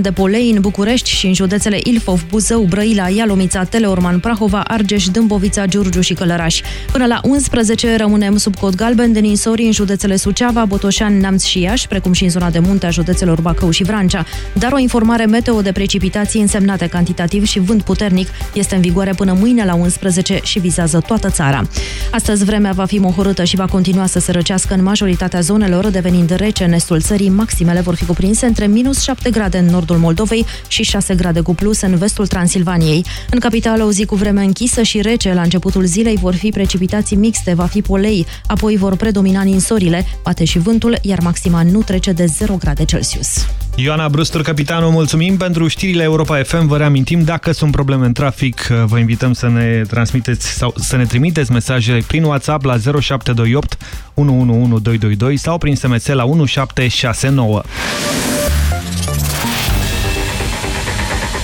de Polei în București și în județele Ilfov, Buzău, Brăila, Ialomița, Teleorman, Prahova, Argeș, Dâmbovița, Giurgiu și Călăraș. Până la 11 rămânem sub cod galben de ninsori în județele Suceava, Botoșani, Neamț și Iași, precum și în zona de munte a județelor Bacău și Vrancea. Dar o informare meteo de precipitații însemnate cantitativ și vânt puternic este în vigoare până mâine la 11 și vizează toată țara. Astăzi vremea va fi mohorâtă și va continua să se răcească în majoritatea zonelor, devenind rece în estul țării. Maximele vor fi cuprinse între minus 7 grade în nord nordul Moldovei și 6 grade cu plus în vestul Transilvaniei. În capitală o zi cu vreme închisă și rece. La începutul zilei vor fi precipitații mixte, va fi polei, apoi vor predomina ninsorile, bate și vântul, iar maxima nu trece de 0 grade Celsius. Ioana Brustur, capitanul, mulțumim pentru știrile Europa FM. Vă reamintim, dacă sunt probleme în trafic, vă invităm să ne transmiteți sau să ne trimiteți mesaje prin WhatsApp la 0728 111222 sau prin SMS la 1769.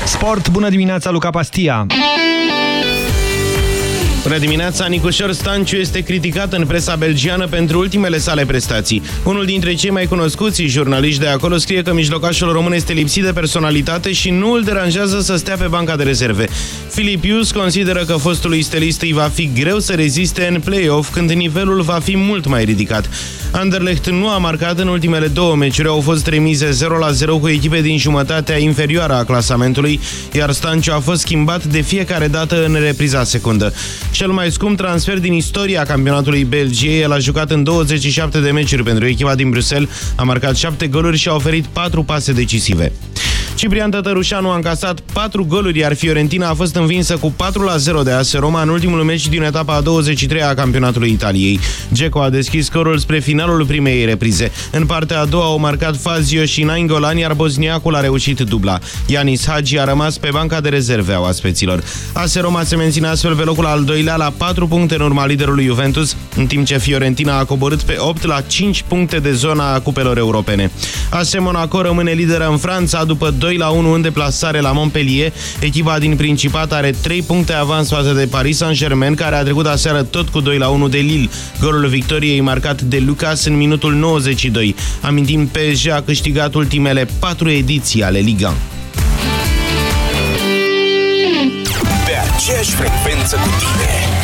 Sport, bună dimineața, Luca Pastia! Bună dimineața, Nicușor Stanciu este criticat în presa belgiană pentru ultimele sale prestații. Unul dintre cei mai cunoscuți jurnaliști de acolo scrie că mijlocașul român este lipsit de personalitate și nu îl deranjează să stea pe banca de rezerve. Filip Ius consideră că fostului stelist îi va fi greu să reziste în play-off când nivelul va fi mult mai ridicat. Anderlecht nu a marcat în ultimele două meciuri, au fost remize 0-0 cu echipe din jumătatea inferioară a clasamentului, iar Stanciu a fost schimbat de fiecare dată în repriza secundă. Cel mai scump transfer din istoria campionatului Belgiei, el a jucat în 27 de meciuri pentru echipa din Bruxelles, a marcat 7 goluri și a oferit 4 pase decisive. Ciprian Tătărușanu a încasat 4 goluri, iar Fiorentina a fost învinsă cu 4-0 de AS Roma în ultimul meci din etapa a 23 a campionatului Italiei. Geco a deschis scorul spre finalul primei reprize. În partea a doua au marcat Fazio și Nainggolan, iar bosniacul a reușit dubla. Ianis Hagi a rămas pe banca de rezerve a oaspeților. AS Roma se menține astfel pe locul al doilea la 4 puncte în urma liderului Juventus, în timp ce Fiorentina a coborât pe 8 la 5 puncte de zona cupelor europene. AS Monaco rămâne lideră în Franța după 2 la 1 în deplasare la Montpellier. Echipa din Principat are 3 puncte avans față de Paris Saint-Germain, care a trecut aseară tot cu 2 la 1 de Lille. Golul victoriei marcat de Lucas în minutul 92. Amintim, PSG a câștigat ultimele 4 ediții ale Liga. Pe aceeași frecvență cu tine.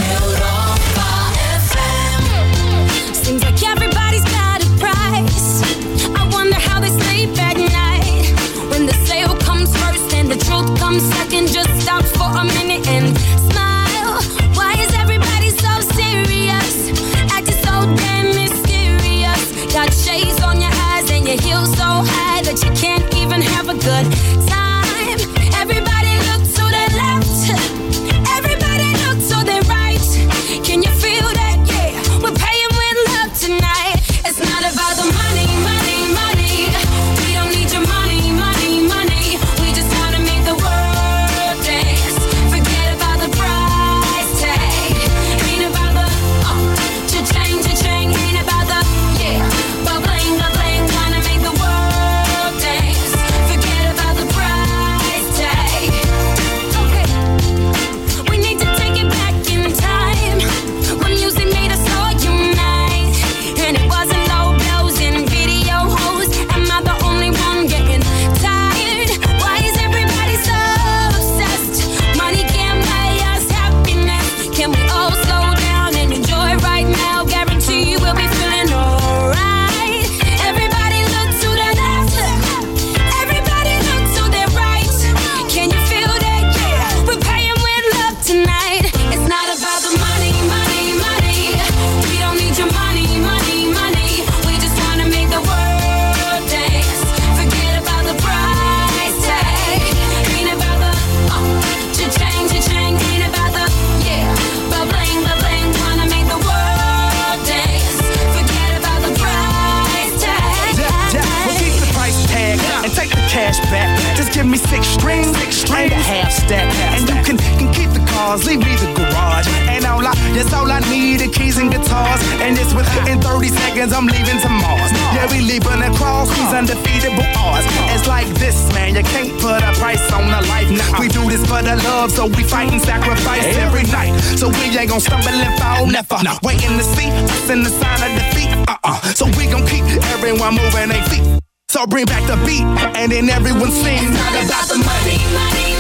Cars, leave me the garage. And all I, that's all I need, the keys and guitars. And it's within 30 seconds, I'm leaving to Mars. Yeah, we leaving across these undefeatable odds. It's like this, man, you can't put a price on a life. We do this for the love, so we fight and sacrifice every night. So we ain't gonna stumble and fall, never. Waiting to see us in the sign of defeat. Uh-uh. So we gon' keep everyone moving their feet. So bring back the beat, and then everyone sings. It's not about the money, money, money.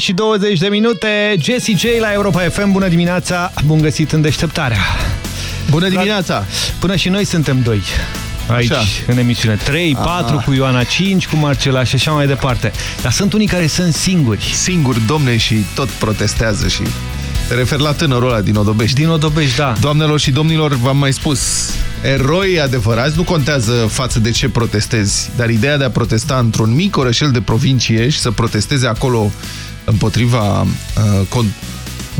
Și 20 de minute, Jessie J la Europa FM, bună dimineața, bun găsit în deșteptarea. Bună dimineața! Până și noi suntem doi. Aici, Așa. în emisiune 3, 4 cu Ioana, 5 cu Marcela și așa mai departe. Dar sunt unii care sunt singuri. Singur, domne, și tot protestează și... Te referi la tânărul ăla din Odobești. Din Odobești, da. Doamnelor și domnilor, v-am mai spus, eroi adevărați nu contează față de ce protestezi, dar ideea de a protesta într-un mic orășel de provincie și să protesteze acolo împotriva uh, con-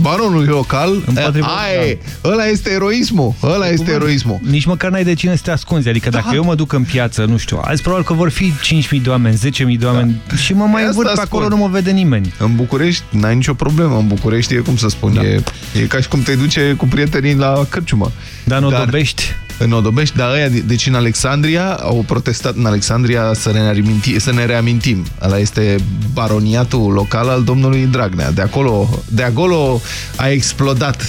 baronului local, Împotriva- aia e, ăla este eroismul, ăla este eroismul. Nici măcar n-ai de cine să te ascunzi. Adică dacă eu mă duc în piață, nu știu, azi probabil că vor fi 5.000 de oameni, 10.000 de oameni și mă mai Asta învârt pe spun. acolo, nu mă vede nimeni. În București n-ai nicio problemă, în București e cum să spun, Da. e, e ca și cum te duce cu prietenii la cărciumă. Dar în Dar- Odobești, În Odobești, dar ăia, deci în Alexandria au protestat în Alexandria să ne, reaminti, să ne reamintim. Ăla este baroniatul local al domnului Dragnea. De acolo, de acolo a explodat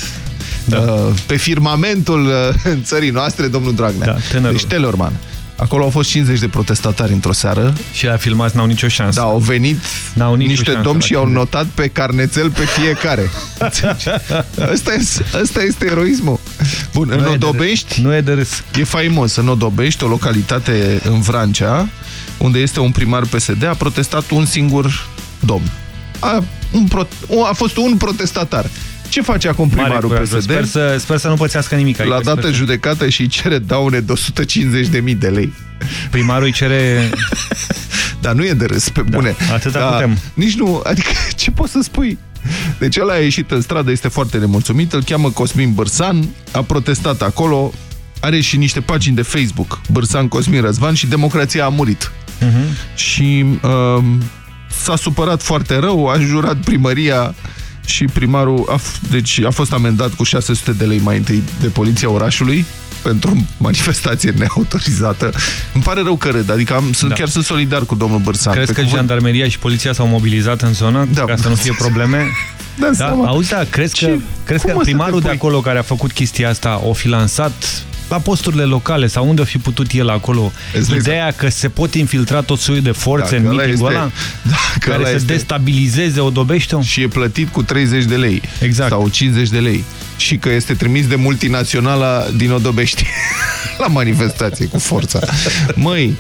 da. uh, pe firmamentul uh, țării noastre domnul Dragnea. Da, tânărul. deci Telorman. Acolo au fost 50 de protestatari într-o seară. și a filmat n-au nicio șansă. Da, au venit N-au nicio niște șansă domni la și au 50. notat pe carnețel pe fiecare. Asta este, asta este eroismul. Bun, în Nu e de Odobești... râs. Nu e de râs. E faimos în Odobești, o localitate în Vrancea, unde este un primar PSD, a protestat un singur domn. A, un pro, o- a fost un protestatar. Ce face acum Mare primarul curaj. PSD? Sper să, sper să nu pățească nimic. La adică dată sper să- judecată și cere daune de 150.000 de lei. Primarul îi cere... Dar nu e de râs, pe bune. atâta Dar putem. Nici nu, adică ce poți să spui? Deci ăla a ieșit în stradă, este foarte nemulțumit, îl cheamă Cosmin Bărsan, a protestat acolo, are și niște pagini de Facebook, Bărsan Cosmin Răzvan și Democrația a murit. Mhm. Și uh, s-a supărat foarte rău, a jurat primăria și primarul a, f- deci a fost amendat cu 600 de lei mai întâi de poliția orașului pentru manifestație neautorizată. Îmi pare rău că râd, adică am, sunt, Da. chiar sunt solidar cu domnul Bărsan. Crezi Pe că cuvânt. jandarmeria și poliția s-au mobilizat în zonă Da. ca să nu fie probleme? Da, Da, seama. auzi, da, crezi că, Ce- crezi cum că o să te primarul de pui? acolo care a făcut chestia asta o fi lansat la posturile locale sau unde o fi putut el acolo Exact. ideea că se pot infiltra tot soiul de forțe Da, în că ăla meetingul este- ăla Da, că care ăla să este- destabilizeze Odobeștiu? și e plătit cu 30 de lei Exact. sau 50 de lei și că este trimis de multinaționala din Odobești la manifestație cu forța. Măi,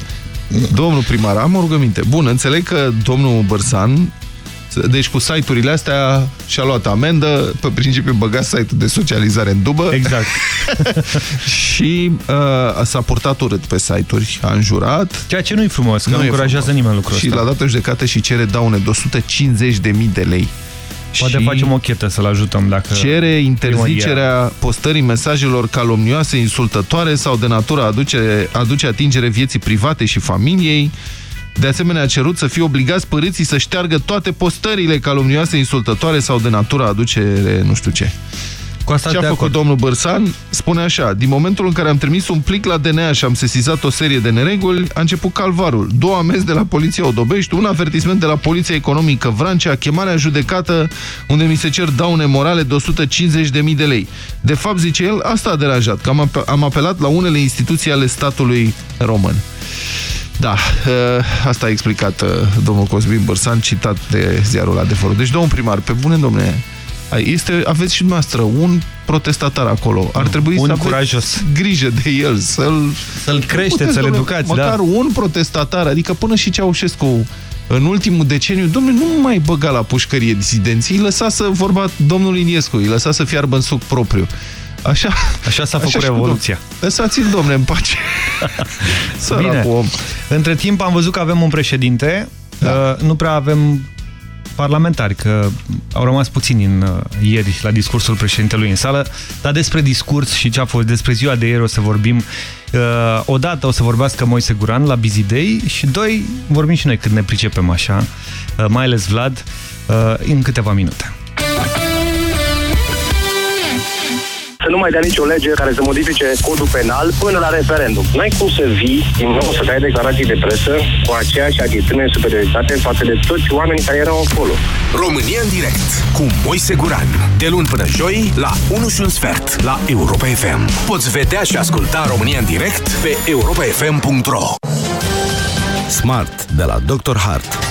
domnul primar, am o rugăminte. Bun, înțeleg că domnul Bărsan deci cu site-urile astea și-a luat amendă, pe principiu băga site-ul de socializare în dubă Exact. și uh, s-a purtat urât pe site-uri, a înjurat Ceea ce nu-i frumos, că nu, e încurajează frumos. nimeni lucrul Și ăsta. la dată judecată și cere daune de 150.000 de lei. Poate și facem o chetă să-l ajutăm dacă... cere interzicerea postării mesajelor calomnioase, insultătoare sau de natură aduce, aduce atingere vieții private și familiei. De asemenea, a cerut să fie obligați părinții să șteargă toate postările calomnioase, insultătoare sau de natură aducere nu știu ce. Cu asta Ce a de făcut acord. domnul Bărsan? Spune așa, din momentul în care am trimis un plic la DNA și am sesizat o serie de nereguli, a început calvarul. Două amenzi de la Poliția Odobești, un avertisment de la Poliția Economică Vrancea, chemarea în judecată unde mi se cer daune morale de 150.000 de lei. De fapt, zice el, asta a deranjat, că am, ape- am apelat la unele instituții ale statului român. Da, ă, asta a explicat ă, domnul Cosmin Bărsan, citat de ziarul Adevărul. Deci, domnul primar, pe bune, domne, este, aveți și dumneavoastră un protestatar acolo. Ar trebui Un să aveți curajos. grijă de el, să-l... Să-l creșteți, Puteți, să-l domnule, educați, Măcar da. un protestatar, adică până și Ceaușescu în ultimul deceniu, domnule, nu mai băga la pușcărie disidenții, îi lăsa să vorba domnul Iniescu, îi lăsa să fiarbă în suc propriu. Așa, Așa s-a făcut și cu revoluția. domn- Lăsați-l, domne, în pace. Bine. Săracul om. Între timp am văzut că avem un președinte Da. Nu prea avem parlamentari, că au rămas puțini în, uh, ieri la discursul președintelui în sală, dar despre discurs și ce a fost despre ziua de ieri o să vorbim uh, odată o să vorbească Moise Guran la Busy Day și doi, vorbim și noi când ne pricepem așa, uh, mai ales Vlad, uh, în câteva minute. Nu mai dea nicio lege care să modifice codul penal până la referendum. N-ai cum să vii din nou să dai declarații de presă cu aceeași atitudine de superioritate față de toți oamenii care erau acolo. România în direct cu Moise Guran. De luni până joi la 1 și un sfert la Europa FM. Poți vedea și asculta România în direct pe europafm.ro Smart de la Dr. Hart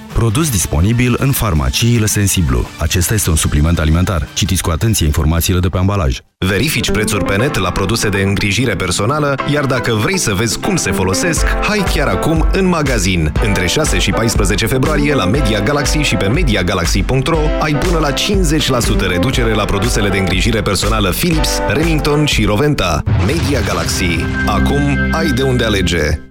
Produs disponibil în farmaciile Sensiblu. Acesta este un supliment alimentar. Citiți cu atenție informațiile de pe ambalaj. Verifici prețuri pe net la produse de îngrijire personală, iar dacă vrei să vezi cum se folosesc, hai chiar acum în magazin. Între 6 și 14 februarie la Media Galaxy și pe MediaGalaxy.ro ai până la 50% reducere la produsele de îngrijire personală Philips, Remington și Roventa. Media Galaxy. Acum ai de unde alege.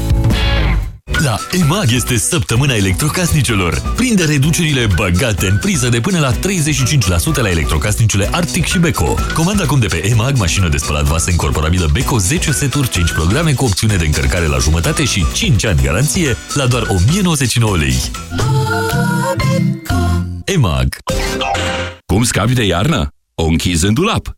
La EMAG este săptămâna electrocasnicelor. Prinde reducerile băgate în priză de până la 35% la electrocasnicele Arctic și Beko. Comanda acum de pe EMAG mașină de spălat vase incorporabilă Beko 10 seturi, 5 programe cu opțiune de încărcare la jumătate și 5 ani garanție la doar 1909 lei. EMAG Cum scapi de iarnă? O închizi în dulap.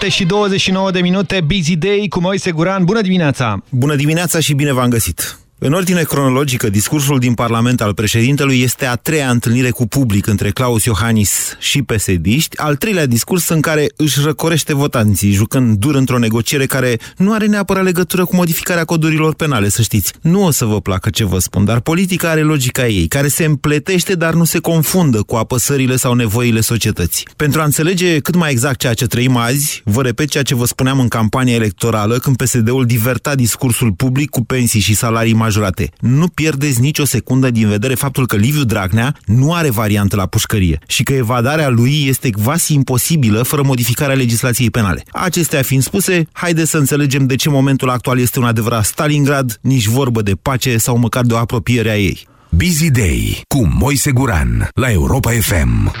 7 și 29 de minute, Busy Day cu Moise Guran. Bună dimineața! Bună dimineața și bine v-am găsit! În ordine cronologică, discursul din Parlament al președintelui este a treia întâlnire cu public între Claus Iohannis și pesediști, al treilea discurs în care își răcorește votanții, jucând dur într-o negociere care nu are neapărat legătură cu modificarea codurilor penale, să știți. Nu o să vă placă ce vă spun, dar politica are logica ei, care se împletește, dar nu se confundă cu apăsările sau nevoile societății. Pentru a înțelege cât mai exact ceea ce trăim azi, vă repet ceea ce vă spuneam în campania electorală, când PSD-ul diverta discursul public cu pensii și salarii majore majorate. Nu pierdeți nicio secundă din vedere faptul că Liviu Dragnea nu are variantă la pușcărie și că evadarea lui este quasi imposibilă fără modificarea legislației penale. Acestea fiind spuse, haideți să înțelegem de ce momentul actual este un adevărat Stalingrad, nici vorbă de pace sau măcar de o apropiere a ei. Busy Day cu Moise Guran la Europa FM.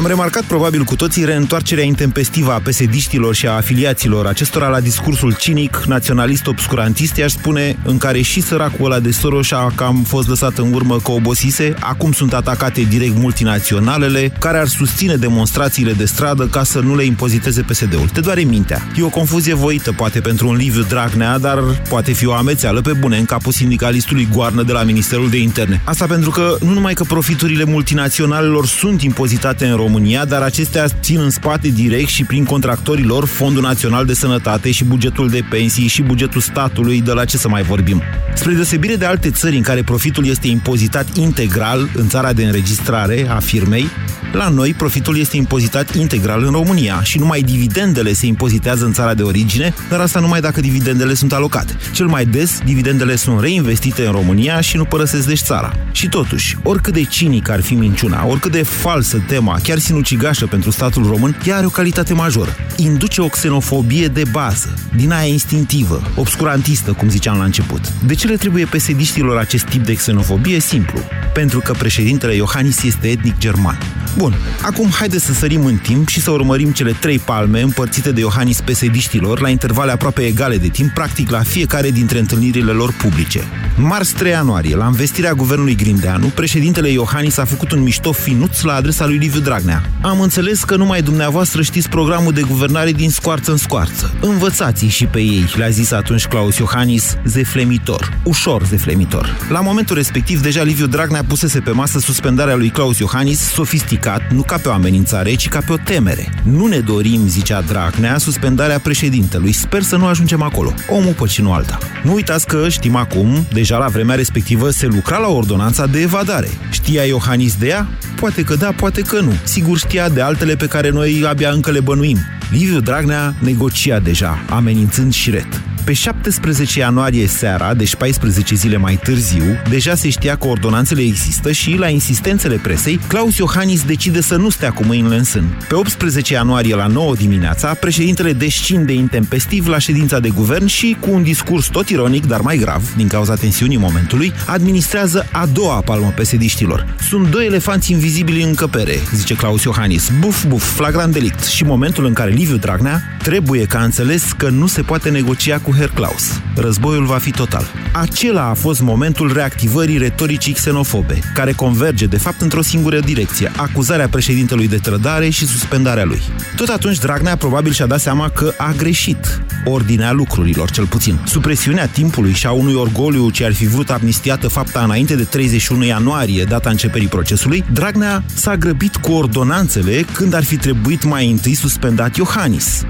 Am remarcat probabil cu toții reîntoarcerea intempestivă a pesediștilor și a afiliaților acestora la discursul cinic, naționalist, obscurantist, i-aș spune, în care și săracul ăla de Soros a cam fost lăsat în urmă că obosise, acum sunt atacate direct multinaționalele, care ar susține demonstrațiile de stradă ca să nu le impoziteze PSD-ul. Te doare mintea. E o confuzie voită, poate, pentru un Liviu Dragnea, dar poate fi o amețeală pe bune în capul sindicalistului Goarnă de la Ministerul de Interne. Asta pentru că nu numai că profiturile multinaționalelor sunt impozitate în România, dar acestea țin în spate direct și prin contractorii lor Fondul Național de Sănătate și bugetul de pensii și bugetul statului, de la ce să mai vorbim. Spre deosebire de alte țări în care profitul este impozitat integral în țara de înregistrare a firmei, la noi profitul este impozitat integral în România și numai dividendele se impozitează în țara de origine, dar asta numai dacă dividendele sunt alocate. Cel mai des, dividendele sunt reinvestite în România și nu părăsesc deci țara. Și totuși, oricât de cinic ar fi minciuna, oricât de falsă tema, chiar sinucigașă pentru statul român, ea are o calitate majoră. Induce o xenofobie de bază, din aia instinctivă, obscurantistă, cum ziceam la început. De ce le trebuie pesediștilor acest tip de xenofobie? Simplu. Pentru că președintele Iohannis este etnic german. Bun, acum haideți să sărim în timp și să urmărim cele trei palme împărțite de Iohannis pesediștilor la intervale aproape egale de timp, practic la fiecare dintre întâlnirile lor publice. Marți 3 ianuarie, la învestirea guvernului Grindeanu, președintele Iohannis a făcut un mișto finuț la adresa lui Liviu Dragnea. Am înțeles că numai dumneavoastră știți programul de guvernare din scoarță în scoarță. Învățați și pe ei, le-a zis atunci Claus Iohannis, zeflemitor. Ușor zeflemitor. La momentul respectiv, deja Liviu Dragnea pusese pe masă suspendarea lui Claus Iohannis, sofisticat, nu ca pe o amenințare, ci ca pe o temere. Nu ne dorim, zicea Dragnea, suspendarea președintelui. Sper să nu ajungem acolo. Omul pe și nu alta. Nu uitați că, știm acum, deja la vremea respectivă se lucra la ordonanța de evadare. Știa Iohannis de ea? Poate că da, poate că nu. Sigur știa de altele pe care noi abia încă le bănuim. Liviu Dragnea negocia deja, amenințând și ret. Pe 17 ianuarie seara, deci 14 zile mai târziu, deja se știa că ordonanțele există și, la insistențele presei, Claus Iohannis decide să nu stea cu mâinile în sân. Pe 18 ianuarie la 9 dimineața, președintele descinde intempestiv la ședința de guvern și, cu un discurs tot ironic, dar mai grav, din cauza tensiunii momentului, administrează a doua palmă pesediștilor. Sunt doi elefanți invizibili în încăpere, zice Claus Iohannis. Buf, buf, flagrant delict. Și momentul în care Liviu Dragnea trebuie ca înțeles că nu se poate negocia cu Herr Klaus. Războiul va fi total. Acela a fost momentul reactivării retoricii xenofobe, care converge de fapt într-o singură direcție, acuzarea președintelui de trădare și suspendarea lui. Tot atunci Dragnea probabil și-a dat seama că a greșit ordinea lucrurilor, cel puțin. Supresiunea timpului și a unui orgoliu ce ar fi vrut amnistiată fapta înainte de 31 ianuarie, data începerii procesului, Dragnea s-a grăbit cu ordonanțele când ar fi trebuit mai întâi suspendat Iohannis.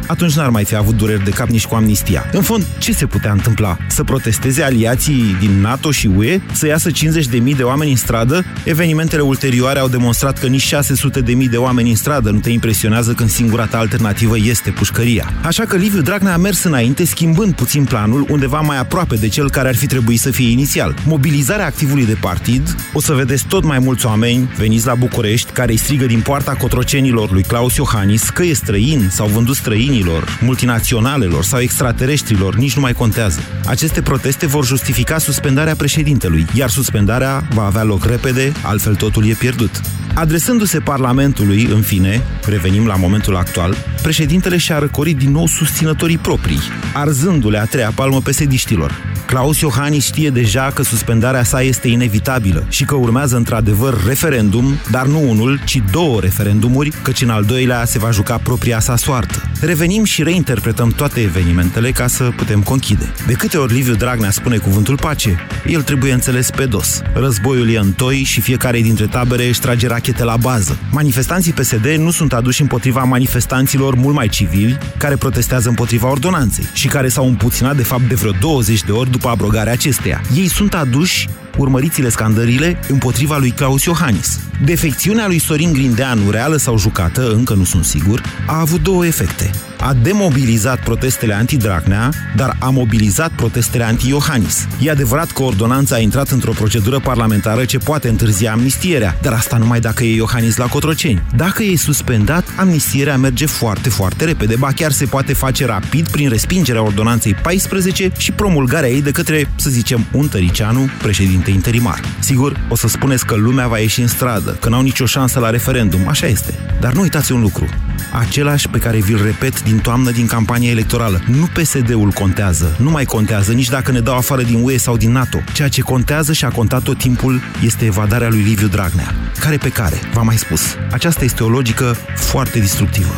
Atunci n-ar mai fi avut dureri de cap nici cu amnistia. În fond, ce se putea întâmpla? Să protesteze aliații din NATO și UE? Să iasă 50.000 de oameni în stradă? Evenimentele ulterioare au demonstrat că nici 600.000 de oameni în stradă nu te impresionează când singura ta alternativă este pușcăria. Așa că Liviu Dragnea a mers înainte, schimbând puțin planul undeva mai aproape de cel care ar fi trebuit să fie inițial. Mobilizarea activului de partid, o să vedeți tot mai mulți oameni veniți la București care îi strigă din poarta cotrocenilor lui Claus Iohannis că e străin sau vândut străinilor, multinaționalelor sau extraterestrilor, nici nu mai contează. Aceste proteste vor justifica suspendarea președintelui, iar suspendarea va avea loc repede, altfel totul e pierdut. Adresându-se Parlamentului, în fine, revenim la momentul actual, președintele și-a răcorit din nou susținătorii proprii, arzându-le a treia palmă pesediștilor. Claus Iohannis știe deja că suspendarea sa este inevitabilă și că urmează într-adevăr referendum, dar nu unul, ci două referendumuri, căci în al doilea se va juca propria sa soartă. Revenim și reinterpretăm toate evenimentele ca să putem conchide. De câte ori Liviu Dragnea spune cuvântul pace, el trebuie înțeles pe dos. Războiul e în toi și fiecare dintre tabere își trage rachete la bază. Manifestanții PSD nu sunt aduși împotriva manifestanților mult mai civili care protestează împotriva ordonanței și care s-au împuținat de fapt de vreo 20 de ori după abrogarea acesteia. Ei sunt aduși urmăriți-le scandările împotriva lui Claus Iohannis. Defecțiunea lui Sorin Grindeanu, reală sau jucată, încă nu sunt sigur, a avut două efecte. a demobilizat protestele anti-Dragnea, dar a mobilizat protestele anti-Iohannis. E adevărat că ordonanța a intrat într-o procedură parlamentară ce poate întârzia amnistierea, dar asta numai dacă e Iohannis la Cotroceni. Dacă e suspendat, amnistierea merge foarte, foarte repede, ba chiar se poate face rapid prin respingerea ordonanței 14 și promulgarea ei de către, să zicem, un tăricianu, președinte interimar. Sigur, o să spuneți că lumea va ieși în stradă, că n-au nicio șansă la referendum, așa este. Dar nu uitați un lucru, același pe care vi-l repet din toamnă din campania electorală. Nu PSD-ul contează, nu mai contează nici dacă ne dau afară din UE sau din NATO. Ceea ce contează și a contat tot timpul este evadarea lui Liviu Dragnea. Care pe care, v-am mai spus. Aceasta este o logică foarte distructivă.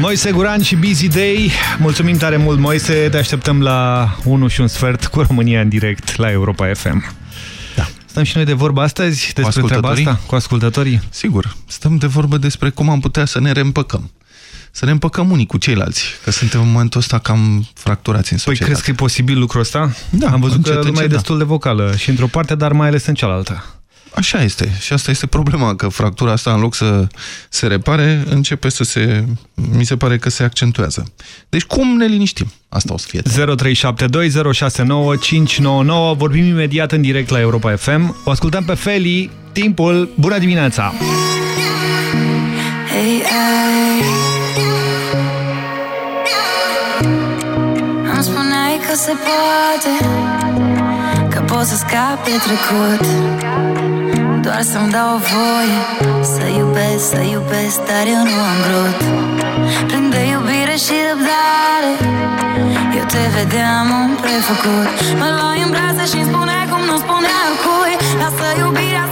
Moise Guran și Busy Day. Mulțumim tare mult, Moise. Te așteptăm la 1 și un sfert cu România în direct la Europa FM. Da. Stăm și noi de vorbă astăzi despre treaba asta cu ascultătorii? Sigur. Stăm de vorbă despre cum am putea să ne reîmpăcăm. Să ne împăcăm unii cu ceilalți, că suntem în momentul ăsta cam fracturați în Păi societate. crezi că e posibil lucrul ăsta? Da, Am văzut încet, că lumea e încet, da. destul de vocală și într-o parte, dar mai ales în cealaltă. Așa este. Și asta este problema, că fractura asta, în loc să se repare, începe să se... Mi se pare că se accentuează. Deci cum ne liniștim? Asta o să fie. 0372069599 Vorbim imediat în direct la Europa FM. O ascultăm pe Feli. Timpul. Bună dimineața! Hey, hey. Îmi spuneai că se poate Că pot să scap de trecut Doar să-mi dau voie Să iubesc, să iubesc Dar eu nu am vrut Plin de iubire și răbdare Eu te vedeam un prefăcut Mă luai în brațe și-mi spuneai cum nu spunea cui Lasă iubirea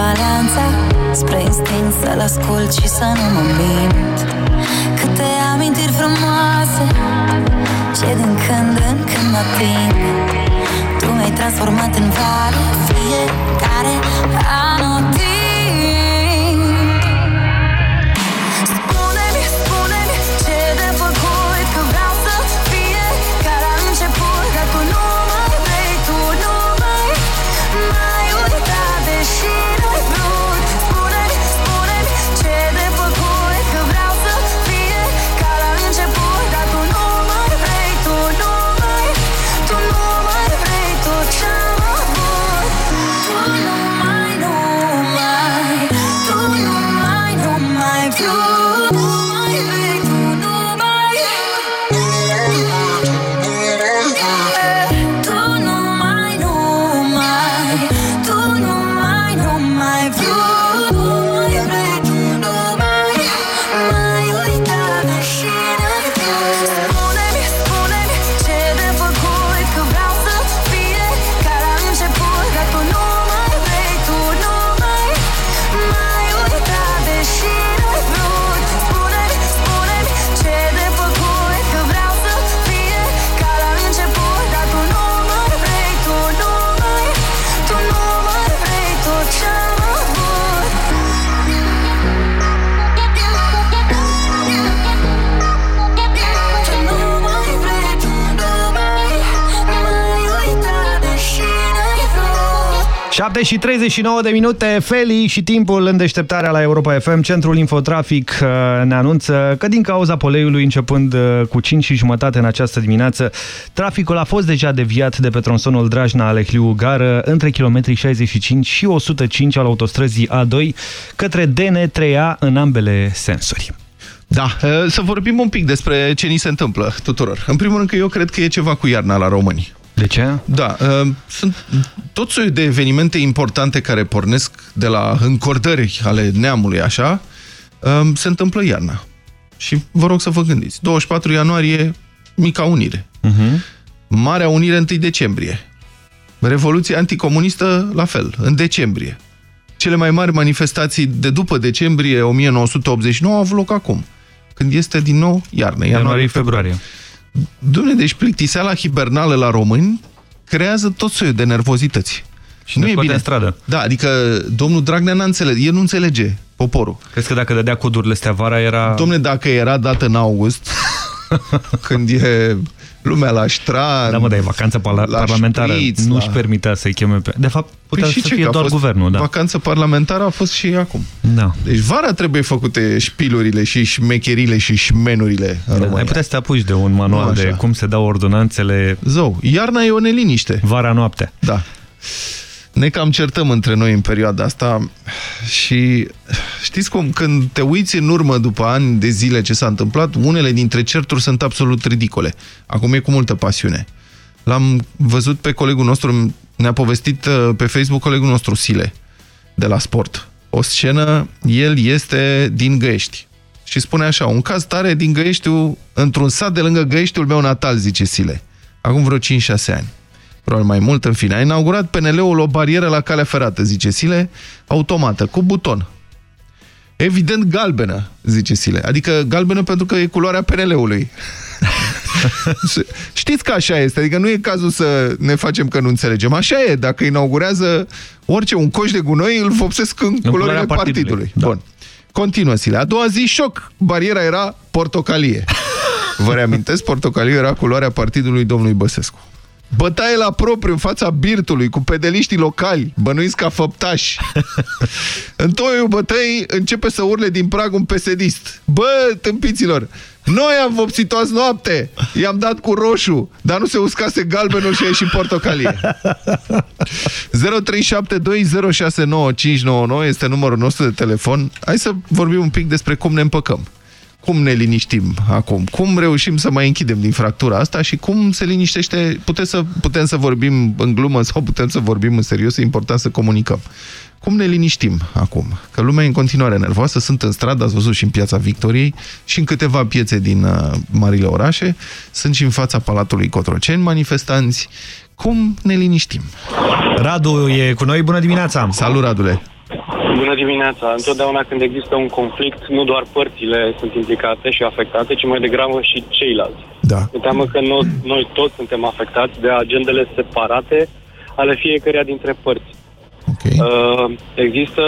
balanța Spre instinct să-l ascult și să nu mă mint. Câte amintiri frumoase Ce din când în când mă prind Tu mi-ai transformat în vale Fiecare anotimp 7 și 39 de minute, Feli și timpul în deșteptarea la Europa FM. Centrul Infotrafic uh, ne anunță că din cauza poleiului, începând uh, cu 5 și jumătate în această dimineață, traficul a fost deja deviat de pe tronsonul Drajna-Alehliu-Gară între kilometrii 65 și 105 al autostrăzii A2 către DN3A în ambele sensuri. Da, uh, să vorbim un pic despre ce ni se întâmplă tuturor. În primul rând că eu cred că e ceva cu iarna la români. De ce? Da, uh, sunt tot soiul de evenimente importante care pornesc de la încordări ale neamului, așa, uh, se întâmplă iarna. Și vă rog să vă gândiți. 24 ianuarie, Mica Unire. Uh-huh. Marea Unire 1 decembrie. Revoluția anticomunistă, la fel, în decembrie. Cele mai mari manifestații de după decembrie 1989 au avut loc acum, când este din nou iarnă. Ianuarie-februarie. Dumne, deci plictiseala hibernală la români creează tot soiul de nervozități. Și nu e bine. în stradă. Da, adică domnul Dragnea n-a înțeles. El nu înțelege poporul. Crezi că dacă dădea codurile astea vara era... Domne, dacă era dată în august, când e lumea la ștran... Da, mă, dar e vacanță parla la parlamentară. șpriț, Nu-și la- permitea să-i cheme pe... De fapt, putea Păi și să ce, fie că a doar fost guvernul, da. Vacanță parlamentară a fost și acum. Da. Deci vara trebuie făcute șpilurile și șmecherile și șmenurile în Ai România. putea să te apuci de un manual Nu de așa. cum se dau ordonanțele Zău, iarna e o neliniște. vara-noapte. Da. Ne cam certăm între noi în perioada asta și știți cum, când te uiți în urmă după ani de zile ce s-a întâmplat, unele dintre certuri sunt absolut ridicole. Acum e cu multă pasiune. L-am văzut pe colegul nostru, ne-a povestit uh, pe Facebook colegul nostru Sile, de la sport. O scenă, el este din Găiești. Și spune așa, un caz tare din Găieștiul, într-un sat de lângă Găieștiul meu natal, zice Sile. Acum vreo 5-6 ani. Probabil mai mult, în fine. A inaugurat PNL-ul o barieră la calea ferată, zice Sile, automată, cu buton. Evident galbenă, zice Sile. Adică galbenă pentru că e culoarea PNL-ului. Știți că așa este, adică nu e cazul să ne facem că nu înțelegem. Așa e, dacă inaugurează orice, un coș de gunoi, îl vopsesc în, în culorile culoarea partidului. partidului. Da. Bun. Continuă, Sile. A doua zi, șoc. Bariera era portocalie. Vă reamintesc, portocaliu era culoarea partidului domnului Băsescu. Bătaie la propriu în fața birtului cu pedeliștii locali, bănuiți ca făptași. în toiul bătăii începe să urle din prag un pesedist. Bă, tâmpiților, noi am vopsit toți noapte, i-am dat cu roșu, dar nu se uscase galbenul și a ieșit portocalie. 0372069599 este numărul nostru de telefon. Hai să vorbim un pic despre cum ne împăcăm. Cum ne liniștim acum? Cum reușim să mai închidem din fractura asta și cum se liniștește? Putem să, putem să vorbim în glumă sau putem să vorbim în serios, e important să comunicăm. Cum ne liniștim acum? Că lumea e în continuare nervoasă, sunt în stradă, ați văzut și în Piața Victoriei și în câteva piețe din uh, marile orașe, sunt și în fața Palatului Cotroceni manifestanți. Cum ne liniștim? Radu e cu noi, bună dimineața! Salut, Radule! Bună dimineața! Întotdeauna când există un conflict, nu doar părțile sunt implicate și afectate, ci mai degrabă și ceilalți. Da. Mi teamă că noi, noi toți suntem afectați de agendele separate ale fiecăreia dintre părți. Okay. Uh, există...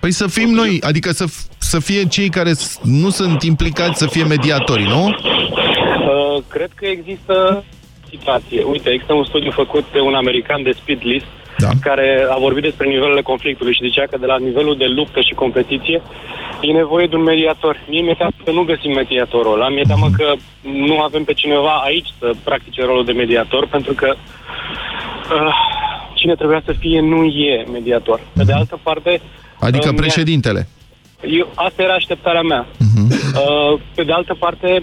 Păi să fim noi, adică să, să fie cei care s- nu sunt implicați să fie mediatorii, nu? Uh, cred că există situație. Uite, există un studiu făcut de un american de Speed List da. care a vorbit despre nivelurile conflictului și zicea că de la nivelul de luptă și competiție e nevoie de un mediator. Mie mi-e teamă că nu găsim mediatorul ăla, mi-e teamă că nu avem pe cineva aici să practice rolul de mediator, pentru că uh, cine trebuia să fie nu e mediator. Pe de altă parte... Adică uh, mi-a- președintele. eu, asta era așteptarea mea. Uh, pe de altă parte,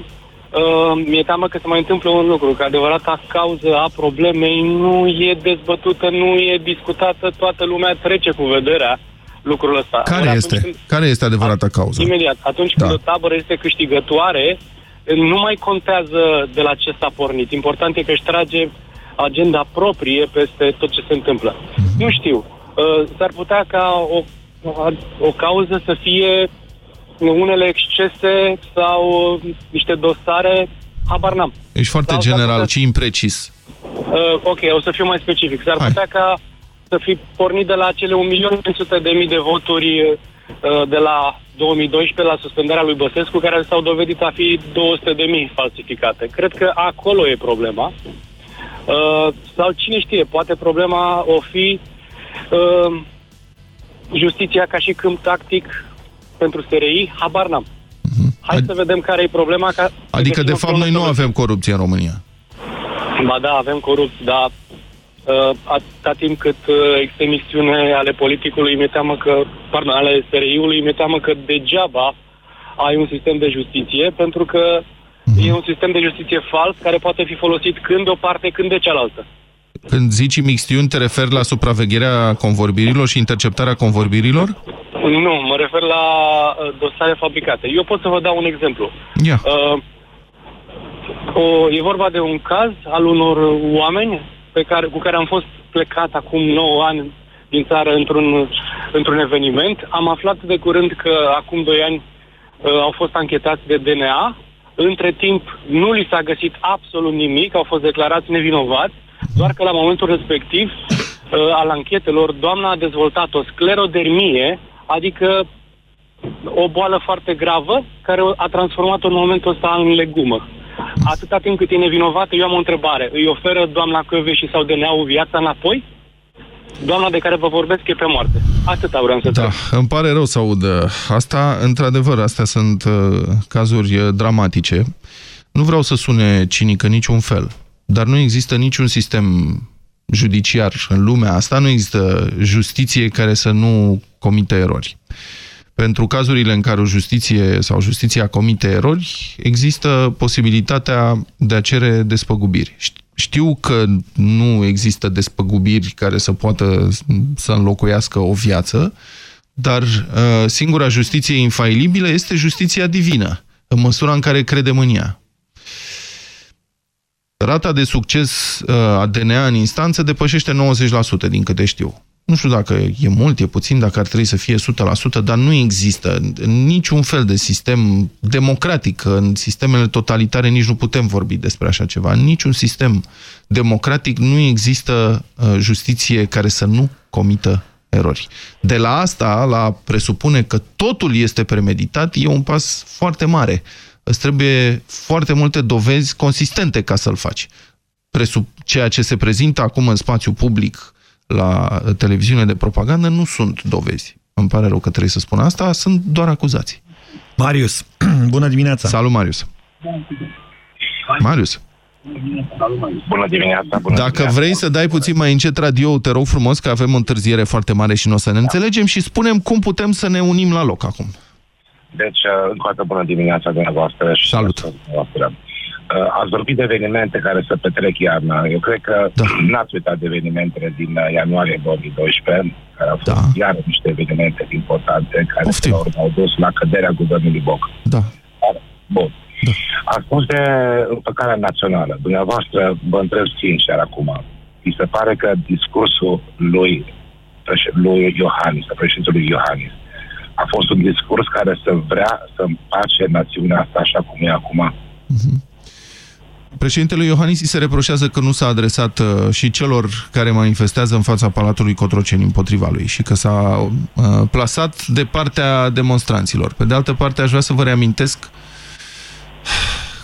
uh, mi-e teamă că se mai întâmplă un lucru, că adevărata cauză a problemei nu e dezbătută, nu e discutată, toată lumea trece cu vederea lucrul ăsta. Care Ori este? atunci Care este adevărata cauză? Imediat. Atunci când o tabără este câștigătoare, nu mai contează de la ce s-a pornit. Important e că își trage agenda proprie peste tot ce se întâmplă. Nu știu. Uh, S-ar putea ca o, o cauză să fie unele excese sau uh, niște dosare, habar n-am. Ești foarte Sau s-ar general, putea- ci imprecis. Uh, ok, o să fiu mai specific. S-ar putea ca să fi pornit de la cele 1.500.000 de voturi uh, de la 2012 la suspendarea lui Băsescu, care s-au dovedit a fi 200.000 falsificate. Cred că acolo e problema. Uh, sau cine știe, poate problema o fi Uh, justiția ca și câmp tactic pentru SRI, habar n-am. Hai să vedem care e problema. Ca Mhm. Adică, de fapt, noi nu avem corupție în România. Ba da, avem corupți, dar uh, atâta timp cât uh, există misiune ale politicului, mi-e teamă că, pardon, ale SRI-ului, mi-e teamă că degeaba ai un sistem de justiție, pentru că e un sistem de justiție fals care poate fi folosit când de o parte, când de cealaltă. Când zici mixtiuni, te referi la supravegherea convorbirilor și interceptarea convorbirilor? Nu, mă refer la uh, dosare fabricate. Eu pot să vă dau un exemplu. Ia. Uh, o, e vorba de un caz al unor oameni pe care, cu care am fost plecat acum 9 ani din țară într-un, într-un eveniment. Am aflat de curând că acum 2 ani uh, au fost anchetați de DNA. Între timp nu li s-a găsit absolut nimic, au fost declarați nevinovați, doar că la momentul respectiv uh, al anchetelor, doamna a dezvoltat o sclerodermie, adică o boală foarte gravă, care a transformat-o în momentul ăsta în legumă. Atâta timp cât e nevinovată, eu am o întrebare. Îi oferă doamna Căveși sau DNA-ul viața înapoi? Doamna de care vă vorbesc e pe moarte. Atâta vreau să Da, îmi pare rău să aud uh, asta. Într-adevăr, astea sunt uh, cazuri uh, dramatice. Nu vreau să sune cinic în niciun fel, dar nu există niciun sistem judiciar în lumea asta, nu există justiție care să nu comite erori. Pentru cazurile în care o justiție sau justiția comite erori, există posibilitatea de a cere despăgubiri. Știu că nu există despăgubiri care să poată să înlocuiască o viață, dar uh, singura justiție infailibilă este justiția divină, în măsura în care credem în ea. Rata de succes uh, a DNA în instanță depășește 90%, din câte știu. Nu știu dacă e mult, e puțin, dacă ar trebui să fie 100%, dar nu există niciun fel de sistem democratic. În sistemele totalitare nici nu putem vorbi despre așa ceva. În niciun sistem democratic nu există uh, justiție care să nu comită erori. De la asta, la presupune că totul este premeditat, e un pas foarte mare. Îți trebuie foarte multe dovezi consistente ca să-l faci. Presup ceea ce se prezintă acum în spațiu public la televiziune de propagandă nu sunt dovezi. Îmi pare rău că trebuie să spun asta, sunt doar acuzații. Marius, bună dimineața! Salut, Marius! Marius! Bună dimineața! Bună Dacă dimineața. vrei să dai puțin mai încet radio, te rog frumos, că avem o întârziere foarte mare și nu o să ne înțelegem și spunem cum putem să ne unim la loc acum. Deci, uh, încă o dată bună dimineața dumneavoastră și Salut. dumneavoastră. Uh, Ați vorbit de evenimente care se petrec iarna. Eu cred că da. n-ați uitat de evenimentele din uh, ianuarie 2012, care au fost da. iar niște evenimente importante care Poftim. au au dus la căderea guvernului Boc. Da. Bun. Da. A spus de împăcarea națională. Dumneavoastră, vă întreb sincer acum, mi se pare că discursul lui, preș- lui Iohannis, a președintelui Iohannis, a fost un discurs care să vrea să împace națiunea asta așa cum e acum. Președintele Iohannis îi se reproșează că nu s-a adresat uh, și celor care manifestează în fața Palatului Cotroceni împotriva lui și că s-a uh, plasat de partea demonstranților. Pe de altă parte, aș vrea să vă reamintesc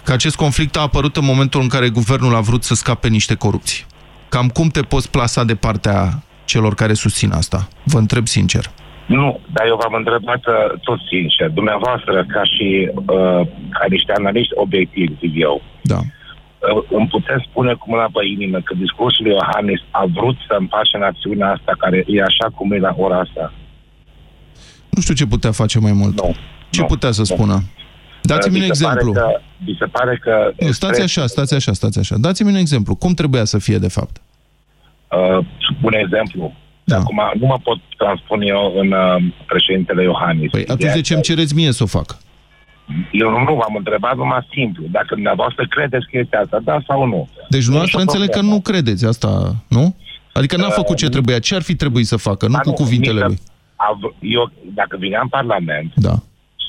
că acest conflict a apărut în momentul în care guvernul a vrut să scape niște corupții. Cam cum te poți plasa de partea celor care susțin asta? Vă întreb sincer. Nu, dar eu v-am întrebat uh, tot sincer, dumneavoastră ca și uh, ca niște analiști obiectivi, zic eu, Da. uh, îmi puteți spune cu mâna pe inimă că discursul lui Iohannis a vrut să împace națiunea asta care e așa cum e la ora asta? Nu știu ce putea face mai mult. Nu. Ce Nu. putea să Nu. spună? Dați-mi Uh, un mi se pare exemplu. Că, mi se pare că... Nu, stați așa, stați așa, stați așa. Dați-mi un exemplu. Cum trebuia să fie, de fapt? Uh, un exemplu. Da. Acum nu mă pot transpune eu în uh, președintele Iohannis. Păi atunci de ce îmi cereți mie să o fac? Eu nu, nu v-am întrebat numai simplu. Dacă dumneavoastră credeți că este asta, da sau nu? Deci dumneavoastră Nici o înțeleg că problemă. nu credeți asta, nu? Adică n-a Uh, făcut ce trebuia. Ce ar fi trebuit să facă? Nu Ba cu nu, cuvintele mi lui. se- av- Eu, dacă vineam în Parlament, da.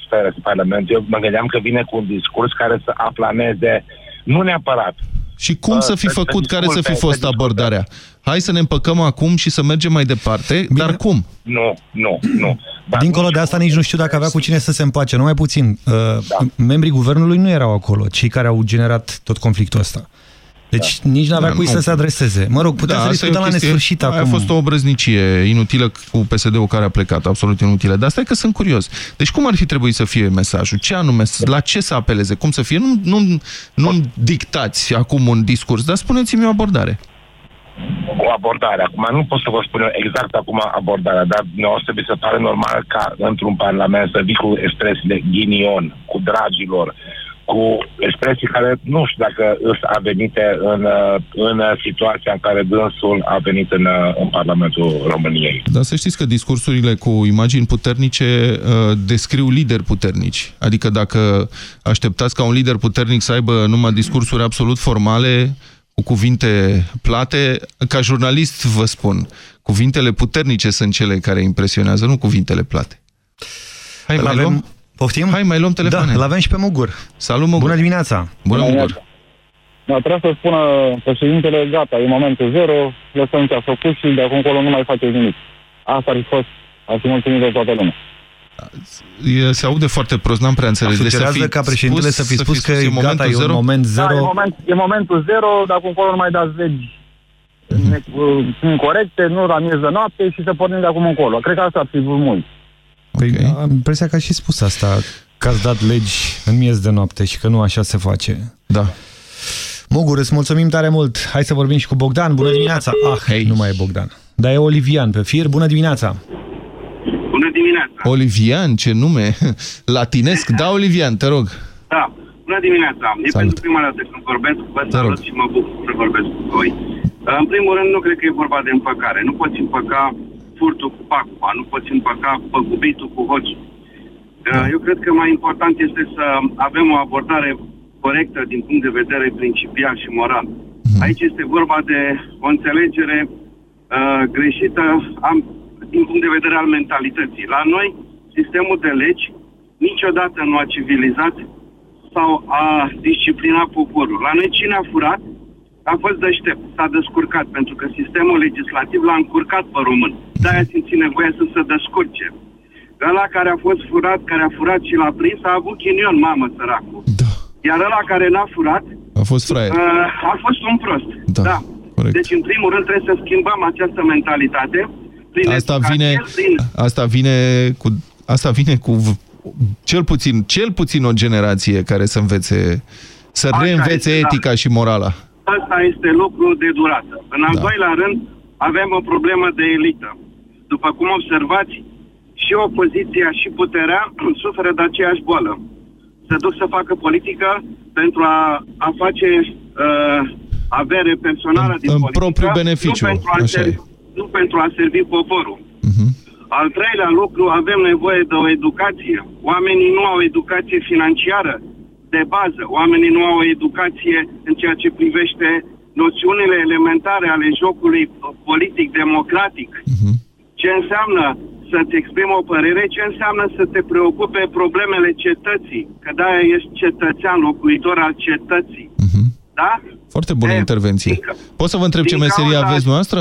sferă de Parlament, eu mă gândeam că vine cu un discurs care să aplaneze, nu neapărat. Și cum Uh, să fi să- să făcut, care să fi discute, fost să discute. abordarea? Hai să ne împăcăm acum și să mergem mai departe, dar cum? Nu, nu, nu. Dincolo de asta nici nu știu dacă avea cu cine să se împace. Numai puțin. Uh, Da. Membrii guvernului nu erau acolo, cei care au generat tot conflictul ăsta. Deci da. nici n-avea Da, cui nu. să se adreseze. Mă rog, putem Da, să asta e o discutăm la chestie- nesfârșit aia acum. A fost o obrăznicie inutilă cu PSD-ul care a plecat, absolut inutilă. Dar stai că sunt curios. Deci cum ar fi trebuit să fie mesajul? Ce anume, la ce să apeleze? Cum să fie? Nu, nu, nu dictați acum un discurs, dar spuneți-mi o abordare. O abordare. Acum nu pot să vă spun eu exact acum abordarea, dar noastră mi se pare normal ca într-un parlament să vii cu expresii de ghinion, cu dragilor, cu expresii care nu știu dacă îs a venite în, uh, în situația în care dânsul a venit în, uh, în Parlamentul României. Dar să știți că discursurile cu imagini puternice uh, descriu lideri puternici. Adică dacă așteptați ca un lider puternic să aibă numai discursuri absolut formale, cu cuvinte plate, ca jurnalist vă spun, cuvintele puternice sunt cele care impresionează, nu cuvintele plate. Hai, Îl mai avem- luăm? Poftim? Hai, mai luăm telefoane. Da, îl avem și pe Mugur. Salut, Mugur. Bună dimineața. Bună, Mugur. Da, trebuie să spună președintele, gata, e momentul zero, lăsăm ce a făcut și de acum încolo nu mai face nimic. Asta ar fi fost, ar fi mulțumit de toată lumea. E, se aude foarte prost, n-am prea înțeles. Deci Sugerează ca președintele să fi spus că e gata, e un moment Da, e, zero. moment, e momentul zero, de acum încolo nu mai dați legi ne- uh, incorrecte, nu la miez de noapte și să pornim de acum încolo. Cred că asta ar fi vrut mult. Păi, am impresia că a și spus asta, că ați dat legi în miez de noapte și că nu așa se face. Da. Mugur, îți mulțumim tare mult. Hai să vorbim și cu Bogdan. Bună dimineața. Ah, hey. nu mai e Bogdan. Dar e Olivian pe fir. Bună dimineața. Bună dimineața! Olivian, ce nume? Latinesc. Da, Olivian, te rog. Da, bună dimineața! E Salut. pentru prima dată când vorbesc, vă Te salut rog. și mă bucur să vorbesc cu voi. În primul rând, nu cred că e vorba de împăcare. Nu poți împăca furtul cu pacupa, nu poți împăca păgubitul cu hoțul. Da. Eu cred că mai important este să avem o abordare corectă din punct de vedere principial și moral. Mhm. Aici este vorba de o înțelegere uh, greșită am, din punct de vedere al mentalității. La noi, sistemul de legi niciodată nu a civilizat sau a disciplinat poporul. La noi cine a furat a fost deștept, s-a descurcat, pentru că sistemul legislativ l-a încurcat pe român. De-aia simți nevoia să se descurce. Ăla care a fost furat, care a furat și l-a prins, a avut ghinion, mamă, săracul. Da. Iar ăla care n-a furat, A fost fraier. uh, a fost un prost. Da, da. corect. Deci, în primul rând, trebuie să schimbăm această mentalitate. Prin Asta educație, vine, prin asta vine cu asta vine cu v- cel puțin, cel puțin o generație care să învețe să Așa reînvețe este, da. etica și morala. Asta este lucru de durată. În al da. doilea rând, avem o problemă de elită. După cum observați, și opoziția și puterea suferă de aceeași boală. Se duc să facă politică pentru a, a face uh, avere personală din în politică, propriu beneficiu, Nu pentru, a așa servi, e. nu pentru a servi poporul. Al treilea lucru, avem nevoie de o educație. Oamenii nu au educație financiară de bază. Oamenii nu au o educație în ceea ce privește noțiunile elementare ale jocului politic democratic. Ce înseamnă să-ți exprimi o părere, ce înseamnă să te preocupe problemele cetății, că de-aia ești cetățean, locuitor al cetății. Da? Foarte bună intervenție. Pot să vă întreb ce din meserie cauza- aveți noastră?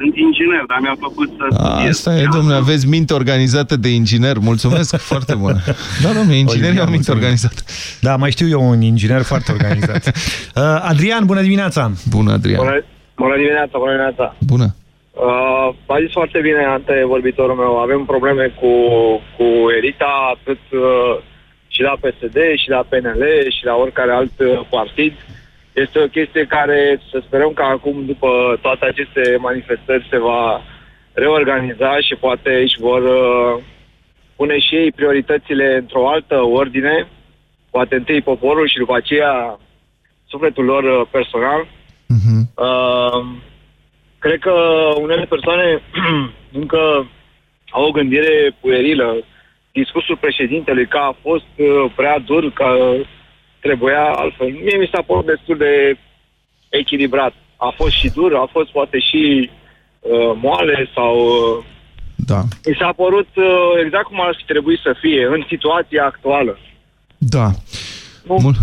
Sunt inginer, dar mi-a plăcut să studiez. Asta e, domnule, aveți minte organizată de inginer. Mulțumesc, foarte bună. Da, domnule, inginerii au minte organizată. Da, mai știu eu un inginer foarte organizat. Uh, Adrian, bună dimineața! Bună, Adrian. Bună, bună dimineața, bună dimineața. Bună. Uh, a zis foarte bine antevorbitorul meu, avem probleme cu, cu elita atât uh, și la PSD, și la PNL, și la oricare alt uh, partid. Este o chestie care să sperăm că acum, după toate aceste manifestări, se va reorganiza și poate își vor uh, pune și ei prioritățile într-o altă ordine, poate întâi poporul și după aceea sufletul lor uh, personal. Uh, cred că unele persoane încă au o gândire puerilă. Discursul președintelui că a fost uh, prea dur, că trebuia altfel. Mie mi s-a părut destul de echilibrat. A fost și dur, a fost poate și uh, moale sau... Uh, da. Mi s-a părut uh, exact cum ar fi trebuit să fie în situația actuală. Da. Mul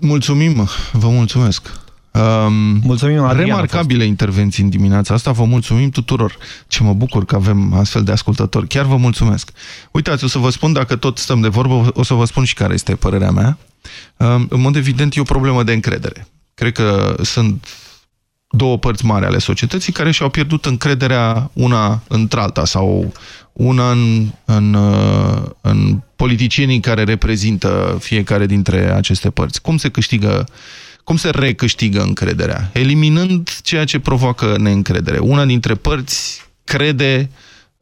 mulțumim, vă mulțumesc. Um, mulțumim, Adrian, Remarcabile intervenții în dimineața asta, vă mulțumim tuturor. Ce mă bucur că avem astfel de ascultători. Chiar vă mulțumesc. Uitați, o să vă spun, dacă tot stăm de vorbă, o să vă spun și care este părerea mea. Um, în mod evident, e o problemă de încredere. Cred că sunt două părți mari ale societății care și-au pierdut încrederea una într-alta sau una în, în, uh, în politicienii care reprezintă fiecare dintre aceste părți. Cum se câștigă cum se recâștigă încrederea? Eliminând ceea ce provoacă neîncredere. Una dintre părți crede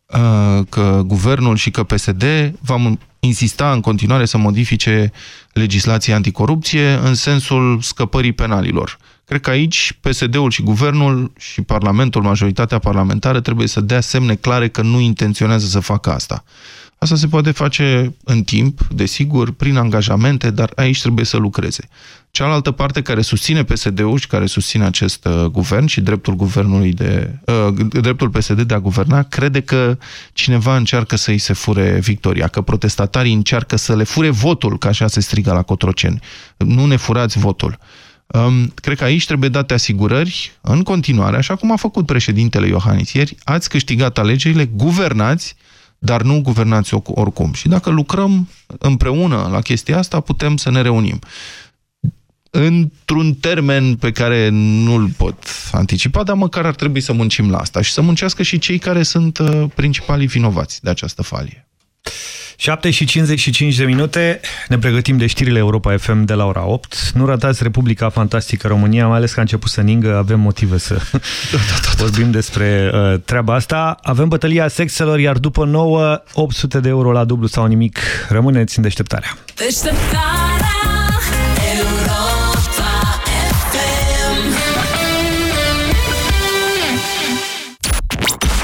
uh, că guvernul și că PSD va insista în continuare să modifice legislația anticorupție în sensul scăpării penalilor. Cred că aici PSD-ul și guvernul și Parlamentul, majoritatea parlamentară, trebuie să dea semne clare că nu intenționează să facă asta. Asta se poate face în timp, desigur, prin angajamente, dar aici trebuie să lucreze. Cealaltă parte care susține PSD-ul și care susține acest uh, guvern și dreptul guvernului de uh, dreptul PSD de a guverna, crede că cineva încearcă să îi se fure victoria, că protestatarii încearcă să le fure votul, ca așa se strigă la Cotroceni. Nu ne furați votul. Um, cred că aici trebuie date asigurări în continuare, așa cum a făcut președintele Iohannis ieri, ați câștigat alegerile, guvernați, dar nu guvernați oricum. Și dacă lucrăm împreună la chestia asta, putem să ne reunim. Într-un termen pe care nu-l pot anticipa, dar măcar ar trebui să muncim la asta și să muncească și cei care sunt uh, principalii vinovați de această falie. 7 și 55 de minute, ne pregătim de știrile Europa FM de la ora 8. Nu ratați Republica Fantastică România, mai ales că a început să ningă, avem motive să da, da, da, da. vorbim despre uh, treaba asta. Avem bătălia sexelor, iar după 9, 800 de euro la dublu sau nimic. Rămâneți în deșteptarea. Deșteptarea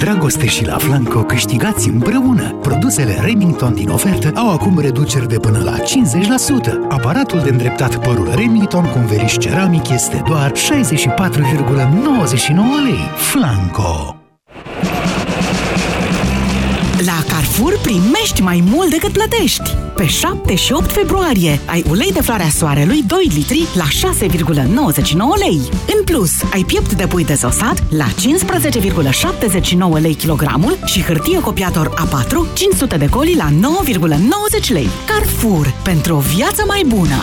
În dragoste și la Flanco câștigați împreună! Produsele Remington din ofertă au acum reduceri de până la 50%. Aparatul de îndreptat părul Remington cu un veriș ceramic este doar 64,99 lei. Flanco! La Carrefour primești mai mult decât plătești! Pe 7 și 8 februarie ai ulei de floarea soarelui 2 litri la 6,99 lei. În plus, ai piept de pui dezosat la 15,79 lei kilogramul și hârtie copiator A4 500 de coli la 9,90 lei. Carrefour, pentru o viață mai bună!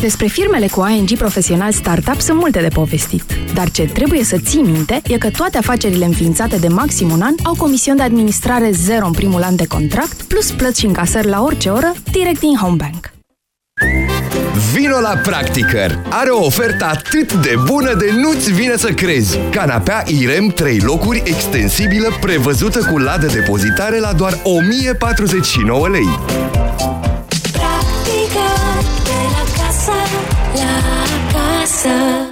Despre firmele cu ING profesional startup sunt multe de povestit. Dar ce trebuie să ții minte e că toate afacerile înființate de maxim un an au comision de administrare zero în primul an de contract, plus plăți și încasări la orice oră, direct din Homebank. Vino la Practicăr! Are o ofertă atât de bună de nu-ți vine să crezi! Canapea IREM 3 locuri extensibilă prevăzută cu ladă depozitare la doar 1049 lei. Casă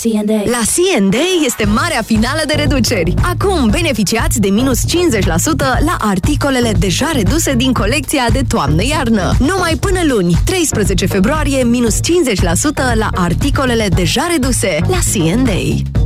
C&A. La C&A este marea finală de reduceri. Acum beneficiați de minus 50% la articolele deja reduse din colecția de toamnă-iarnă. Numai până luni, 13 februarie, minus 50% la articolele deja reduse la C&A.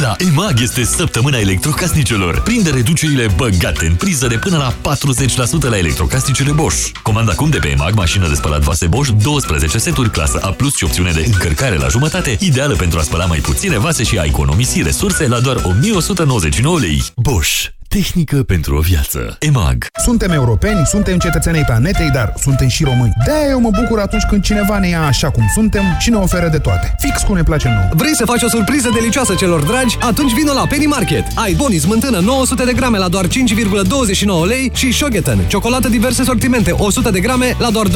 La EMAG este săptămâna electrocasnicelor. Prinde reducerile băgate în priză de până la 40% la electrocasnicele Bosch. Comanda acum de pe EMAG mașină de spălat vase Bosch, 12 seturi, clasă A+, și opțiune de încărcare la jumătate, ideală pentru a spăla mai puține vase și a economisi resurse la doar 1199 lei. Bosch Tehnică pentru o viață. EMAG. Suntem europeni, suntem cetățenii planetei, dar suntem și români. de eu mă bucur atunci când cineva ne ia așa cum suntem și ne oferă de toate. Fix cum ne place nouă. Vrei să faci o surpriză delicioasă celor dragi? Atunci vină la Penny Market. Ai Boni smântână 900 de grame la doar 5,29 lei și Shogeten, ciocolată diverse sortimente 100 de grame la doar 2,39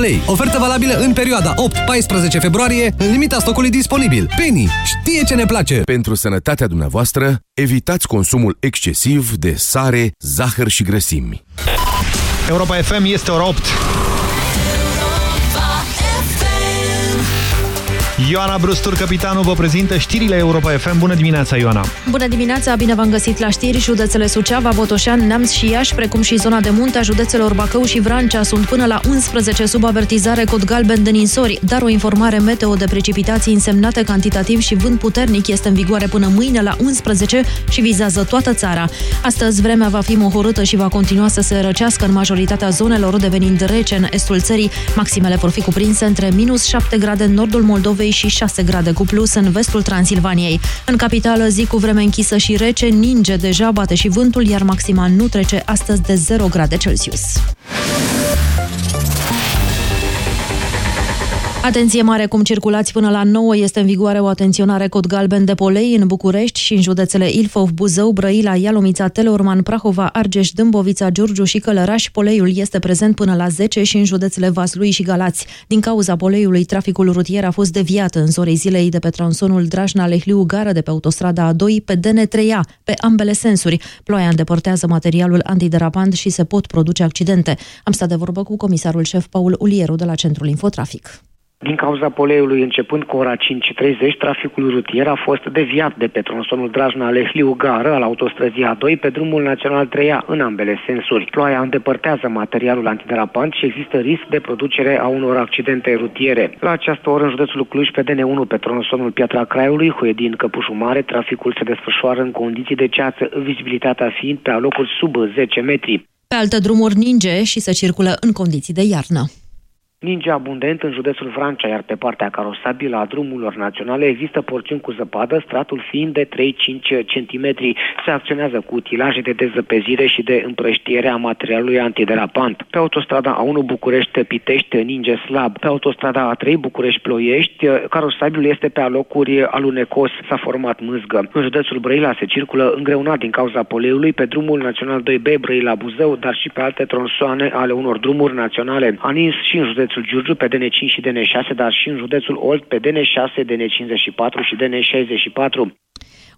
lei. Ofertă valabilă în perioada 8-14 februarie, în limita stocului disponibil. Penny știe ce ne place! Pentru sănătatea dumneavoastră, evitați consumul excesiv de sare, zahăr și grăsimi. Europa FM este ora 8. Ioana Brustur, capitanul, vă prezintă știrile Europa FM. Bună dimineața, Ioana! Bună dimineața, bine v-am găsit la știri. Județele Suceava, Botoșan, Neamț și Iași, precum și zona de munte a județelor Bacău și Vrancea, sunt până la 11 sub avertizare cod galben de ninsori, dar o informare meteo de precipitații însemnate cantitativ și vânt puternic este în vigoare până mâine la 11 și vizează toată țara. Astăzi vremea va fi mohorâtă și va continua să se răcească în majoritatea zonelor, devenind rece în estul țării. Maximele vor fi cuprinse între minus 7 grade în nordul Moldovei și 6 grade cu plus în vestul Transilvaniei. În capitală, zi cu vreme închisă și rece, ninge deja, bate și vântul, iar maxima nu trece astăzi de 0 grade Celsius. Atenție mare cum circulați până la 9 este în vigoare o atenționare cod galben de polei în București și în județele Ilfov, Buzău, Brăila, Ialomița, Teleorman, Prahova, Argeș, Dâmbovița, Giurgiu și Călăraș. Poleiul este prezent până la 10 și în județele Vaslui și Galați. Din cauza poleiului, traficul rutier a fost deviat în zorii zilei de pe tronsonul Drașna-Lehliu, gară de pe autostrada A2 pe DN3A, pe ambele sensuri. Ploaia îndepărtează materialul antiderapant și se pot produce accidente. Am stat de vorbă cu comisarul șef Paul Ulieru de la Centrul Infotrafic. Din cauza poleiului, începând cu ora 5.30, traficul rutier a fost deviat de pe tronsonul Drajna-Lehliu-Gară al autostrăzii A2 pe drumul național 3A în ambele sensuri. Ploaia îndepărtează materialul antiderapant și există risc de producere a unor accidente rutiere. La această oră, în județul Cluj, pe DN1, pe tronsonul Piatra Craiului, Huedin Căpușu Mare, traficul se desfășoară în condiții de ceață, vizibilitatea fiind pe alocuri sub 10 metri. Pe alte drumuri ninge și se circulă în condiții de iarnă. Ninge abundent în județul Vrancea, iar pe partea carosabilă a drumurilor naționale există porțiuni cu zăpadă, stratul fiind de 3-5 cm. Se acționează cu utilaje de dezăpezire și de împrăștiere a materialului antiderapant. Pe autostrada A1 București-Pitești ninge slab. Pe autostrada A3 București-Ploiești, carosabilul este pe alocuri alunecos, s-a format mâzgă. În județul Brăila se circulă îngreunat din cauza poleiului pe drumul național 2B Brăila-Buzău, dar și pe alte tronsoane ale unor drumuri naționale. A nins și în județul județul Giurgiu pe DN5 și DN6, dar și în județul Olt pe DN6, DN54 și DN64.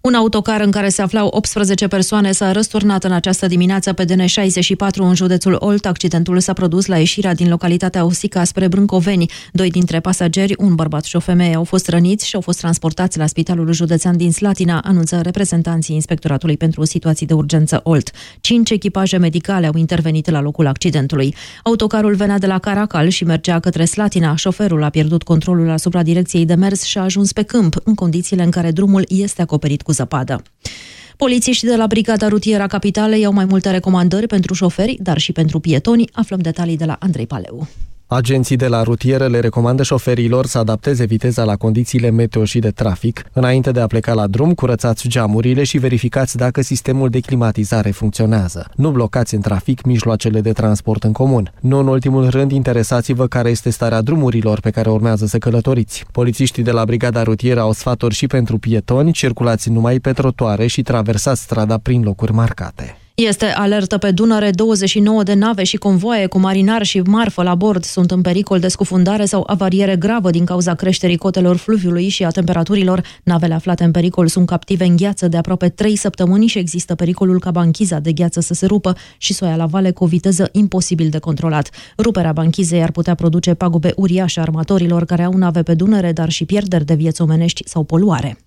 Un autocar în care se aflau 18 persoane s-a răsturnat în această dimineață pe DN64 în județul Olt. Accidentul s-a produs la ieșirea din localitatea Osica spre Brâncoveni. Doi dintre pasageri, un bărbat și o femeie, au fost răniți și au fost transportați la Spitalul Județean din Slatina, anunță reprezentanții Inspectoratului pentru Situații de Urgență Olt. Cinci echipaje medicale au intervenit la locul accidentului. Autocarul venea de la Caracal și mergea către Slatina. Șoferul a pierdut controlul asupra direcției de mers și a ajuns pe câmp, în condițiile în care drumul este acoperit cu cu zăpadă. Polițiștii de la Brigada Rutieră a Capitalei au mai multe recomandări pentru șoferi, dar și pentru pietoni. Aflăm detalii de la Andrei Paleu. Agenții de la rutiere le recomandă șoferilor să adapteze viteza la condițiile meteo și de trafic. Înainte de a pleca la drum, curățați geamurile și verificați dacă sistemul de climatizare funcționează. Nu blocați în trafic mijloacele de transport în comun. Nu în ultimul rând, interesați-vă care este starea drumurilor pe care urmează să călătoriți. Polițiștii de la Brigada Rutieră au sfaturi și pentru pietoni, circulați numai pe trotuare și traversați strada prin locuri marcate. Este alertă pe Dunăre, 29 de nave și convoaie cu marinari și marfă la bord sunt în pericol de scufundare sau avariere gravă din cauza creșterii cotelor fluviului și a temperaturilor. Navele aflate în pericol sunt captive în gheață de aproape 3 săptămâni și există pericolul ca banchiza de gheață să se rupă și să o ia la vale cu o viteză imposibil de controlat. Ruperea banchizei ar putea produce pagube uriașe armatorilor care au nave pe Dunăre, dar și pierderi de vieți omenești sau poluare.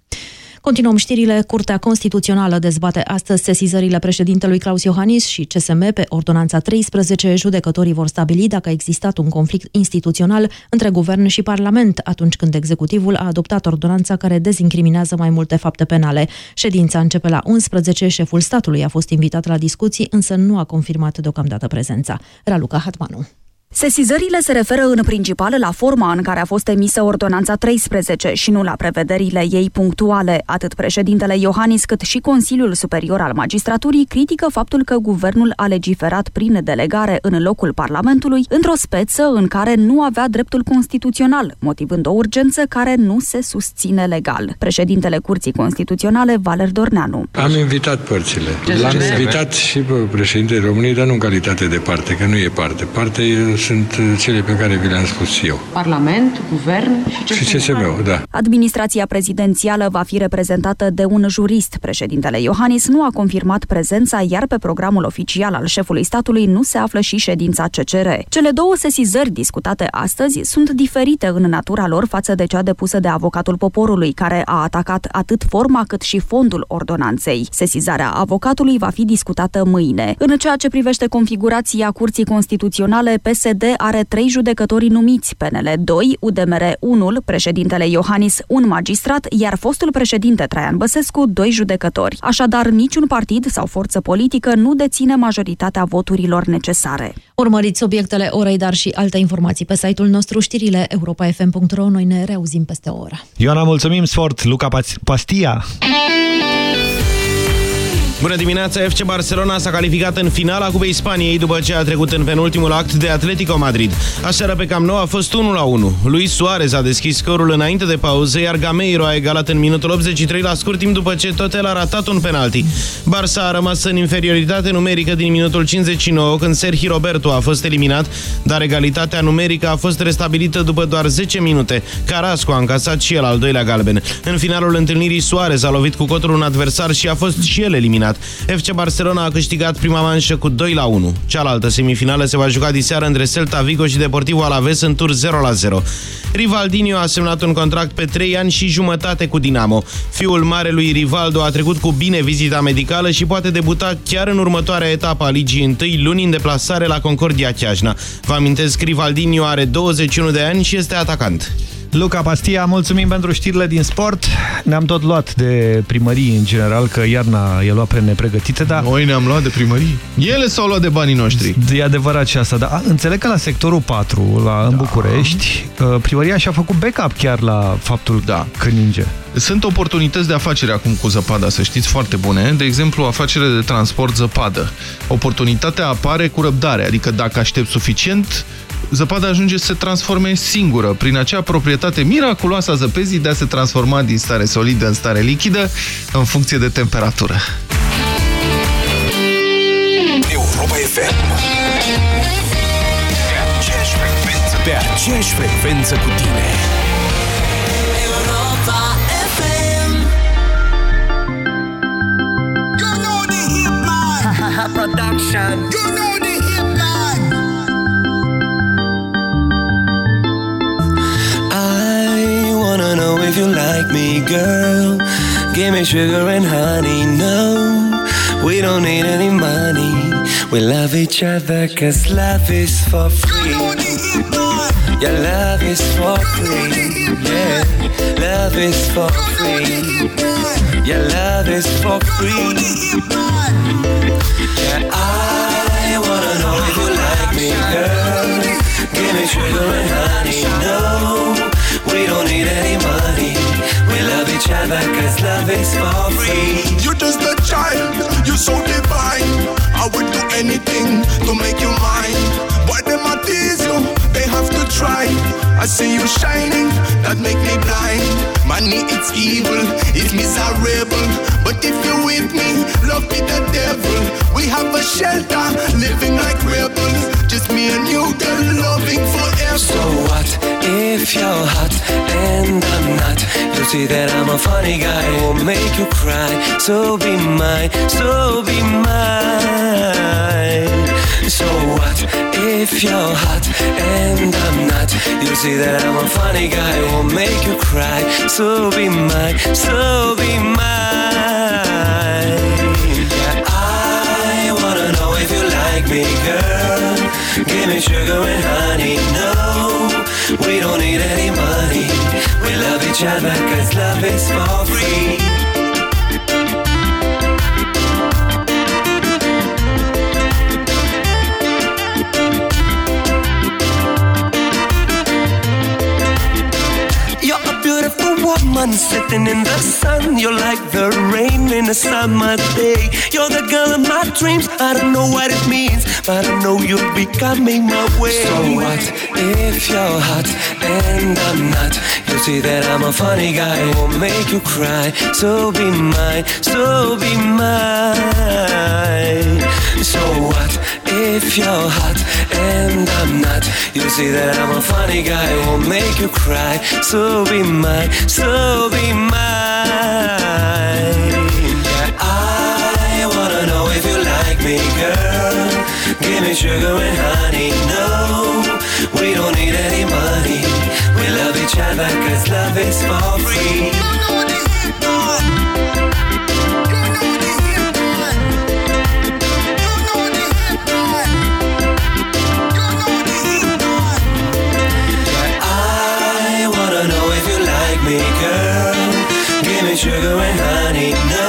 Continuăm știrile. Curtea Constituțională dezbate astăzi sesizările președintelui Claus Iohannis și CSM pe Ordonanța 13. Judecătorii vor stabili dacă a existat un conflict instituțional între guvern și Parlament atunci când executivul a adoptat ordonanța care dezincriminează mai multe fapte penale. Ședința începe la 11. Șeful statului a fost invitat la discuții, însă nu a confirmat deocamdată prezența. Raluca Hatmanu. Sesizările se referă în principal la forma în care a fost emisă Ordonanța 13 și nu la prevederile ei punctuale. Atât președintele Iohannis cât și Consiliul Superior al Magistraturii critică faptul că guvernul a legiferat prin delegare în locul Parlamentului într-o speță în care nu avea dreptul constituțional, motivând o urgență care nu se susține legal. Președintele Curții Constituționale, Valer Dorneanu. Am invitat părțile. L-am invitat și pe președintele României, dar nu în calitate de parte, că nu e parte. Parte sunt cele pe care vi le-am spus eu. Parlament, guvern și Și CSM-ul, da. Administrația prezidențială va fi reprezentată de un jurist. Președintele Iohannis nu a confirmat prezența, iar pe programul oficial al șefului statului nu se află și ședința CCR. Cele două sesizări discutate astăzi sunt diferite în natura lor față de cea depusă de avocatul poporului, care a atacat atât forma cât și fondul ordonanței. Sesizarea avocatului va fi discutată mâine. În ceea ce privește configurația Curții Constituționale, PSD are trei judecători numiți, PNL 2, UDMR 1, președintele Iohannis un magistrat, iar fostul președinte Traian Băsescu doi judecători. Așadar, niciun partid sau forță politică nu deține majoritatea voturilor necesare. Urmăriți obiectele orei, dar și alte informații pe site-ul nostru, știrile europa.fm.ro. Noi ne reauzim peste o oră. Ioana, mulțumim, sport, Luca Pastia. Bună dimineața! FC Barcelona s-a calificat în finala Cupei Spaniei după ce a trecut în penultimul act de Atletico Madrid. Aseară pe Camp Nou a fost 1-1. Luis Suarez a deschis scorul înainte de pauză, iar Gameiro a egalat în minutul 83 la scurt timp după ce Totel a ratat un penalti. Barça a rămas în inferioritate numerică din minutul 59 când Sergi Roberto a fost eliminat, dar egalitatea numerică a fost restabilită după doar 10 minute. Carrasco a încasat și el al doilea galben. În finalul întâlnirii Suarez a lovit cu cotul un adversar și a fost și el eliminat eliminat. FC Barcelona a câștigat prima manșă cu 2 la 1. Cealaltă semifinală se va juca diseară între Celta Vigo și Deportivo Alaves în tur 0 la 0. Rivaldinho a semnat un contract pe 3 ani și jumătate cu Dinamo. Fiul marelui Rivaldo a trecut cu bine vizita medicală și poate debuta chiar în următoarea etapă a Ligii 1, luni în deplasare la Concordia Chiajna. Vă amintesc, Rivaldinho are 21 de ani și este atacant. Luca Pastia, mulțumim pentru știrile din sport. Ne-am tot luat de primării în general, că iarna e luat pe nepregătite, dar... Noi ne-am luat de primării. Ele s-au luat de banii noștri. E adevărat și asta, dar a, înțeleg că la sectorul 4, la, da. în București, uh, primăria și-a făcut backup chiar la faptul da. că ninge. Sunt oportunități de afacere acum cu zăpada, să știți, foarte bune. De exemplu, afacere de transport zăpadă. Oportunitatea apare cu răbdare, adică dacă aștept suficient, zăpada ajunge să se transforme singură. Prin acea proprietate miraculoasă a zăpezii de a se transforma din stare solidă în stare lichidă în funcție de temperatură. Europa FM Pe aceeași frecvență, pe aceeași frecvență cu tine. Europa FM You know the hit man. Production. You know me, girl. Give me sugar and honey. No, we don't need any money. We love each other cause love is for free. Your love is for free. Yeah, love is for free. Your love is for free. Yeah, I wanna know if you like me, girl. Give me sugar and honey. No, we don't need any money. We love each other cause love is for free. You're just a child, you're so divine. I would do anything to make you mine. Why them a tease you? They have to try. I see you shining, that make me blind. Money, it's evil, it's miserable. But if you're with me, love be the devil. We have a shelter, living like rebels. Just me and you, girl, loving forever. So what if you're hot and I'm not? You see that I'm a funny guy, won't make you cry. So be mine, so be mine. So what if you're hot and I'm not? You see that I'm a funny guy, won't make you cry. So be mine, so be mine. Girl. Give me sugar and honey. No, we don't need any money. We love each other cause love is for free. One sitting in the sun. You're like the rain in a summer day. You're the girl of my dreams. I don't know what it means, but I know you'll be coming my way. So what if you're hot and I'm not? You see that I'm a funny guy, I won't make you cry. So be mine, so be mine. So what if you're hot and I'm not? You'll see that I'm a funny guy, won't make you cry. So be mine, so be mine. Yeah, I wanna know if you like me, girl. Give me sugar and honey. No, we don't need any money. We love each other cause love is for free. Sugar and honey. No,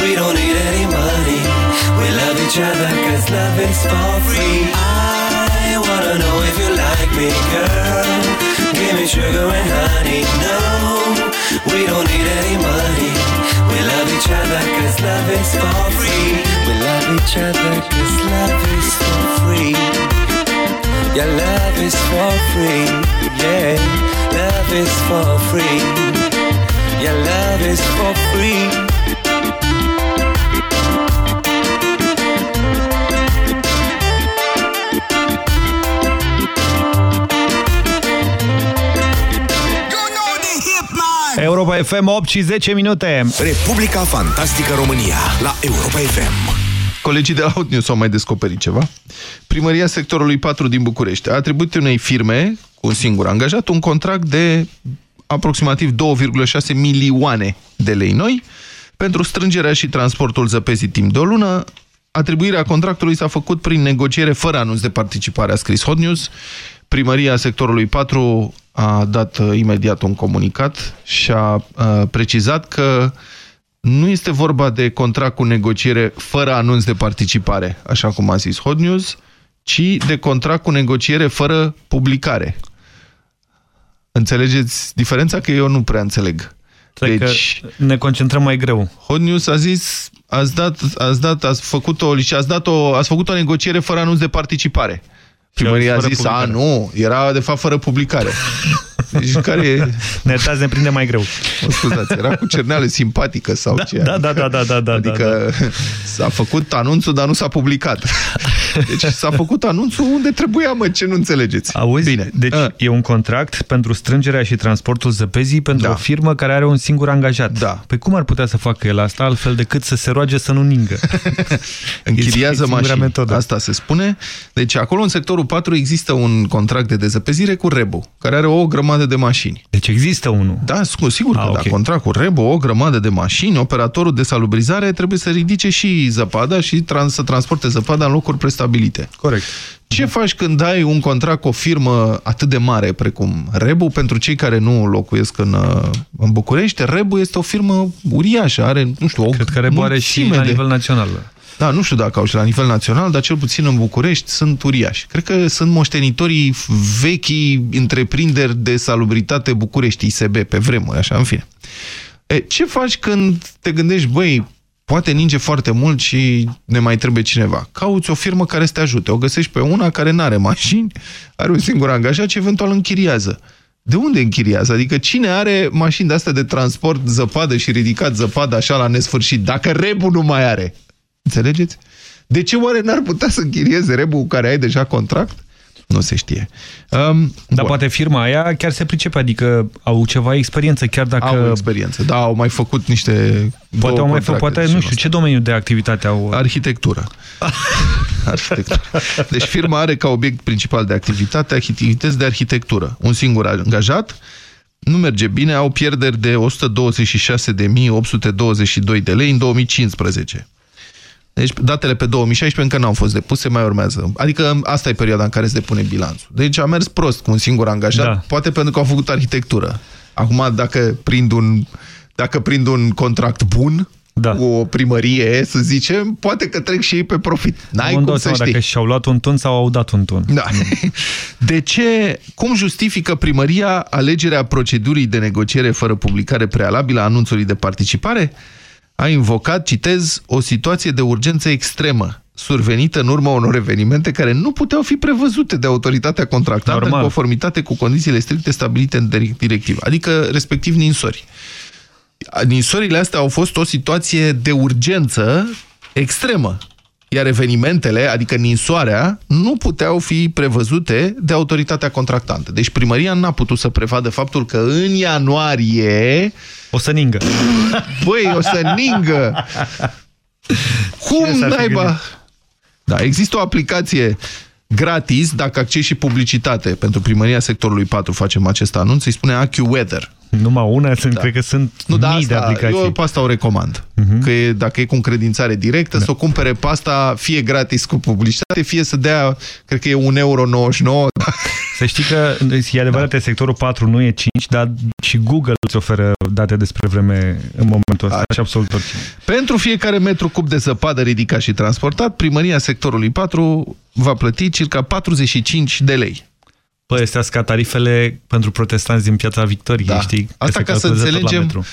we don't need any money. We love each other cause love is for free. I wanna know if you like me, girl. Give me sugar and honey. No, we don't need any money. We love each other cause love is for free. We love each other cause love is for free. Your love is for free, yeah. Love is for free. Your love is for free. Europa FM 8 și 10 minute. Republica Fantastică România la Europa FM. Colegii de la Hot News au mai descoperit ceva. Primăria sectorului 4 din București a atribuit unei firme cu un singur angajat un contract de aproximativ 2,6 milioane de lei noi pentru strângerea și transportul zăpezii timp de o lună. Atribuirea contractului s-a făcut prin negociere fără anunț de participare, a scris Hot News. Primăria sectorului 4 a dat uh, imediat un comunicat și a uh, precizat că nu este vorba de contract cu negociere fără anunț de participare, așa cum a zis Hot News, ci de contract cu negociere fără publicare. Înțelegeți diferența? Că eu nu prea înțeleg. Cred deci, că ne concentrăm mai greu. Hot News a zis, ați dat, ați dat, ați făcut o, ați dat o, ați făcut o negociere fără anunț de participare. Primăria a zis, publicare. a, nu, era de fapt fără publicare. Deci care... Ne ne prinde mai greu. O scuzați, era cu cerneală simpatică sau da, ce? Da, da, da, da, da, da. Adică da, da. s-a făcut anunțul, dar nu s-a publicat. Deci s-a făcut anunțul unde trebuia, mă, ce nu înțelegeți. Auzi? Bine. Deci a. e un contract pentru strângerea și transportul zăpezii pentru da. o firmă care are un singur angajat. Da. Păi cum ar putea să facă el asta altfel decât să se roage să nu ningă? Închiriază mașini. Metodă. Asta se spune. Deci acolo în sectorul 4 există un contract de dezăpezire cu Rebu, care are o grămadă de mașini. Deci există unul? Da, sigur că A, da. ok. Contract cu Rebu, o grămadă de mașini, operatorul de salubrizare trebuie să ridice și zăpada și trans să transporte zăpada în locuri prestabilite. Corect. Ce faci când ai un contract cu o firmă atât de mare precum Rebu? Pentru cei care nu locuiesc în, uh, în București, Rebu este o firmă uriașă, are, nu știu, o Cred că Rebu are și la de... nivel național. Da, nu știu dacă au și la nivel național, dar cel puțin în București sunt uriași. Cred că sunt moștenitorii vechii întreprinderi de salubritate București, ISB, pe vremuri, așa, în fine. E, ce faci când te gândești, băi, poate ninge foarte mult și ne mai trebuie cineva? Cauți o firmă care să te ajute. O găsești pe una care nu are mașini, are un singur angajat și eventual închiriază. De unde închiriază? Adică cine are mașini de astea de transport zăpadă și ridicat zăpadă așa la nesfârșit? Dacă Rebu nu mai are. Înțelegeți? De ce oare n-ar putea să închirieze Rebu cu care ai deja contract? Nu se știe. Um, Dar bun. poate firma aia chiar se pricepe, adică au ceva experiență, chiar dacă... Au experiență, da, au mai făcut niște... Poate au mai făcut, poate, nu știu, ce domeniu de activitate au... Arhitectură. arhitectură. Deci firma are ca obiect principal de activitate activități de arhitectură. Un singur angajat, nu merge bine, au pierderi de 126.822 de lei în 2015. Deci datele pe 2016 încă nu au fost depuse, mai urmează. Adică asta e perioada în care se depune bilanțul. Deci a mers prost cu un singur angajat, da. poate pentru că au făcut arhitectură. Acum, dacă prind un, dacă prind un contract bun, da. cu o primărie, să zicem, poate că trec și ei pe profit. N-ai cum să știi. Dacă și-au luat un tun sau au dat un tun. Da. De ce, cum justifică primăria alegerea procedurii de negociere fără publicare prealabilă a anunțului de participare? A invocat, citez, o situație de urgență extremă survenită în urma unor evenimente care nu puteau fi prevăzute de autoritatea contractantă Normal. în conformitate cu condițiile stricte stabilite în directivă, adică respectiv ninsori. Ninsorile astea au fost o situație de urgență extremă, iar evenimentele, adică ninsoarea, nu puteau fi prevăzute de autoritatea contractantă. Deci primăria n-a putut să prevadă faptul că în ianuarie... O să ningă. Băi, o să ningă! Cum naiba? Da, există o aplicație gratis, dacă accesi și publicitate. Pentru primăria sectorului 4 facem acest anunț, îi spune AccuWeather. Numai una, sunt, da. cred că sunt nu, da, mii asta, de aplicații. Eu pe asta o recomand. Uh mhm. -huh. Că e, dacă e cu încredințare directă, da. să o cumpere pe asta fie gratis cu publicitate, fie să dea, cred că e 1,99 euro. Să știi că, e adevărat, da. sectorul 4 nu e 5, dar și Google îți oferă date despre vreme în momentul ăsta și absolut oricine. Pentru fiecare metru cub de zăpadă ridicat și transportat, primăria sectorului 4 va plăti circa 45 de lei. Păi, astea ca tarifele pentru protestanți din Piața Victoriei, da. știi? Asta ca să înțelegem,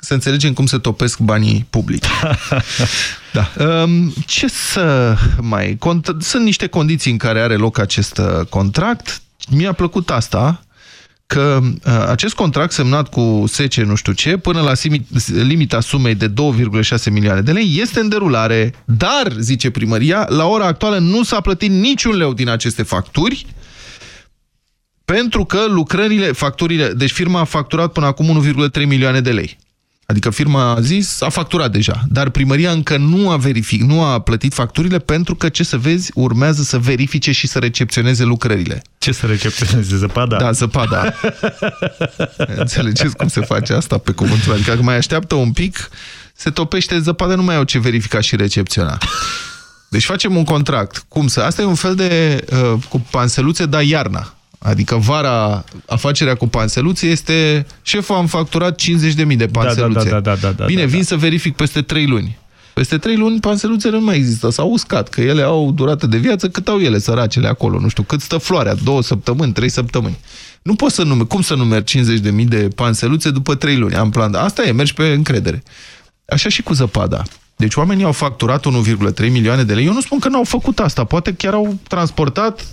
să înțelegem cum se topesc banii publici. da. Um, ce să mai... Sunt niște condiții în care are loc acest uh, contract. Mi-a plăcut asta, că uh, acest contract semnat cu SECE nu știu ce, până la limita sumei de 2,6 milioane de lei, este în derulare, dar, zice primăria, la ora actuală nu s-a plătit niciun leu din aceste facturi, pentru că lucrările, facturile, deci firma a facturat până acum 1,3 milioane de lei. Adică firma a zis, a facturat deja, dar primăria încă nu a, verific, nu a plătit facturile pentru că, ce să vezi, urmează să verifice și să recepționeze lucrările. Ce să recepționeze? Zăpada? Da, zăpada. Înțelegeți cum se face asta pe cuvântul? Adică mai așteaptă un pic, se topește zăpada, nu mai au ce verifica și recepționa. Deci facem un contract. Cum să? Asta e un fel de uh, cu panseluțe, dar iarna. Adică vara afacerea cu panseluțe este șeful am facturat 50.000 de panseluțe. Da, da, da, da, da, da, Bine, da, da. vin să verific peste 3 luni. Peste 3 luni panseluțele nu mai există, s-au uscat, că ele au durată de viață cât au ele, săracele acolo, nu știu, cât stă floarea, 2 săptămâni, 3 săptămâni. Nu poți să nume, cum să numeri 50.000 de panseluțe după 3 luni? Am plan, asta e, mergi pe încredere. Așa și cu zăpada. Deci oamenii au facturat 1,3 milioane de lei. Eu nu spun că n-au făcut asta. Poate chiar au transportat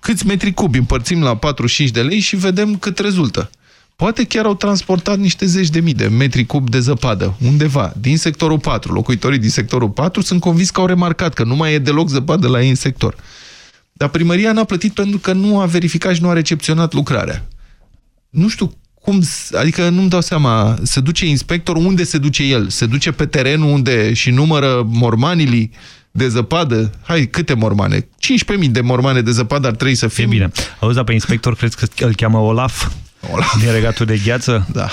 câți metri cubi împărțim la 45 de lei și vedem cât rezultă. Poate chiar au transportat niște zeci de mii de metri cub de zăpadă, undeva, din sectorul 4. Locuitorii din sectorul 4 sunt convins că au remarcat că nu mai e deloc zăpadă la ei în sector. Dar primăria n-a plătit pentru că nu a verificat și nu a recepționat lucrarea. Nu știu cum, adică nu-mi dau seama, se duce inspector, unde se duce el? Se duce pe terenul unde și numără mormanilii? De zăpadă, hai, câte mormane? 15.000 de mormane de zăpadă ar trebui să fie. E bine. Auzi, pe inspector, crezi că îl cheamă Olaf? Olaf. Din regatul de gheață? Da.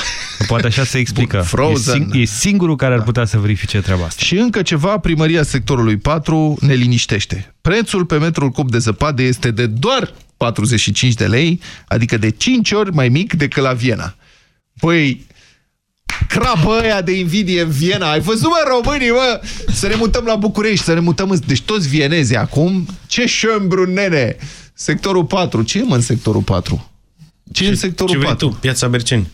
Poate așa se explică. Frozen. E, sing e singurul care ar da. putea să verifice treaba asta. Și încă ceva, primăria sectorului 4 ne liniștește. Prețul pe metrul cub de zăpadă este de doar 45 de lei, adică de 5 ori mai mic decât la Viena. Păi, crabă aia de invidie în Viena. Ai văzut, mă, românii, mă? Să ne mutăm la București, să ne mutăm în... Deci toți vienezi acum. Ce șömbru, nene! Sectorul 4. Ce e, mă, în sectorul 4? Ce, ce e în sectorul ce 4? tu? Piața Berceni.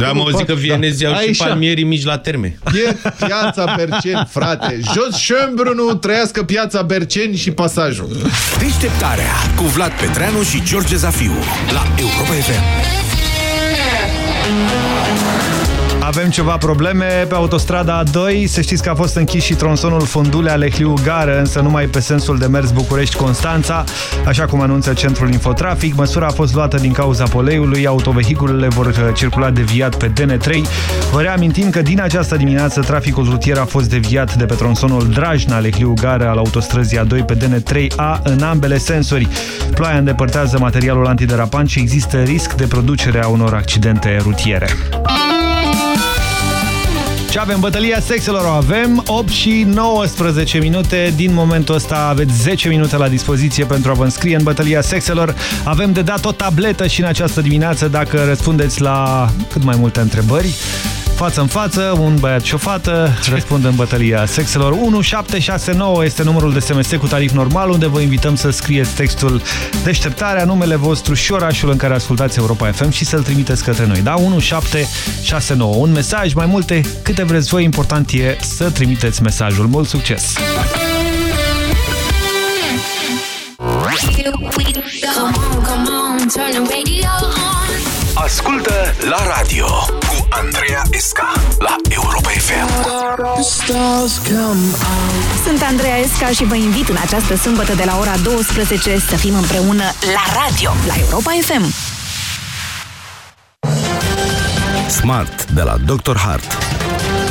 Da, am auzit că vienezii da. au și palmierii mici la terme. E piața Berceni, frate. Jos Șömbrunu, trăiască piața Berceni și pasajul. Deșteptarea cu Vlad Petreanu și George Zafiu la Europa FM. Avem ceva probleme pe autostrada A2. Să știți că a fost închis și tronsonul Fundulea Lehliu Gară, însă numai pe sensul de mers București-Constanța, așa cum anunță Centrul Infotrafic. Măsura a fost luată din cauza poleiului. Autovehiculele vor uh, circula deviat pe DN3. Vă reamintim că din această dimineață traficul rutier a fost deviat de pe tronsonul Drajna Lehliu Gară al autostrăzii A2 pe DN3A în ambele sensuri. Ploaia îndepărtează materialul antiderapant și există risc de producerea unor accidente rutiere. Ce avem? Bătălia sexelor o avem 8 și 19 minute. Din momentul ăsta aveți 10 minute la dispoziție pentru a vă înscrie în Bătălia sexelor. Avem de dat o tabletă și în această dimineață dacă răspundeți la cât mai multe întrebări. Față în față, un băiat și o fată răspund în bătălia sexelor. 1769 este numărul de SMS cu tarif normal, unde vă invităm să scrieți textul deșteptarea, numele vostru și orașul în care ascultați Europa FM și să-l trimiteți către noi. Da? 1769. Un mesaj, mai multe, câte vreți voi, important e să trimiteți mesajul. Mult succes! Ascultă la radio cu Andreea Esca la Europa FM. Sunt Andreea Esca și vă invit în această sâmbătă de la ora 12 să fim împreună la radio, la Europa FM. Smart de la Dr. Hart.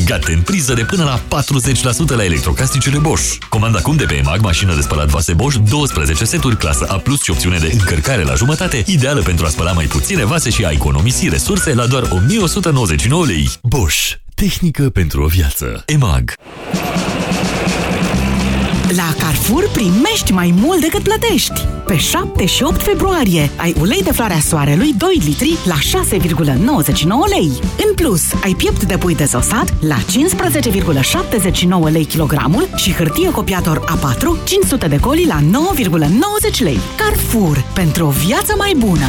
băgate în priză de până la 40% la electrocasnicele Bosch. Comanda acum de pe EMAG mașină de spălat vase Bosch, 12 seturi, clasă A+, și opțiune de încărcare la jumătate, ideală pentru a spăla mai puține vase și a economisi resurse la doar 1199 lei. Bosch. Tehnică pentru o viață. EMAG. La Carrefour primești mai mult decât plătești. Pe 7 și 8 februarie ai ulei de floarea soarelui 2 litri la 6,99 lei. În plus, ai piept de pui dezosat la 15,79 lei kilogramul și hârtie copiator A4 500 de coli la 9,90 lei. Carrefour, pentru o viață mai bună!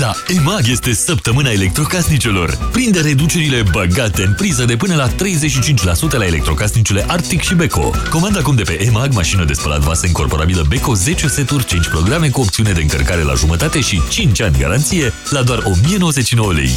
La EMAG este săptămâna electrocasnicelor. Prinde reducerile băgate în priză de până la 35% la electrocasnicele Arctic și Beko. Comanda acum de pe EMAG mașină de spălat vase incorporabilă Beko 10 seturi, 5 programe cu opțiune de încărcare la jumătate și 5 ani garanție la doar 1099 lei.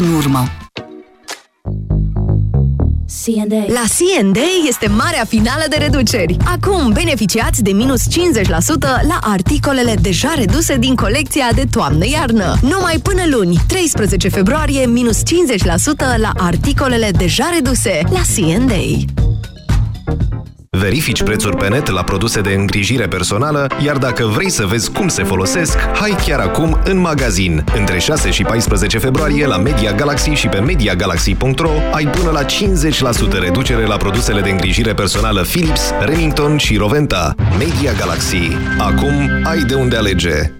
în urmă. La C&A este marea finală de reduceri. Acum beneficiați de minus 50% la articolele deja reduse din colecția de toamnă-iarnă. Numai până luni, 13 februarie, minus 50% la articolele deja reduse la C&A. Verifici prețuri pe net la produse de îngrijire personală, iar dacă vrei să vezi cum se folosesc, hai chiar acum în magazin. Între 6 și 14 februarie la Media Galaxy și pe MediaGalaxy.ro ai până la 50% reducere la produsele de îngrijire personală Philips, Remington și Roventa. Media Galaxy. Acum ai de unde alege.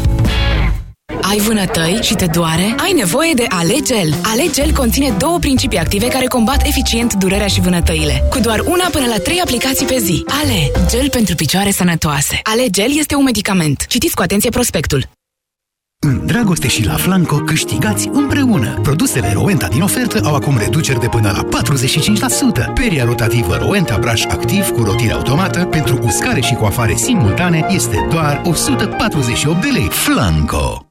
Ai vânătăi și te doare? Ai nevoie de Alegel. Alegel conține două principii active care combat eficient durerea și vânătăile. Cu doar una până la trei aplicații pe zi. Ale, gel pentru picioare sănătoase. Alegel este un medicament. Citiți cu atenție prospectul. În dragoste și la Flanco câștigați împreună. Produsele Rowenta din ofertă au acum reduceri de până la 45%. Peria rotativă Rowenta Brush Activ cu rotire automată pentru uscare și coafare simultane este doar 148 de lei. Flanco!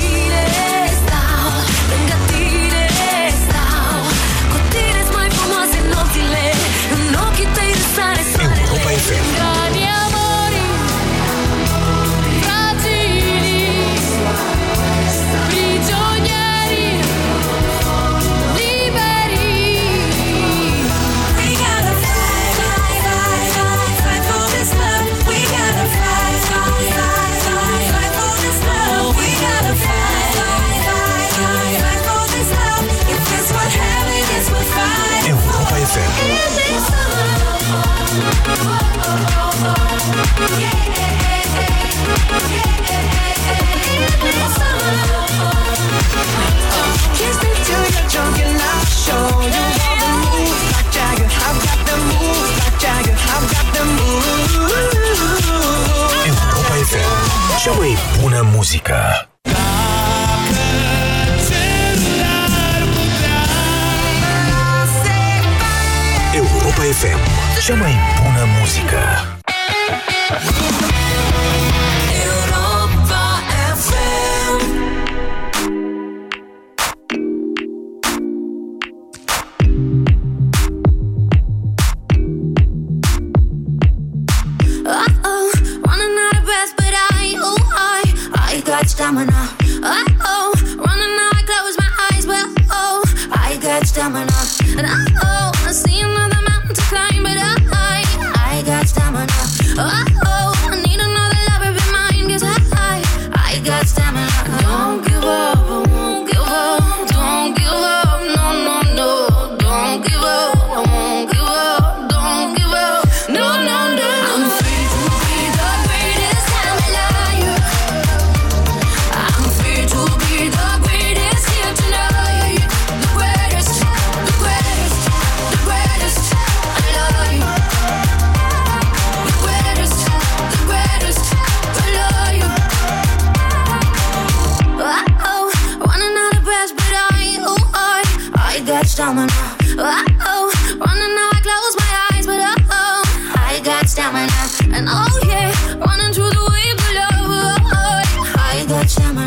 Cea mai bună muzică. Europa FM. Cea mai bună muzică.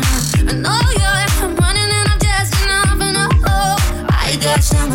Got stamina. And oh yeah, I'm running and I'm just enough, and oh, I got stamina.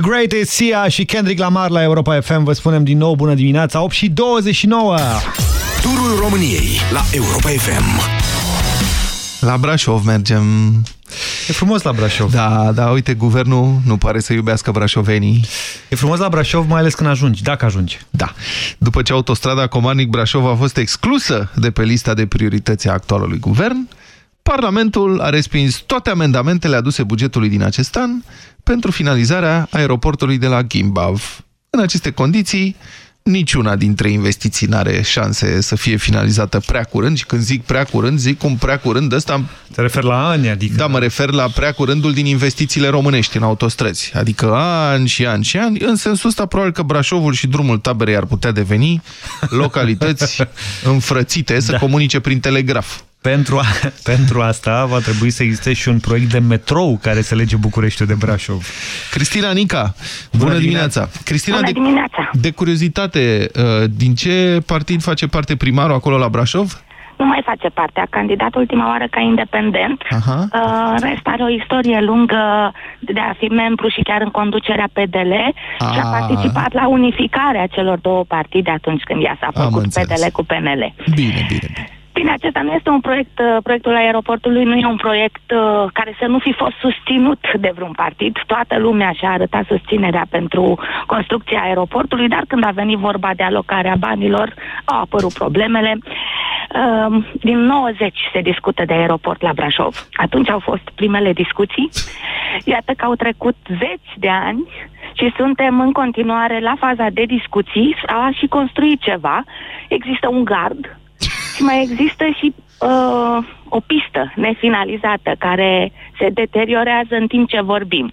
Greatest, Sia și Kendrick Lamar la Europa FM. Vă spunem din nou bună dimineața, 8 și 29. Turul României la Europa FM. La Brașov mergem. E frumos la Brașov. Da, da, uite, guvernul nu pare să iubească brașovenii. E frumos la Brașov, mai ales când ajungi, dacă ajungi. Da. După ce autostrada Comarnic-Brașov a fost exclusă de pe lista de priorități a actualului guvern, Parlamentul a respins toate amendamentele aduse bugetului din acest an pentru finalizarea aeroportului de la Gimbav. În aceste condiții, niciuna dintre investiții n-are șanse să fie finalizată prea curând și când zic prea curând, zic cum prea curând ăsta... Te refer la ani, adică... Da, mă refer la prea curândul din investițiile românești în autostrăzi, adică ani și ani și ani. În sensul ăsta, probabil că Brașovul și drumul taberei ar putea deveni localități înfrățite să Da. comunice prin telegraf. Pentru, a, pentru asta va trebui să existe și un proiect de metrou care să lege Bucureștiul de Brașov. Cristina Nica, bună, bună dimineața! Cristina, Bună de, dimineața! de curiozitate, uh, din ce partid face parte primarul acolo la Brașov? Nu mai face parte. A candidat ultima oară ca independent. Aha. Uh, în rest are o istorie lungă de a fi membru și chiar în conducerea PDL și a Ah. participat la unificarea celor două partide atunci când ea s-a Am făcut înțeles. PDL cu PNL. Bine, bine, bine. Bine, acesta nu este un proiect, uh, proiectul aeroportului nu e un proiect uh, care să nu fi fost susținut de vreun partid. Toată lumea și-a arătat susținerea pentru construcția aeroportului, dar când a venit vorba de alocarea banilor, au apărut problemele. Uh, Din 90 se discută de aeroport la Brașov. Atunci au fost primele discuții. Iată că au trecut zeci de ani și suntem în continuare la faza de discuții. A și construit ceva. Există un gard și mai există și uh, o pistă nefinalizată care se deteriorează în timp ce vorbim.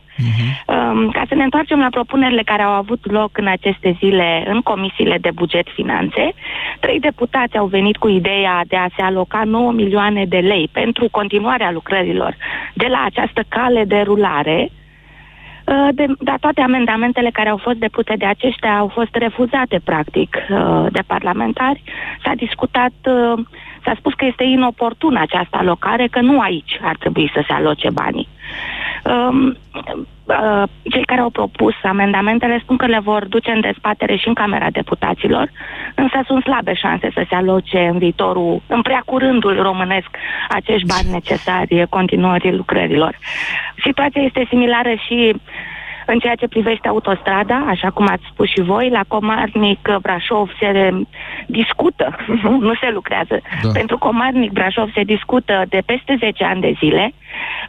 Um, ca să ne întoarcem la propunerile care au avut loc în aceste zile în comisiile de buget finanțe, trei deputați au venit cu ideea de a se aloca 9 milioane de lei pentru continuarea lucrărilor de la această cale de rulare, Uh, de, dar toate amendamentele care au fost depute de aceștia au fost refuzate, practic, uh, de parlamentari. S-a discutat, uh, s-a spus că este inoportună această alocare, că nu aici ar trebui să se aloce banii. Um, uh, Cei care au propus amendamentele spun că le vor duce în dezbatere și în Camera Deputaților, însă sunt slabe șanse să se aloce în viitorul, în prea curândul românesc, acești bani necesari continuării lucrărilor. Situația este similară și în ceea ce privește autostrada, așa cum ați spus și voi, la Comarnic Brașov se discută, nu se lucrează. Da. Pentru Comarnic Brașov se discută de peste 10 ani de zile.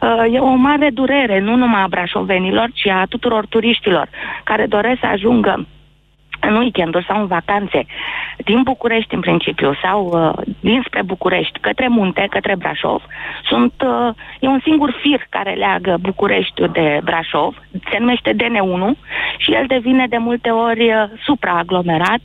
Uh, E o mare durere, nu numai a brașovenilor, ci a tuturor turiștilor care doresc să ajungă în weekenduri sau în vacanțe din București în principiu sau uh, dinspre București către munte, către Brașov, sunt, uh, e un singur fir care leagă Bucureștiul de Brașov, se numește DN1 și el devine de multe ori uh, supraaglomerat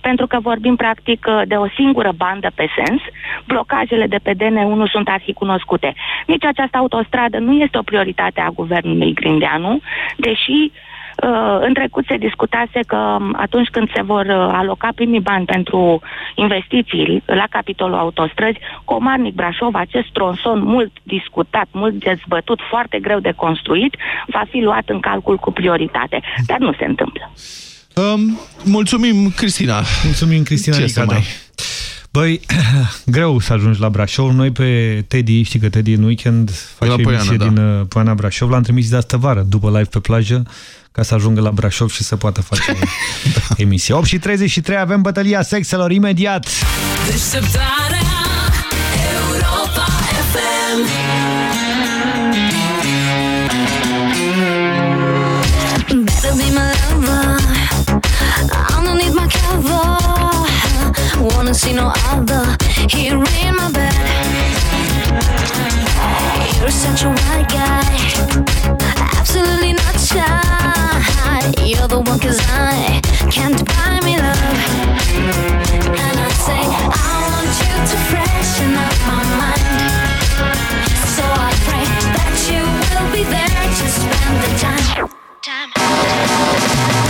pentru că vorbim practic uh, de o singură bandă pe sens. Blocajele de pe DN1 sunt arhicunoscute. Nici această autostradă nu este o prioritate a guvernului Grindeanu, deși Uh, în trecut se discutase că um, atunci când se vor uh, aloca primii bani pentru investiții la capitolul autostrăzi, Comarnic Brașov, acest tronson mult discutat, mult dezbătut, foarte greu de construit, va fi luat în calcul cu prioritate. Dar nu se întâmplă. Um, mulțumim, Cristina. Mulțumim, Cristina Ce Nica, să da. mai- Băi, greu să ajungi la Brașov. Noi pe Teddy, știi că Teddy în weekend face La Poiana, emisie da. din uh, Poiana Brașov. L-am trimis de astă vară, după live pe plajă, ca să ajungă la Brașov și să poată face emisia. 8 și 33 avem bătălia sexelor imediat. Deșteptarea Europa FM Better be my lover. Underneath my cover. Wanna see no other. Here in my bed You're such a white guy. Absolutely not shy. You're the I Can't buy me love. And I say I want you to freshen up my mind. So I pray that you will be there to spend the time. Time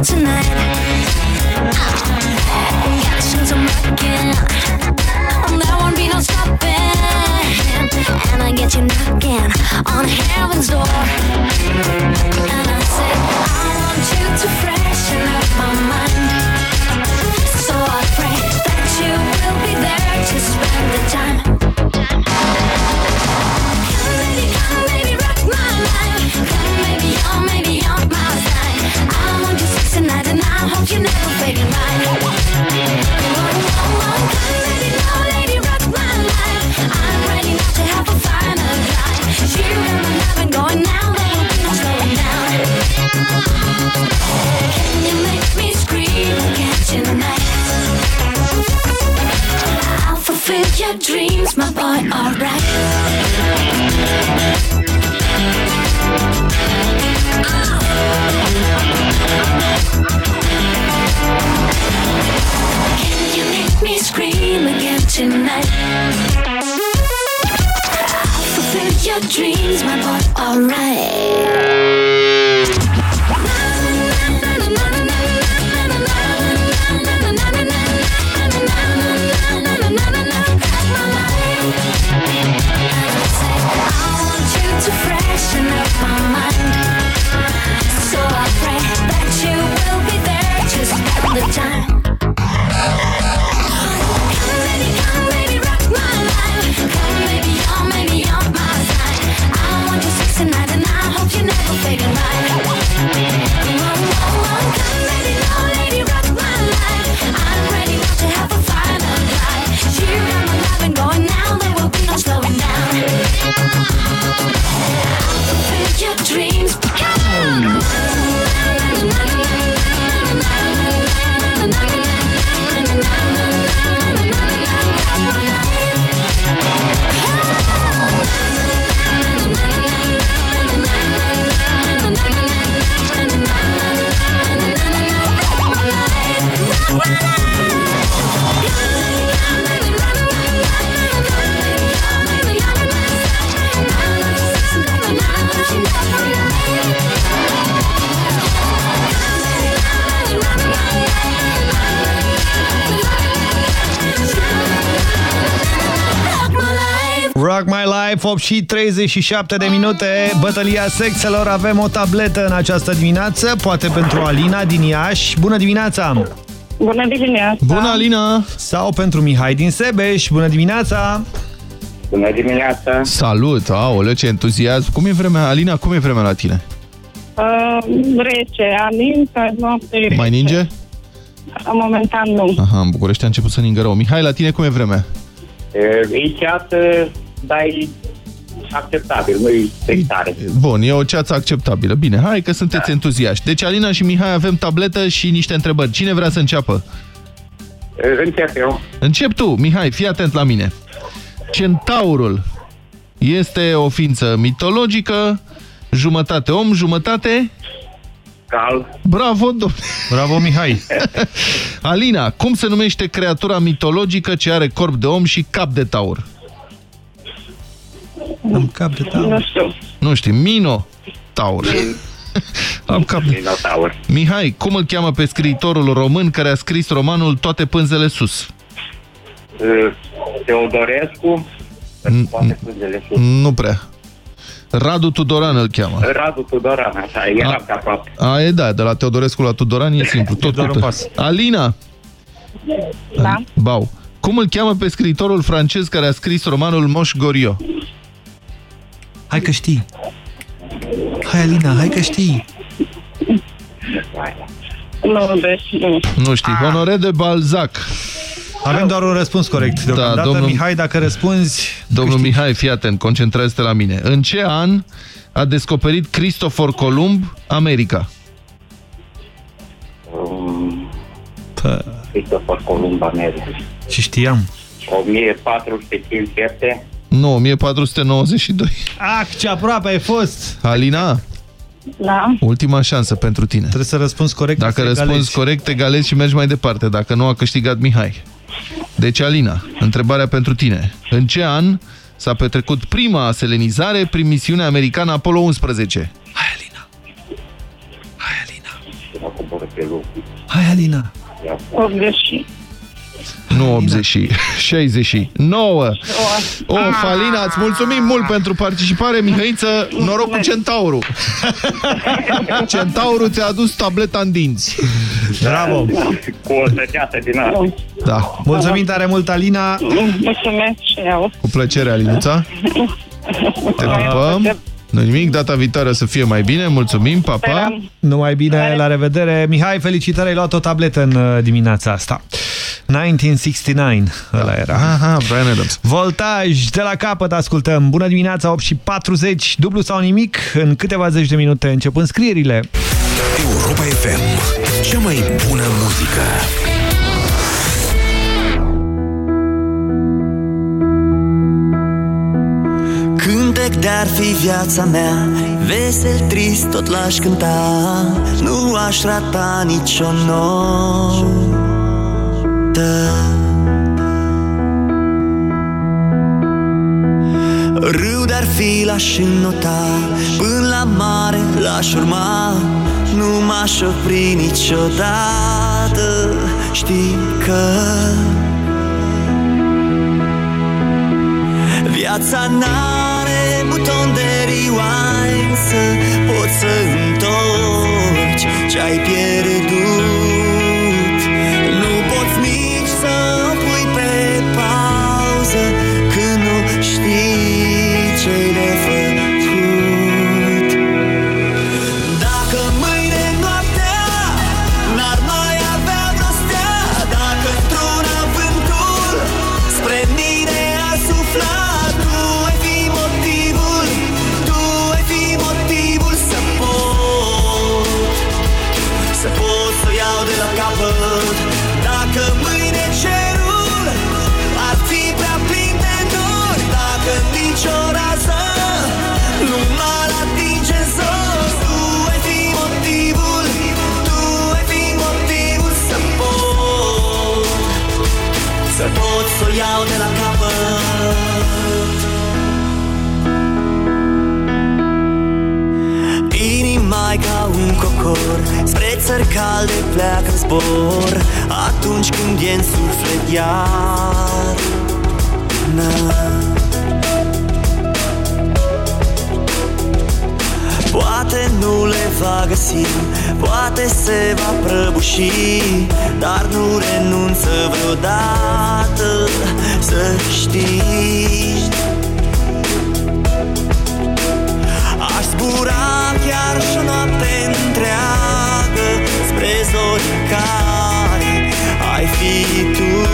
out tonight. I'm rocking. Oh, won't be no. And I get you on heaven's door. And I I want you to. It's my boy, alright. Can you make me scream again tonight? I'll fulfill your dreams, my boy, alright. Life, 8 și 37 de minute, bătălia sexelor, avem o tabletă în această dimineață, poate pentru Alina din Iași. Bună dimineața! Bună dimineața! Bună, Alina! Sau pentru Mihai din Sebeș, bună dimineața! Bună dimineața! Salut! Aoleu, ce entuziasm! Cum e vremea, Alina, cum e vremea la tine? Uh, rece, anintă, noapte Mai ninge? Momentan nu. Aha, în București a început să ningă rău. Mihai, la tine cum e vremea? E, e ceață, dar e acceptabil, nu e sectare. Bun, e o ceață acceptabilă. Bine, hai că sunteți da. entuziaști. Deci, Alina și Mihai avem tabletă și niște întrebări. Cine vrea să înceapă? Încep eu. Încep tu, Mihai, fii atent la mine. Centaurul este o ființă mitologică, jumătate om, jumătate... Cal. Bravo, domnule! Bravo, Mihai! Alina, cum se numește creatura mitologică ce are corp de om și cap de taur? Am cap de taur. Nu știu. Nu știu, Mino Taur. Am cap de... Taur. Mihai, cum îl cheamă pe scriitorul român care a scris romanul Toate pânzele sus? Teodorescu, poate pânzele sus. Nu prea. Radu Tudoran îl cheamă. Radu Tudoran, așa, eram pe aproape. A, e da, de la Teodorescu la Tudoran e simplu. Tot doar cu un T. pas. Alina, Da? Bau. Cum îl cheamă pe scriitorul francez care a scris romanul Moș Gorio? Hai că știi. Hai, Alina, hai că știi. Nu, deci nu. Nu știi. Honoré de Balzac. Avem doar un răspuns corect. Deocamdată, Da, domnul- Mihai, dacă răspunzi... Domnul Mihai, fii atent, concentrează-te la mine. În ce an a descoperit Cristofor Columb America? Christopher Columb America. Și știam. 1457. Nu, 1492. Ah, ce aproape ai fost! Alina, Da? ultima șansă pentru tine. Trebuie să răspunzi corect. Dacă să răspunzi egalezi. corect, egalezi și mergi mai departe. Dacă nu, a câștigat Mihai. Deci, Alina, întrebarea pentru tine. În ce an s-a petrecut prima selenizare prin misiunea americană Apollo 11? Hai, Alina! 80. Nu 80, 69. Of, Alina, îți mulțumim mult pentru participare. Mihăiță, noroc cu Centauru. Centauru ți-a adus tableta în dinți. Bravo! Cu o săgeată din asta. Da. Mulțumim tare mult, Alina! Mulțumesc și eu. Cu plăcere, Alinuța. Te pupăm. Nu nimic, data viitoare să fie mai bine. Mulțumim, pa, pa. Numai bine, la revedere. Mihai, felicitări, ai luat o tabletă în uh, dimineața asta. 1969, ăla era. Aha, Brian Adams. Voltaj, de la capăt ascultăm. Bună dimineața, 8 și 40, dublu sau nimic, în câteva zeci de minute încep înscrierile. Europa FM. Cea mai bună muzică. Cântec de-ar fi viața mea Vesel, trist, tot l-aș cânta Nu aș rata nicio notă Râu de-ar fi l-aș înnota Până la mare l-aș urma. Nu m-aș opri niciodată. Știi că Viața n-are buton de rewind Să poți să întorci ce-ai pierdut să o iau de la capăt Inima ca un cocor Spre țări calde pleacă în zbor Atunci când e în suflet iar Na. Poate nu le va găsi Poate se va prăbuși Dar nu renunță vreodată Să știi. Aș zbura chiar și o noapte întreagă Spre zori în care ai fi tu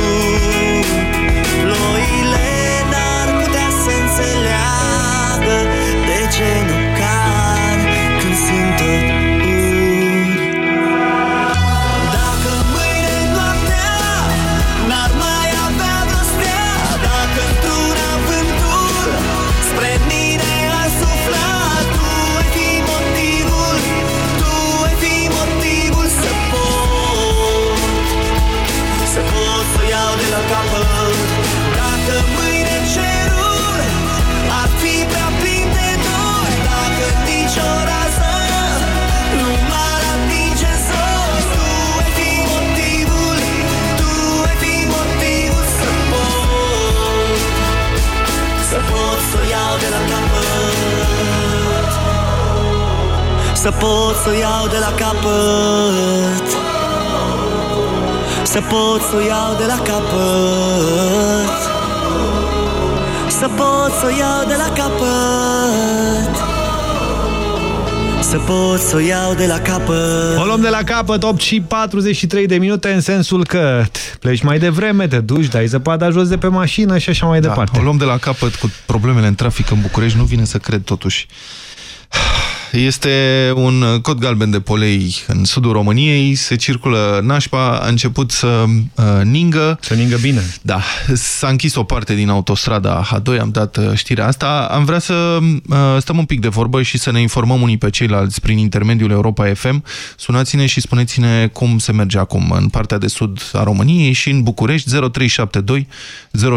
Să pot să o iau de la capăt Să pot să o iau de la capăt Să pot să o iau de la capăt O luăm de la capăt, 8 și 43 de minute, în sensul că pleci mai devreme, te duci, dai zăpada jos de pe mașină și așa mai Da, departe. o luăm de la capăt cu problemele în trafic în București, nu vine să cred totuși. Este un cod galben de polei în sudul României, se circulă nașpa, a început să uh, ningă. Să ningă bine. Da, s-a închis o parte din autostrada H2, am dat uh, știrea asta. Am vrea să uh, stăm un pic de vorbă și să ne informăm unii pe ceilalți prin intermediul Europa FM. Sunați-ne și spuneți-ne cum se merge acum în partea de sud a României și în București 0372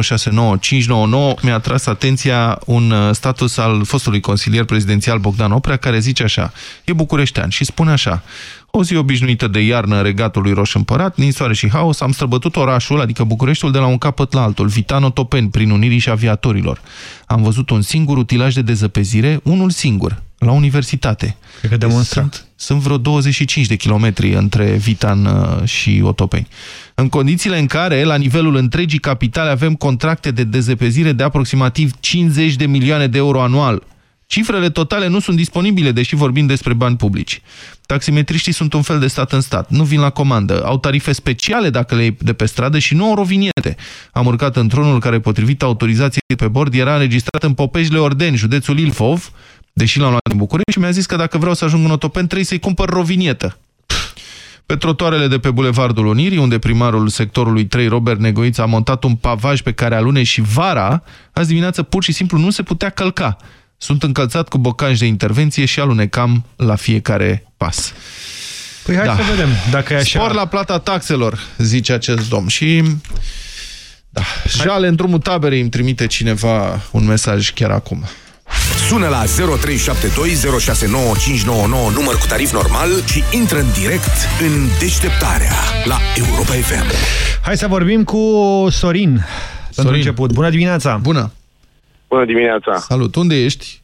069599. Mi-a tras atenția un uh, status al fostului consilier prezidențial Bogdan Oprea care zice așa, e bucureștean și spune așa o zi obișnuită de iarnă în regatului Roș Împărat, ninsoare și haos, am străbătut orașul, adică Bucureștiul, de la un capăt la altul, Vitano-Topeni, prin unirii și aviatorilor. Am văzut un singur utilaj de dezăpezire, unul singur, la universitate. Cred că demonstrant. Sunt, sunt vreo 25 de kilometri între Vitan uh, și Otopeni. În condițiile în care, la nivelul întregii capitale, avem contracte de dezăpezire de aproximativ 50 de milioane de euro anual. Cifrele totale nu sunt disponibile, deși vorbim despre bani publici. Taximetriștii sunt un fel de stat în stat, nu vin la comandă, au tarife speciale dacă le iei de pe stradă și nu au roviniete. Am urcat într-unul care, potrivit autorizației pe bord, era înregistrat în Popejle Ordeni, județul Ilfov, deși l-am luat în București și mi-a zis că dacă vreau să ajung în Otopen, trebuie să-i cumpăr rovinietă. Pe trotoarele de pe Bulevardul Unirii, unde primarul sectorului 3, Robert Negoiță, a montat un pavaj pe care alune și vara, azi dimineață pur și simplu nu se putea călca. Sunt încălțat cu bocanci de intervenție și alunecam la fiecare pas. Păi hai Da. să vedem dacă e așa. Spor la plata taxelor, zice acest domn. Și Da. Jale, în drumul taberei îmi trimite cineva un mesaj chiar acum. Sună la 0372069599 număr cu tarif normal și intră în direct în deșteptarea la Europa FM. Hai să vorbim cu Sorin. Pentru Sorin. început. Bună dimineața! Bună! Bună dimineața! Salut, unde ești?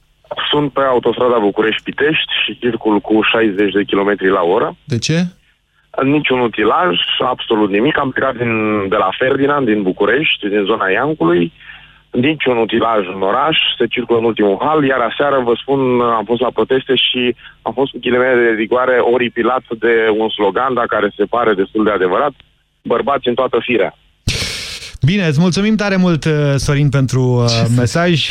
Sunt pe autostrada București-Pitești și circul cu 60 de km la oră. De ce? Niciun utilaj, absolut nimic. Am plecat din, de la Ferdinand, din București, din zona Iancului. Niciun utilaj în oraș, se circulă în ultimul hal, iar aseară, vă spun, am fost la proteste și am fost cu ghilimele de rigoare oripilat de un slogan, dar care se pare destul de adevărat, bărbați în toată firea. Bine, îți mulțumim tare mult, uh, Sorin, pentru uh, mesaj.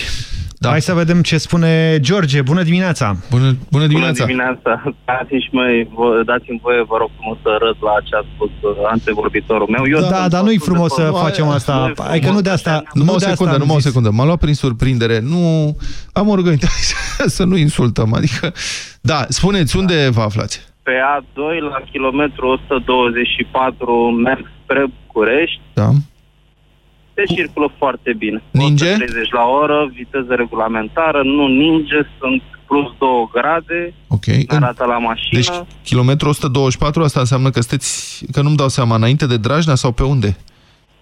Da. Hai să vedem ce spune George. Bună dimineața! Bună, bună Bună dimineața! Dați-și măi, vă- dați-mi voie, vă rog frumos, să râd la ce a spus uh, antevorbitorul meu. Eu Da, sunt dar nu-i destul de frumos să frumos. facem asta. Nu-i Hai că frumos. nu de asta... Numai nu o de asta secundă, am numai o zis. secundă. M-a luat prin surprindere. Nu am o rugăminte să nu insultăm. Adică, da, spuneți, unde vă aflați? Pe A2, la kilometru 124, merg spre București. Da. Se circulă foarte bine. Ninge? 130 la oră, viteză regulamentară, nu ninge, sunt plus 2 grade, Ok. arată la mașină. Deci, kilometru 124, asta înseamnă că sunteți, că nu-mi dau seama, înainte de Drajna sau pe unde?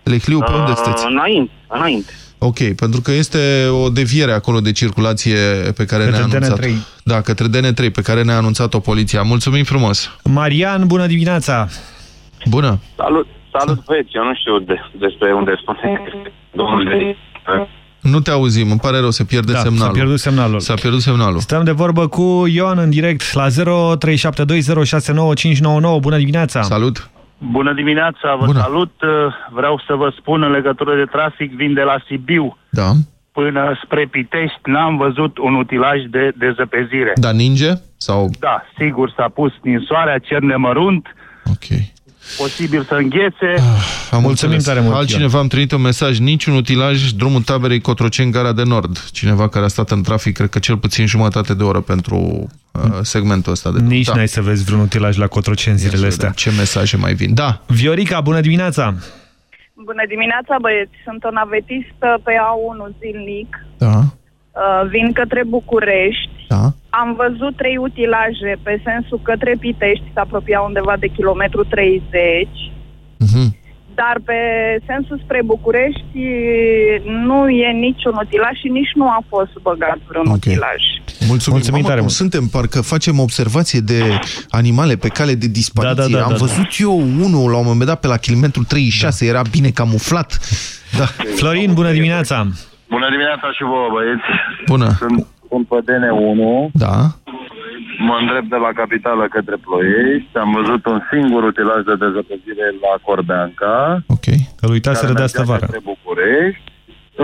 Lehliu, pe unde Uh, sunteți? Înainte, înainte. Ok, pentru că este o deviere acolo de circulație pe care Către ne-a anunțat. DN3. Da, către DN3, pe care ne-a anunțat-o poliția. Mulțumim frumos! Marian, bună dimineața! Bună! Salut, salut băieți, eu nu știu de, despre unde spune domnul de... Nu te auzim, îmi pare rău, se pierde Da, semnalul. s-a pierdut semnalul. S-a pierdut semnalul. Stăm de vorbă cu Ioan în direct la 0372069599. Bună dimineața! Salut! Bună dimineața, vă Bună. salut. Vreau să vă spun în legătură de trafic, vin de la Sibiu Da. până spre Pitești, n-am văzut un utilaj de dezăpezire. Da, ninge? Sau... Da, sigur s-a pus din soarea, cerne mărunt. Ok. Posibil să înghețe. Am Mulțumim înțeles. tare mult, Altcineva îmi trimite un mesaj, niciun utilaj, drumul taberei Cotroceni, Gara de Nord. Cineva care a stat în trafic, cred că cel puțin jumătate de oră pentru uh, segmentul ăsta de drum. Nici da. n-ai să vezi vreun utilaj la Cotroceni Ia să zilele vedem astea. Ce mesaje mai vin? Da. Viorica, bună dimineața! Bună dimineața, băieți! Sunt o navetistă pe A1 zilnic. Da. Uh, vin către București. Da. Am văzut trei utilaje pe sensul către Pitești, se apropia undeva de kilometru 30. Mhm. Dar pe sensul spre București nu e niciun utilaj și nici nu a fost băgat vreun Ok. utilaj. Mulțumim, Mulțumim Mamă, tare cum mult. suntem, parcă facem observație de animale pe cale de dispariție. Da, da, da, Am da, văzut eu unul la un moment dat pe la kilometru 36, era bine camuflat. Da. Florin, bună dimineața! Bună dimineața și vouă, băieți. Bună. Sunt, sunt pe DN1, Da. mă îndrept de la capitală către Ploiești. Am văzut un singur utilaj de dezăpezire la Corbeanca. Ok. Îl uitaseră care de astă mergea vară. Către București.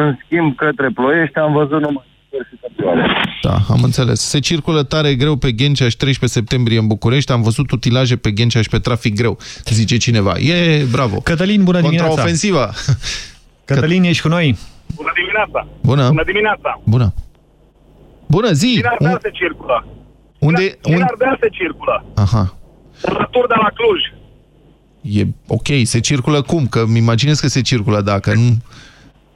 În schimb, către Ploiești am văzut numai superficatoare. Da, am înțeles. Se circulă tare greu pe Ghencea și 13 septembrie în București. Am văzut utilaje pe Ghencea și pe trafic greu, zice cineva. E, bravo. Cătălin, bună dimineața! Contraofensiva. Cătălin, ești cu noi? Bună dimineața! Bună. Bună dimineața! Bună. Bună, zi! Din Ardeal Un- se circulă. Unde? Din Un... Ardeal se circulă. Aha. La tur de la Cluj. E ok, se circulă cum? Că îmi imaginez că se circulă dacă nu...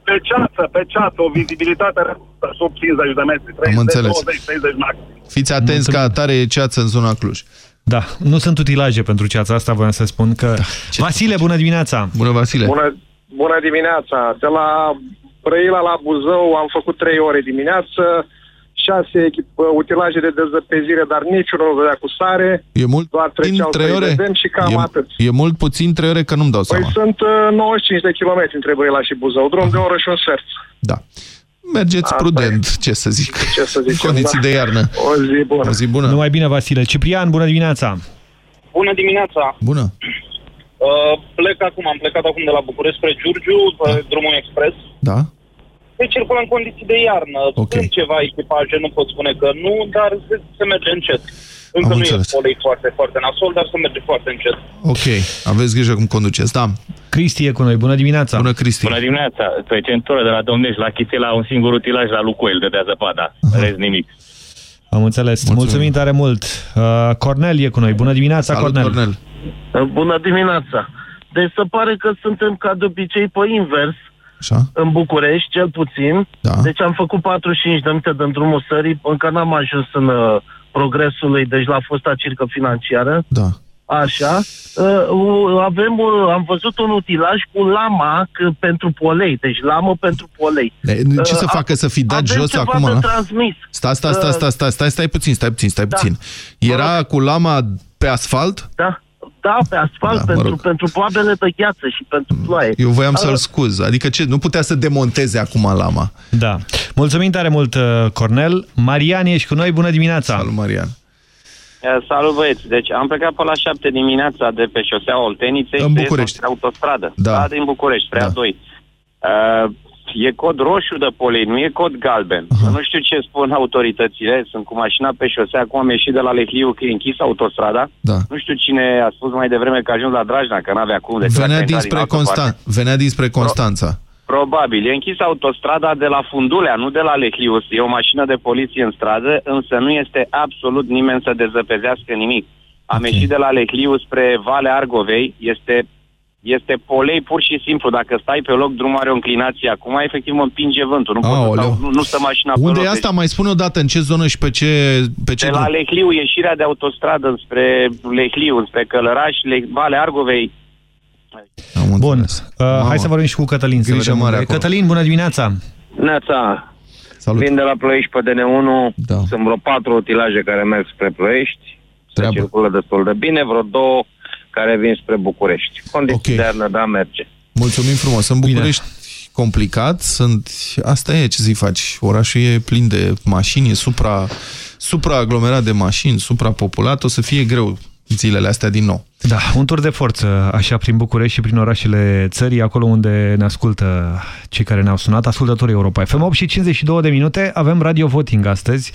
Pe ceață, pe ceață, o vizibilitate redusă, sub 50 de metri, 30, înțeles. 20, 30 maxim. Fiți atenți ca atare e ceață în zona Cluj. Da, nu sunt utilaje pentru ceața asta, voiam să spun că... Da, Vasile, bună dimineața! Bună, Vasile! Bună, bună dimineața! De la Brăila la Buzău am făcut 3 ore dimineață, 6 echip, utilaje de dezăpezire, dar niciunul nu dădea cu sare. E mult Doar treceau trei să-i ore? vedem și cam e, atât. e mult puțin trei ore că nu-mi dau Păi seama. sunt uh, 95 de kilometri între Brăila și Buzău, drum de o oră și un sfert. Da. Mergeți Asta prudent, ce să zic. Ce să În zicem, condiții da. de iarnă. O zi bună. O zi bună. Numai bine, Vasile. Ciprian, bună dimineața! Bună dimineața! Bună. Uh, plec acum, am plecat acum de la București spre Giurgiu, pe drumul expres. Da? Se circulă în condiții de iarnă. Ok. Sunt ceva echipaje, nu pot spune că nu, dar se, se merge încet. Încă Am nu înțeles. e polei foarte, foarte nasol, dar se merge foarte încet. Ok. Aveți grijă cum conduceți. Da. Cristi e cu noi, bună dimineața! Bună, Cristi. Bună dimineața! Pe centură de la Domnești la Chițela un singur utilaj la Lucoil de dea zăpada. Rest nimic. Am înțeles. Mulțumim, Mulțumim tare mult. Uh, Cornel e cu noi. Bună dimineața, Salut, Cornel. Cornel. Bună dimineața! Deci se pare că suntem ca de obicei pe invers. Așa. în București, cel puțin. Da. Deci am făcut 45 de minute de drumul sării, încă n-am ajuns în uh, progresului, deci la fosta circă financiară. Da. Așa. Uh, avem, uh, am văzut un utilaj cu lama c- pentru polei, deci lamă pentru polei. De, ce să Uh, facă să fi dat avem jos ceva acum? de la- transmis. Stai, stai, stai, Uh, stai, stai, stai, stai puțin, stai puțin, stai Da. puțin. Era cu lama pe asfalt? Da, da, pe asfalt, Da, mă pentru, rog. pentru boabele de gheață și pentru ploaie. Eu voiam Uh, să-l scuz. Adică ce? Nu putea să demonteze acum lama. Da. Mulțumim tare mult, uh, Cornel. Marian, ești cu noi, bună dimineața! Salut, Marian! Eh, Salut băieți, deci am plecat pe la 7 dimineața de pe șosea Olteniței În spre București. spre autostradă. Da. da din București, spre Da. A2. Uh, e cod roșu de polei, nu e cod galben. Uh-huh. Nu știu ce spun autoritățile, sunt cu mașina pe șosea, acum am ieșit de la Lehliu că e închis autostrada. Da. Nu știu cine a spus mai devreme că a ajuns la Drajna, că n-avea cum. Deci dacă Venea a intrat dinspre, din altă Constan... parte. Venea dinspre Constanța. Probabil. E închis autostrada de la Fundulea, nu de la Lehlius. E o mașină de poliție în stradă, însă nu este absolut nimeni să dezăpezească nimic. Am okay. ieșit de la Lehliu spre Valea Argovei. Este, este polei pur și simplu. Dacă stai pe loc, drumul are o înclinație. Acum, efectiv, mă împinge vântul. Nu, pot să Aoleu. stau, nu, nu stă mașina pe Unde loc. e asta? Mai spune o dată în ce zonă și pe ce, pe ce De la drum? Lehliu, ieșirea de autostradă spre Lehliu, spre Călăraș, Le- Valea Argovei. Bun. Uh, hai să vorbim și cu Cătălin. Să Grijă vedem mare unde e. acolo. Cătălin, bună dimineața! Neața, Salut. vin de la Ploiești pe DN1, da. sunt vreo patru utilaje care merg spre Ploiești, se circulă destul de bine, vreo două care vin spre București. Condiții Ok. de iarnă, da, merge. Mulțumim frumos. În București complicat, sunt... Asta e, ce să-i faci? Orașul e plin de mașini, e supra, supraaglomerat de mașini, suprapopulat, o să fie greu zilele astea din nou. Da, un tur de forță, așa, prin București și prin orașele țării, acolo unde ne ascultă cei care ne-au sunat, ascultătorii Europa FM. 8 și 52 de minute, avem radio voting astăzi.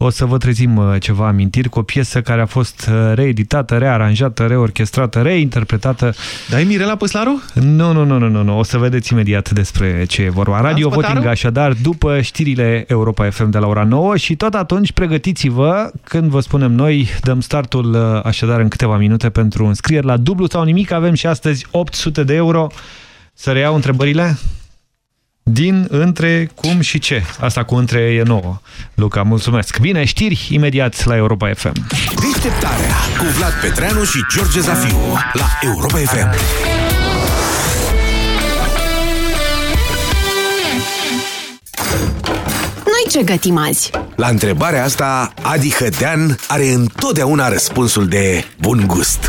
O să vă trezim uh, ceva amintiri cu o piesă care a fost uh, reeditată, rearanjată, reorchestrată, reinterpretată. Dar e Mirela Păslaru? Nu, nu, nu, nu, nu, nu. O să vedeți imediat despre ce e vorba. Radio Pătaru? Voting, așadar, după știrile Europa FM de la ora 9 și tot atunci pregătiți-vă când vă spunem noi, dăm startul uh, așadar în câteva minute pentru înscrieri la dublu sau nimic. Avem și astăzi 800 de euro. Să reiau întrebările? Din, între, cum și ce. Asta cu între e nouă. Luca, mulțumesc. Bine, știri imediat la Europa FM. Deșteptarea cu Vlad Petreanu și George Zafiu la Europa FM. Noi ce gătim azi? La întrebarea asta, Adi Hădean are întotdeauna răspunsul de bun gust.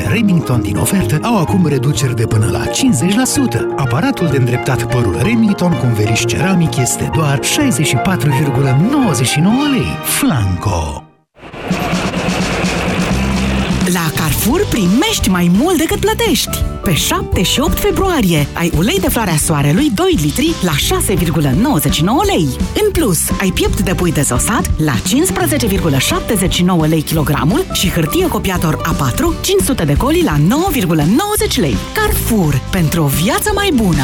Remington din ofertă au acum reduceri de până la 50%. Aparatul de îndreptat părul Remington cu un veriș ceramic este doar 64,99 lei. Flanco! La Carrefour primești mai mult decât plătești. Pe 7 și 8 februarie ai ulei de floarea soarelui 2 litri la 6,99 lei. În plus, ai piept de pui dezosat la 15,79 lei kilogramul și hârtie copiator A4 500 de coli la 9,90 lei. Carrefour, pentru o viață mai bună!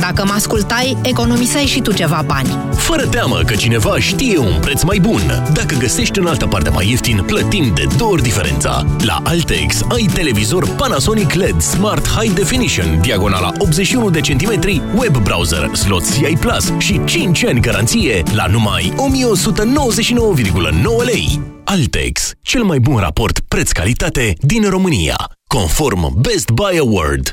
Dacă mă ascultai, economiseai și tu ceva bani. Fără teamă că cineva știe un preț mai bun. Dacă găsești în altă parte mai ieftin, plătim de două ori diferența. La Altex ai televizor Panasonic LED Smart High Definition, diagonala 81 de centimetri, web browser, slot CI Plus și 5 ani garanție la numai 1199,9 lei. Altex, cel mai bun raport preț-calitate din România, conform Best Buy Award.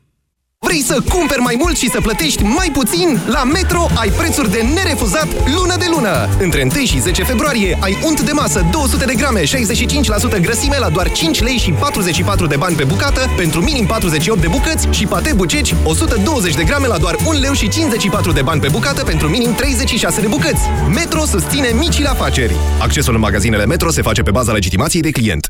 Vrei să cumperi mai mult și să plătești mai puțin? La Metro ai prețuri de nerefuzat lună de lună. Între 1 și 10 februarie ai unt de masă 200 de grame, 65% grăsime la doar 5 lei și 44 de bani pe bucată pentru minim 48 de bucăți și pate buceci 120 de grame la doar 1 leu și 54 de bani pe bucată pentru minim 36 de bucăți. Metro susține micile afaceri. Accesul în magazinele Metro se face pe baza legitimației de client.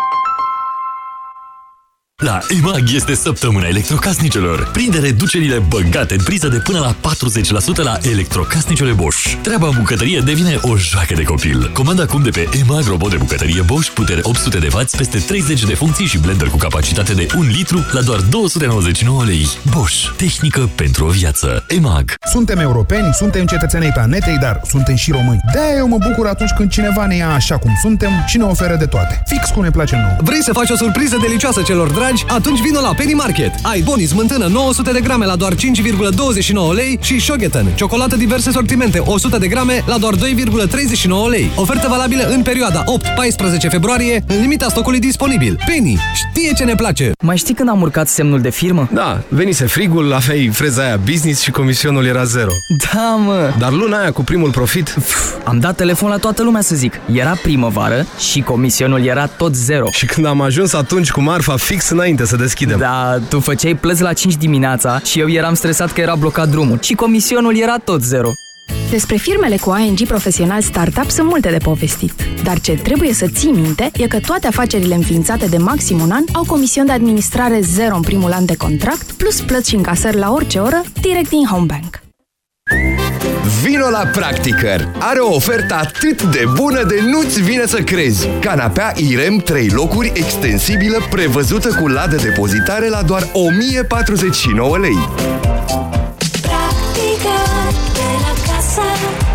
La EMAG este săptămâna electrocasnicelor. Prinde reducerile băgate în priză de până la 40% la electrocasnicele Bosch. Treaba în bucătărie devine o joacă de copil. Comanda acum de pe EMAG robot de bucătărie Bosch, putere 800 de W, peste 30 de funcții și blender cu capacitate de 1 litru la doar 299 lei. Bosch. Tehnică pentru o viață. EMAG. Suntem europeni, suntem cetățenii planetei, dar suntem și români. de eu mă bucur atunci când cineva ne ia așa cum suntem și ne oferă de toate. Fix cum ne place nouă. Vrei să faci o surpriză delicioasă celor dragi? Atunci vină la Penny Market. Ai Boni smântână 900 de grame la doar 5,29 lei și Shogeten, ciocolată diverse sortimente 100 de grame la doar 2,39 lei. Ofertă valabilă în perioada 8-14 februarie, în limita stocului disponibil. Penny știe ce ne place. Mai știi când am urcat semnul de firmă? Da, venise frigul, aveai freza aia business și comisionul era zero. Da, mă! Dar luna aia cu primul profit... Am dat telefon la toată lumea să zic. Era primăvară și comisionul era tot zero. Și când am ajuns atunci cu marfa fix înainte să deschidem. Da, tu făceai plăți la 5 dimineața și eu eram stresat că era blocat drumul. Și comisionul era tot zero. Despre firmele cu ING Profesional Startup sunt multe de povestit. Dar ce trebuie să ții minte e că toate afacerile înființate de maxim un an au comision de administrare zero în primul an de contract, plus plăți și încasări la orice oră, direct din Homebank. Vino la Practicăr! Are o ofertă atât de bună de nu-ți vine să crezi! Canapea IREM 3 locuri extensibilă prevăzută cu ladă depozitare la doar 1049 lei. Practică de la casă,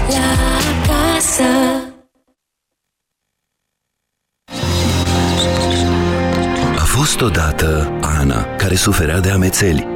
la casă. A fost odată Ana, care suferea de amețeli.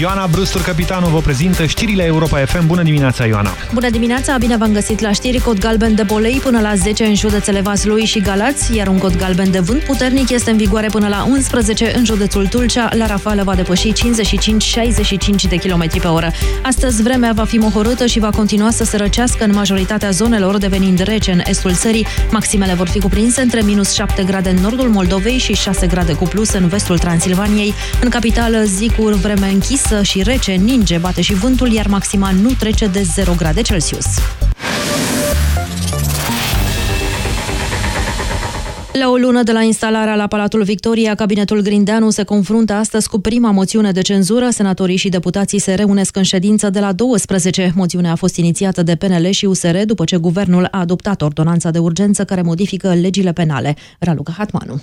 Ioana Brustur, capitanul, vă prezintă știrile Europa FM. Bună dimineața, Ioana! Bună dimineața, bine v-am găsit la știri. Cod galben de bolei până la 10 în județele Vaslui și Galați, iar un cod galben de vânt puternic este în vigoare până la 11 în județul Tulcea. La rafală va depăși 55-65 de km pe oră. Astăzi vremea va fi mohorâtă și va continua să se răcească în majoritatea zonelor, devenind rece în estul țării. Maximele vor fi cuprinse între minus 7 grade în nordul Moldovei și 6 grade cu plus în vestul Transilvaniei. În capitală, zi cu vreme închisă și rece, ninge, bate și vântul, iar maxima nu trece de 0 grade Celsius. La o lună de la instalarea la Palatul Victoria, cabinetul Grindeanu se confruntă astăzi cu prima moțiune de cenzură. Senatorii și deputații se reunesc în ședință de la 12. Moțiunea a fost inițiată de PNL și USR după ce guvernul a adoptat ordonanța de urgență care modifică legile penale. Raluca Hatmanu.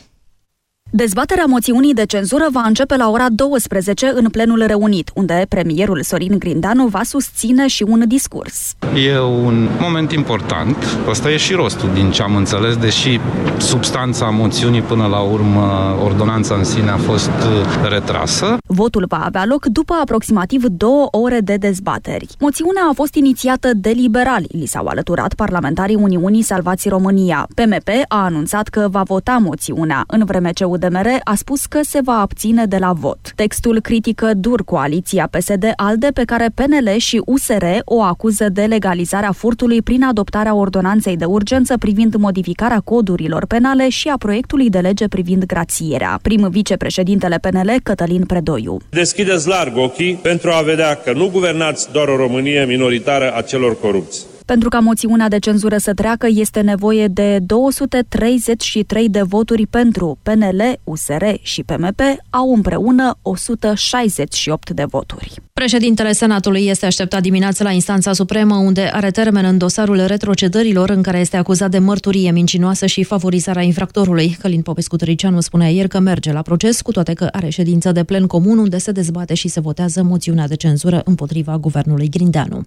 Dezbaterea moțiunii de cenzură va începe la ora 12 în plenul reunit, unde premierul Sorin Grindanu va susține și un discurs. E un moment important. Ăsta e și rostul din ce am înțeles, deși substanța moțiunii până la urmă, ordonanța în sine a fost uh, retrasă. Votul va avea loc după aproximativ două ore de dezbateri. Moțiunea a fost inițiată de liberali. Li s-au alăturat parlamentarii Uniunii Salvați România. PMP a anunțat că va vota moțiunea, în vreme ce UDMR a spus că se va abține de la vot. Textul critică dur coaliția PSD-ALDE pe care PNL și USR o acuză de legalizarea furtului prin adoptarea ordonanței de urgență privind modificarea codurilor penale și a proiectului de lege privind grațierea. Prim vicepreședintele PNL, Cătălin Predoiu. Deschideți larg ochii pentru a vedea că nu guvernați doar o Românie minoritară a celor corupți. Pentru ca moțiunea de cenzură să treacă, este nevoie de 233 de voturi pentru PNL, USR și PMP, au împreună 168 de voturi. Președintele Senatului este așteptat dimineață la instanța supremă, unde are termen în dosarul retrocedărilor, în care este acuzat de mărturie mincinoasă și favorizarea infractorului. Călin Popescu-Tăricianu spunea ieri că merge la proces, cu toate că are ședință de plen comun, unde se dezbate și se votează moțiunea de cenzură împotriva guvernului Grindeanu.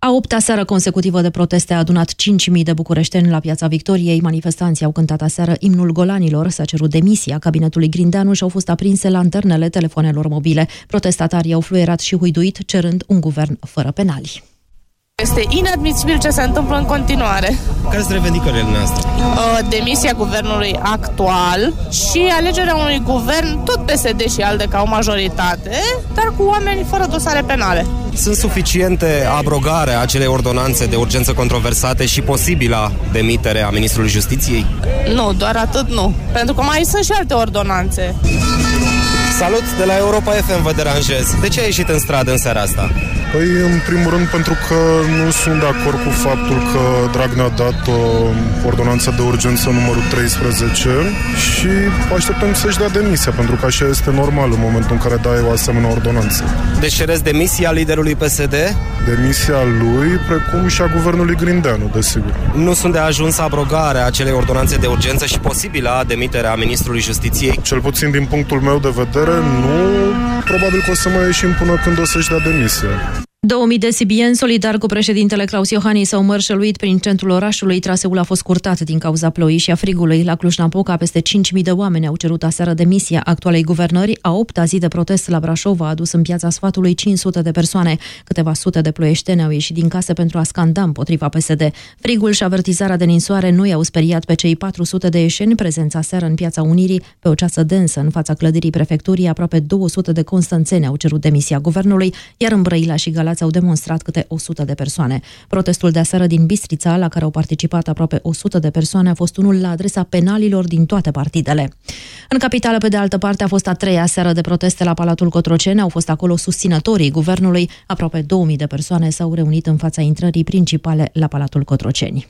A opta seară consecutivă de proteste a adunat 5.000 de bucureșteni la Piața Victoriei. Manifestanții au cântat aseară imnul golanilor, s-a cerut demisia cabinetului Grindeanu și au fost aprinse lanternele telefonelor mobile. Protestatarii au fluierat și huiduit, cerând un guvern fără penali. Este inadmisibil ce se întâmplă în continuare. Care sunt revendicările noastre? Uh, demisia guvernului actual și alegerea unui guvern, tot PSD și ALDE ca o majoritate, dar cu oameni fără dosare penale. Sunt suficiente abrogare a acelei ordonanțe de urgență controversate și posibila demitere a Ministrului Justiției? Nu, doar atât nu. Pentru că mai sunt și alte ordonanțe. Salut, de la Europa FM vă deranjez. De ce ai ieșit în stradă în seara asta? Păi, în primul rând, pentru că nu sunt de acord cu faptul că Dragnea a dat o ordonanță de urgență numărul 13 și așteptăm să-și dea demisia, pentru că așa este normal în momentul în care dai o asemenea ordonanță. Deci ceresc demisia liderului PSD? Demisia lui, precum și a guvernului Grindeanu, desigur. Nu sunt de ajuns abrogarea acelei ordonanțe de urgență și posibilă demiterea ministrului justiției? Cel puțin din punctul meu de vedere, nu. Probabil că o să mai ieșim până când o să-și dea demisia. 2000 de sibieni solidar cu președintele Claus Iohannis s-au mărșăluit prin centrul orașului. Traseul a fost curtat din cauza ploii și a frigului. La Cluj-Napoca, peste 5.000 de oameni au cerut aseară demisia actualei guvernări. A opta zi de protest la Brașov a adus în piața sfatului 500 de persoane. Câteva sute de ploieșteni au ieșit din case pentru a scanda împotriva PSD. Frigul și avertizarea de ninsoare nu i-au speriat pe cei 400 de ieșeni prezența seară în piața Unirii, pe o ceasă densă în fața clădirii prefecturii. Aproape 200 de constanțeni au cerut demisia guvernului, iar în Brăila și Galați Galați au demonstrat câte 100 de persoane. Protestul de aseară din Bistrița, la care au participat aproape 100 de persoane, a fost unul la adresa penalilor din toate partidele. În capitală, pe de altă parte, a fost a treia seară de proteste la Palatul Cotroceni. Au fost acolo susținătorii guvernului. Aproape 2000 de persoane s-au reunit în fața intrării principale la Palatul Cotroceni.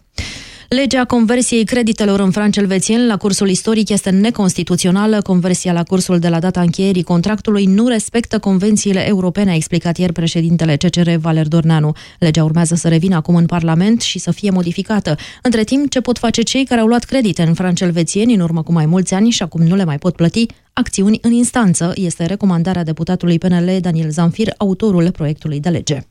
Legea conversiei creditelor în franc elvețien la cursul istoric este neconstituțională. Conversia la cursul de la data încheierii contractului nu respectă convențiile europene, a explicat ieri președintele CCR Valer Dorneanu. Legea urmează să revină acum în Parlament și să fie modificată. Între timp, ce pot face cei care au luat credite în franc elvețieni în urmă cu mai mulți ani și acum nu le mai pot plăti? Acțiuni în instanță este recomandarea deputatului PNL Daniel Zanfir, autorul proiectului de lege.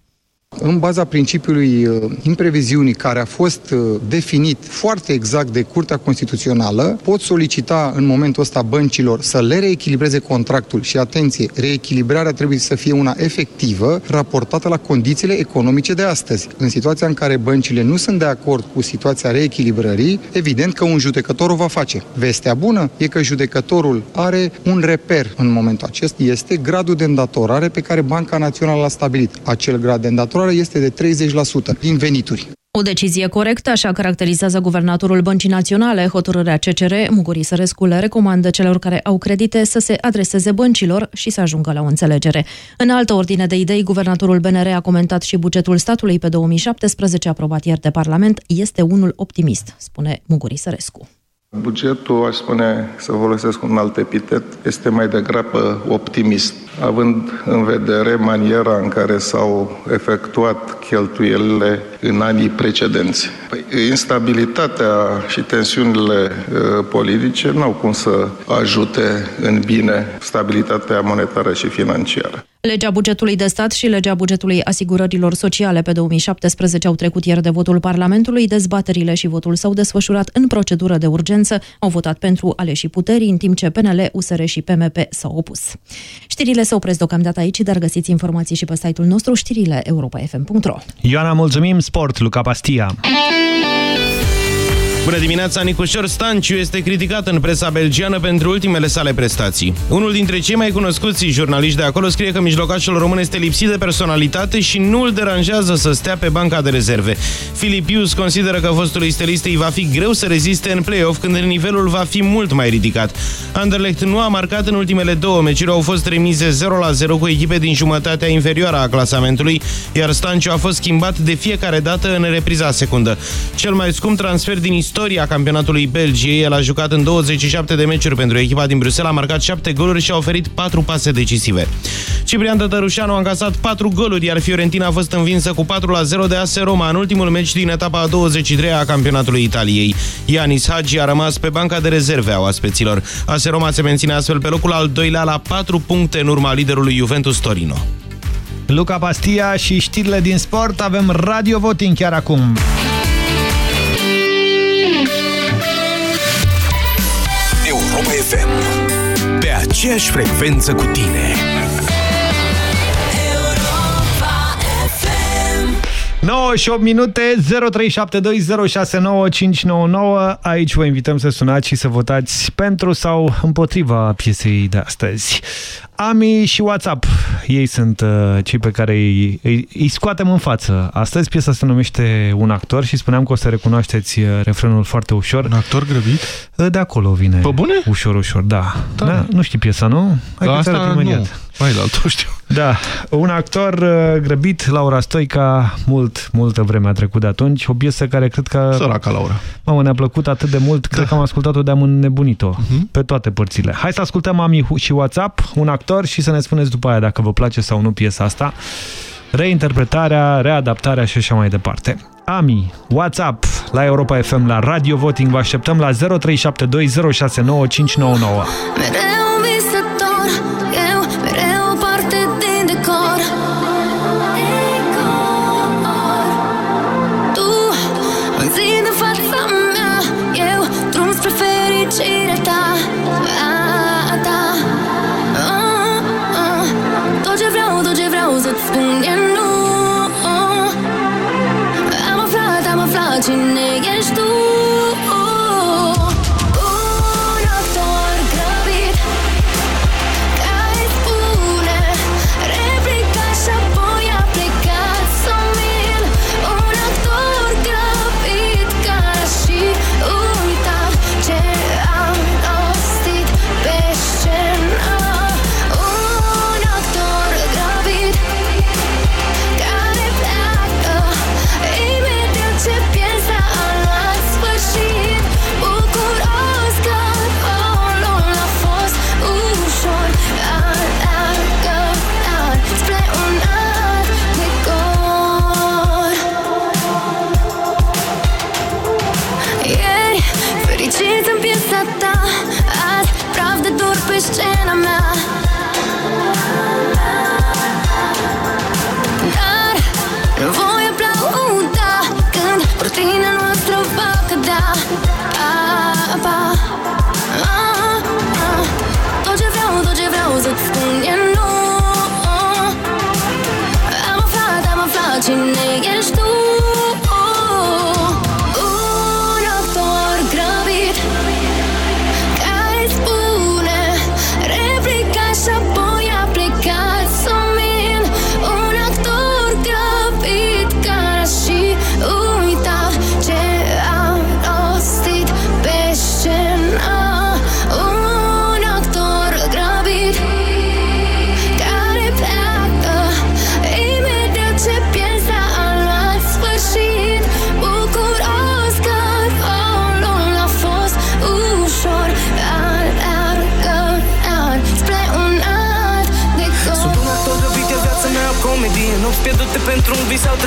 În baza principiului uh, impreviziunii care a fost uh, definit foarte exact de Curtea Constituțională, pot solicita în momentul ăsta băncilor să le reechilibreze contractul și atenție, reechilibrarea trebuie să fie una efectivă, raportată la condițiile economice de astăzi. În situația în care băncile nu sunt de acord cu situația reechilibrării, evident că un judecător o va face. Vestea bună e că judecătorul are un reper în momentul acesta, este gradul de îndatorare pe care Banca Națională l-a stabilit. Acel grad de îndatorare este de 30% din venituri. O decizie corectă, așa caracterizează guvernatorul Băncii Naționale. Hotărârea CCR, Muguri Sărescu le recomandă celor care au credite să se adreseze băncilor și să ajungă la o înțelegere. În altă ordine de idei, guvernatorul BNR a comentat și bugetul statului pe 2017, aprobat ieri de Parlament, este unul optimist, spune Muguri Sărescu. Bugetul, aș spune, să folosesc un alt epitet, este mai degrabă optimist, având în vedere maniera în care s-au efectuat cheltuielile în anii precedenți. Păi, instabilitatea și tensiunile uh, politice n-au cum să ajute în bine stabilitatea monetară și financiară. Legea bugetului de stat și legea bugetului asigurărilor sociale pe 2017 au trecut ieri de votul Parlamentului. Dezbaterile și votul s-au desfășurat în procedură de urgență. Au votat pentru aleșii puterii, în timp ce PNL, USR și PMP s-au opus. Știrile se opresc deocamdată aici, dar găsiți informații și pe site-ul nostru știrile europa.fm.ro Ioana, mulțumim! Sport, Luca Pastia! Bună dimineața, Nicușor Stanciu este criticat în presa belgiană pentru ultimele sale prestații. Unul dintre cei mai cunoscuți jurnaliști de acolo scrie că mijlocașul român este lipsit de personalitate și nu îl deranjează să stea pe banca de rezerve. Filip Ius consideră că fostul stelistei va fi greu să reziste în play-off când nivelul va fi mult mai ridicat. Anderlecht nu a marcat în ultimele două meciuri, au fost remize 0-0 cu echipe din jumătatea inferioară a clasamentului, iar Stanciu a fost schimbat de fiecare dată în repriza secundă. Cel mai scump transfer din istorie istoria campionatului Belgiei. El a jucat în 27 de meciuri pentru echipa din Bruxelles, a marcat 7 goluri și a oferit 4 pase decisive. Ciprian Tătărușanu a încasat 4 goluri, iar Fiorentina a fost învinsă cu 4 la 0 de AS Roma în ultimul meci din etapa a 23 a campionatului Italiei. Ianis Hagi a rămas pe banca de rezerve a oaspeților. AS Roma se menține astfel pe locul al doilea la 4 puncte în urma liderului Juventus Torino. Luca Pastia și știrile din sport avem Radio Voting chiar acum. Aceeași frecvență cu tine. 9 și 8 minute, 0372069599. Aici vă invităm să sunați și să votați pentru sau împotriva piesei de astăzi. Ami și WhatsApp, ei sunt uh, cei pe care îi, îi, îi scoatem în față. Astăzi piesa se numește Un actor și spuneam că o să recunoașteți uh, refrenul foarte ușor. Un actor grăbit? Uh, de acolo vine. Pe bune? Ușor, ușor, da. da. da nu știi piesa, nu? Hai da, asta nu. Mai la altul știu. Da, un actor uh, grăbit, Laura Stoica, mult, multă vreme a trecut de atunci. O piesă care cred că... Săraca Laura. Mamă, ne-a plăcut atât de mult, da. cred că am ascultat-o de-am înnebunit-o. Uh mhm. -huh. Pe toate părțile. Hai să ascultăm Ami și WhatsApp, un actor actor și să ne spuneți după aia dacă vă place sau nu piesa asta. Reinterpretarea, readaptarea și așa mai departe. Ami, WhatsApp, la Europa FM, la Radio Voting, vă așteptăm la 0372069599. Mereu visător,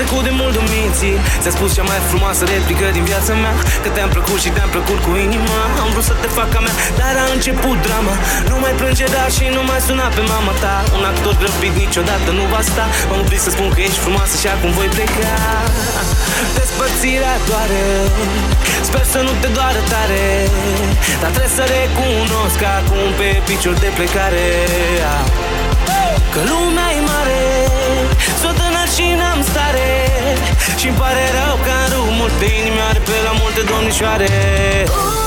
trecut de mult domiții Ți-a spus cea mai frumoasă replică din viața mea Că te-am plăcut și te-am plăcut cu inima. Am vrut să te fac a mea, dar a început drama. Nu mai plânge, dar și nu mai suna pe mama ta. Un actor grăbit niciodată nu va sta. M-am oprit să spun că ești frumoasă și acum voi pleca. Despărțirea doare. Sper să nu te doară tare Dar trebuie să recunosc că acum pe picior de plecare Că lumea e mare S-o tânăr și n-am stare. Și-mi pare rău că am rupt multe inimi are pe la multe domnișoare. Un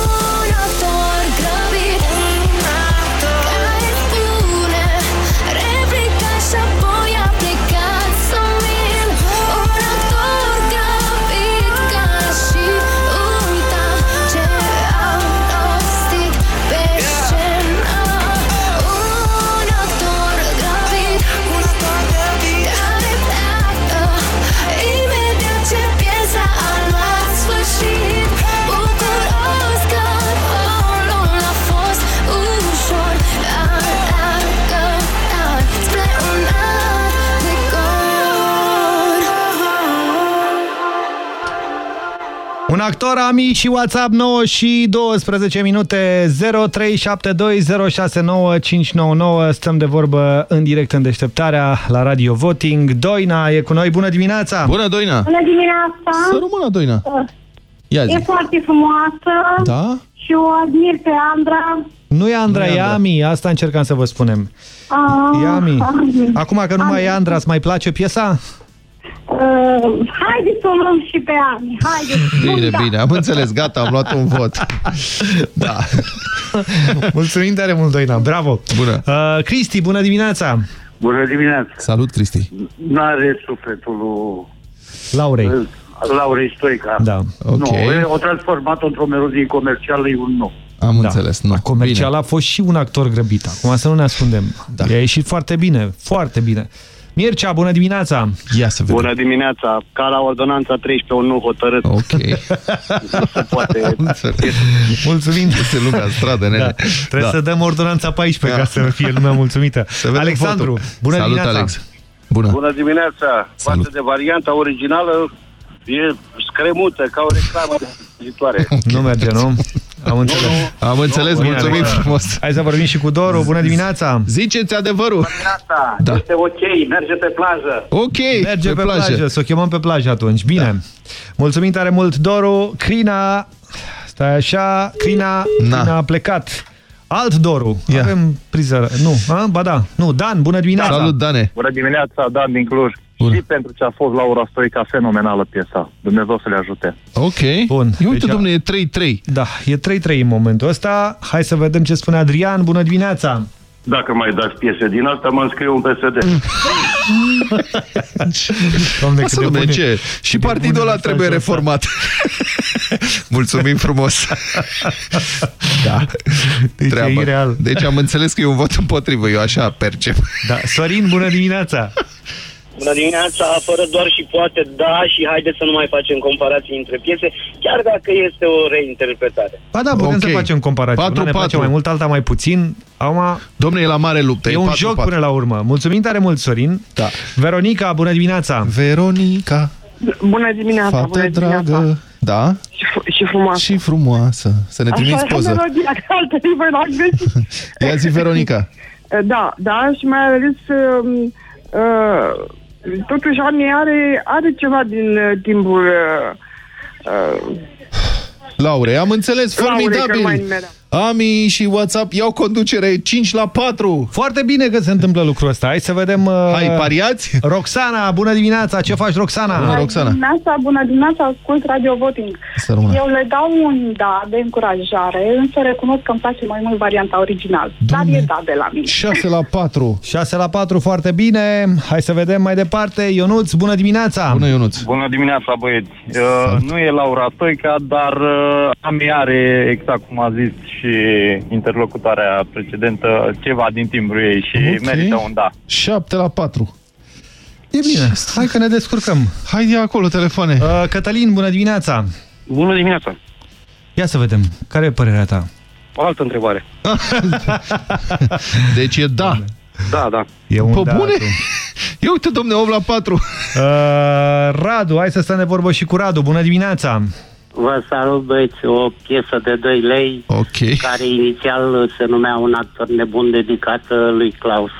actor, Ami și WhatsApp 9 și 12 minute 0372069599 Stăm de vorbă în direct în deșteptarea la Radio Voting Doina e cu noi, bună dimineața! Bună, Doina! Bună dimineața! Să rămână, Doina! Ia E zi. foarte frumoasă Da? și o admir pe Andra. Nu e Andra, Nu e e Andra. Ami, asta încercam să vă spunem Ah, E Ami Ami. Acum că nu mai e Andra, îți mai place piesa? Uh, haideți să o luăm și pe Ami. Haideți. Bine, Da. bine, am înțeles, gata, am luat un vot. Da. Mulțumim tare mult, Doina, bravo! Bună! Uh, Cristi, bună dimineața! Bună dimineața! Salut, Cristi! N-are sufletul lui Laurei Laurei Stoica. Da. Nu, Ok. e- o transformat într-o melodie comercială, e un nu. Am înțeles, nu. Comercial a fost și un actor grăbit, acum să nu ne ascundem da. I-a ieșit foarte bine, foarte bine Mircea, bună dimineața! Ia să vedem. Bună dimineața! Ca la ordonanța 13, un nu hotărât. Ok. nu se poate. Mulțumim! Este lumea în stradă, nene. Da. Trebuie Da. să dăm ordonanța 14 Da. ca să fie lumea mulțumită. vedem Alexandru, votul. bună Salut, dimineața! Alex. Bună! Bună dimineața! Față de varianta originală, e scremută, ca o reclamă de viitoare. Nu merge, nu? Am înțeles. Am înțeles, Bine, mulțumim Alex. frumos. Hai să vorbim și cu Doru. Bună dimineața! Ziceți adevărul! Asta Da. este ok, merge pe plajă. Ok, Merge pe, pe plajă. plajă. Să o chemăm pe plajă atunci. Bine. Da. Mulțumim tare mult, Doru. Crina, stai așa, Crina, Na. Crina a plecat. Alt Doru. Ia. Avem priză. Nu, a? ba da. Nu, Dan, bună dimineața. Salut, Dane. Bună dimineața, Dan din Cluj. Și pentru ce a fost Laura Stoica fenomenală piesa. Dumnezeu să le ajute. Ok. Bun. Ia uite, Deci, domnule, e 3-3. Da, e 3-3 în momentul ăsta. Hai să vedem ce spune Adrian. Bună dimineața. Dacă mai dați piese din asta, mă înscriu în PSD. Doamne, Lasă, cât de domnule, bune- ce? Și de partidul bune ăla mesajul trebuie ăsta. reformat. Mulțumim frumos. da. Deci e ireal. Deci am înțeles că e un vot împotrivă, eu așa percep. Da. Sorin, bună dimineața. Bună dimineața, fără doar și poate da și haideți să nu mai facem comparații între piese, chiar dacă este o reinterpretare. Ba da, putem Ok. să facem comparații. Una ne 4-4. place mai mult, alta mai puțin. Acum, Domne, e la mare luptă. e un 4-4. joc până la urmă. Mulțumim tare mult, Sorin. Da. Veronica, bună dimineața. Veronica, Bună dimineața, fată bună dimineața. dragă. Da? Și, fr- și frumoasă. Și frumoasă. Să ne trimiți Așa, poză. melodia, că altă limbă n-am găsit. Ia zi, Veronica. Da, da, și mai ales um, uh, totuși Ani are, are ceva din uh, timpul uh, uh, Laure, am înțeles, Laurei, că nu mai formidabil. Nimerea. Ami și WhatsApp iau conducere 5 la 4. Foarte bine că se întâmplă lucrul ăsta. Hai să vedem... Uh, Hai, pariați? Roxana, bună dimineața. Ce faci, Roxana? Bună, Roxana. Dimineața, bună dimineața, ascult Radio Voting. Să rămână. Eu le dau un da de încurajare, însă recunosc că îmi place mai mult varianta originală. Dar e da de la mine. 6 la 4. 6 la 4, foarte bine. Hai să vedem mai departe. Ionuț, bună dimineața. Bună, Ionuț. Bună dimineața, băieți. Uh, nu e Laura Stoica, dar uh, Ami are, exact cum a zis și interlocutarea precedentă, ceva din timbru ei și Ok. merită un da. 7 la 4. E bine, hai că ne descurcăm. Hai de acolo telefoane. Uh, Cătălin, bună dimineața. Bună dimineața. Ia să vedem. Care e părerea ta? O altă întrebare. Deci e da. Da, da. E un Pe da, bune? tu. Ia uite, domne, 8 la 4. Uh, Radu, hai să stăm de vorbă și cu Radu. Bună dimineața! Vă salut, băieți, o piesă de 2 lei, okay. care inițial se numea Un actor nebun dedicat lui Klaus.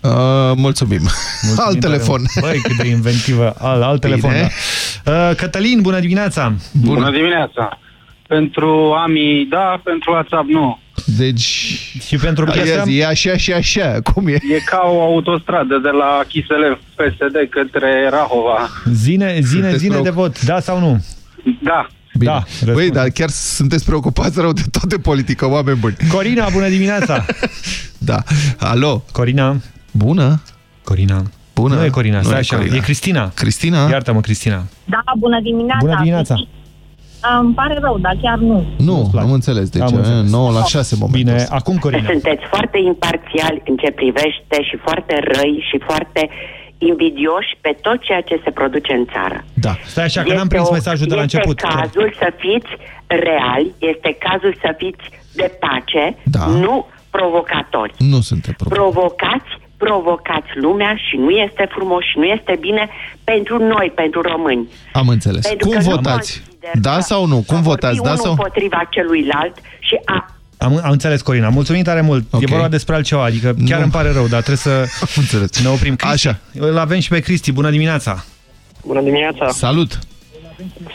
Uh, mulțumim. mulțumim. Alt telefon. Băi, cât de inventivă. Alt, alt telefon, da. Uh, Cătălin, bună dimineața! Bună. bună dimineața! Pentru AMI, da, pentru WhatsApp, nu. Deci... Și pentru piesa... E așa și așa, cum e? E ca o autostradă de la Chiselev PSD către Rahova. Zine, zine, zine de vot, da sau nu? Da. Bine. Da, Băi, dar chiar sunteți preocupați rău de toate politică, oameni buni. Corina, bună dimineața! da. Alo? Corina. Bună. Corina. Bună. Nu e Corina, nu stai e așa, Corina. e Cristina. Cristina? Iartă-mă, Cristina. Da, bună dimineața. Bună dimineața. Îmi pare rău, dar chiar nu. Nu, am înțeles. Deci, Am înțeles. 9 la 6 momentul Bine, ăsta. acum Corina. Sunteți foarte imparțiali în ce privește și foarte răi și foarte invidioși pe tot ceea ce se produce în țară. Da. Stai așa, că n-am prins o- mesajul de la început. Este cazul să fiți reali, este cazul să fiți de pace, Da. nu provocatori. Nu suntem provocatori. Provocați, provocați lumea și nu este frumos și nu este bine pentru noi, pentru români. Am înțeles. Pentru Cum că nu votați? consider Da că sau nu? Cum votați? Vorbi Da unul sau? împotriva celuilalt și a Am, am înțeles, Corina. Mulțumim tare mult. Okay. E vorba despre altceva, adică chiar Nu. îmi pare rău, dar trebuie să înțeles. ne oprim. Cristi, Așa. Îl avem și pe Cristi. Bună dimineața! Bună dimineața! Salut!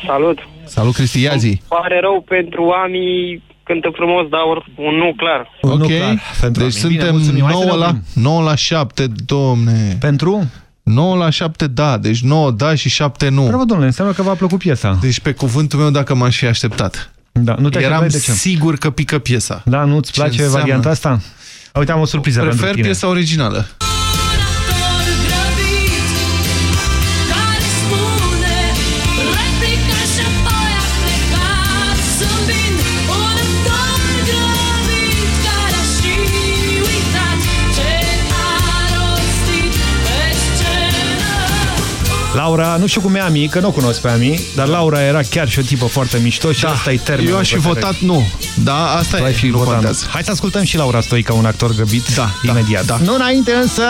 Salut! Salut, Cristi, ia zi. Pare rău pentru AMI, cântă frumos, dar or- un nu clar. Un nu Ok, clar pentru deci oameni. Bine, suntem mulțumim. Hai să 9 ne la, oprim. 9 la 7, domne. Pentru? 9 la 7, da. Deci 9 da și 7 nu. Bravo, domnule, înseamnă că v-a plăcut piesa. Deci pe cuvântul meu, dacă m-aș fi așteptat. Da, nu te Eram de ce? sigur că pică piesa. Da, nu-ți Ce place înseamnă? varianta asta? Uite, am o surpriză pentru Prefer tine. piesa originală. Laura, nu știu cum e Ami, că nu o cunosc pe Ami, dar Laura era chiar și o tipă foarte mișto și asta e termenul. Da. Eu aș fi pe care- votat nu. Da, asta Tu ai e, fi nu votat contează. nu. Hai să ascultăm și Laura Stoica, un actor grăbit, Da, da, imediat. da. Nu înainte însă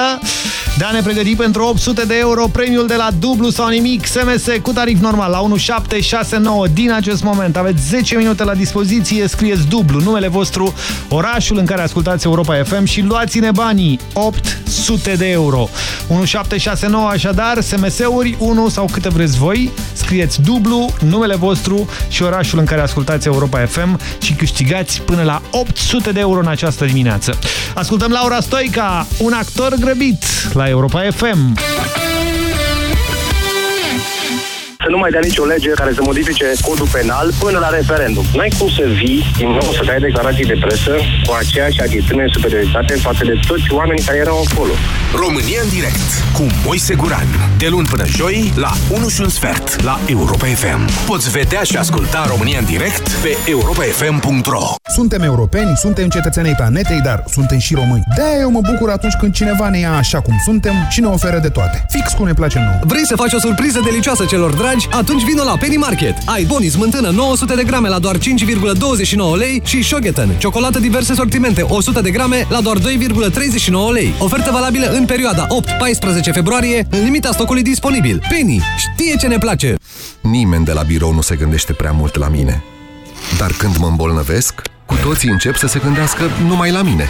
de a ne pregăti pentru 800 de euro premiul de la dublu sau nimic SMS cu tarif normal la 1769 din acest moment. Aveți 10 minute la dispoziție, scrieți dublu numele vostru, orașul în care ascultați Europa FM și luați-ne banii, 800 de euro. 1769 așadar, SMS-uri, 1 sau câte vreți voi, scrieți dublu, numele vostru și orașul în care ascultați Europa FM și câștigați până la 800 de euro în această dimineață. Ascultăm Laura Stoica, un actor grăbit la Europa FM. Să nu mai dea nicio lege care să modifice codul penal până la referendum. N-ai cum să vii din nou să dai declarații de presă cu aceeași atitudine de superioritate față de toți oamenii care erau acolo. România în direct cu Moise Guran. De luni până joi la 1 și un sfert la Europa FM. Poți vedea și asculta România în direct pe europafm.ro Suntem europeni, suntem cetățenii planetei, dar suntem și români. De-aia eu mă bucur atunci când cineva ne ia așa cum suntem și ne oferă de toate. Fix cum ne place nouă. Vrei să faci o surpriză delicioasă celor dragi? Atunci vino la Penny Market. Ai Boni smântână 900 de grame la doar 5,29 lei și Shogeten, ciocolată diverse sortimente 100 de grame la doar 2,39 lei. Ofertă valabilă în perioada 8-14 februarie, în limita stocului disponibil. Penny știe ce ne place! Nimeni de la birou nu se gândește prea mult la mine. Dar când mă îmbolnăvesc, cu toții încep să se gândească numai la mine.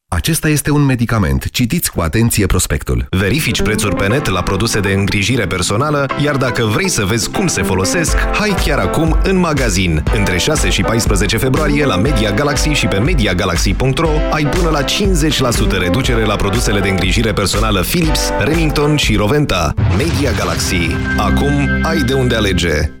Acesta este un medicament. Citiți cu atenție prospectul. Verifici prețuri pe net la produse de îngrijire personală, iar dacă vrei să vezi cum se folosesc, hai chiar acum în magazin. Între 6 și 14 februarie la Media Galaxy și pe MediaGalaxy.ro ai până la 50% reducere la produsele de îngrijire personală Philips, Remington și Roventa. Media Galaxy. Acum ai de unde alege.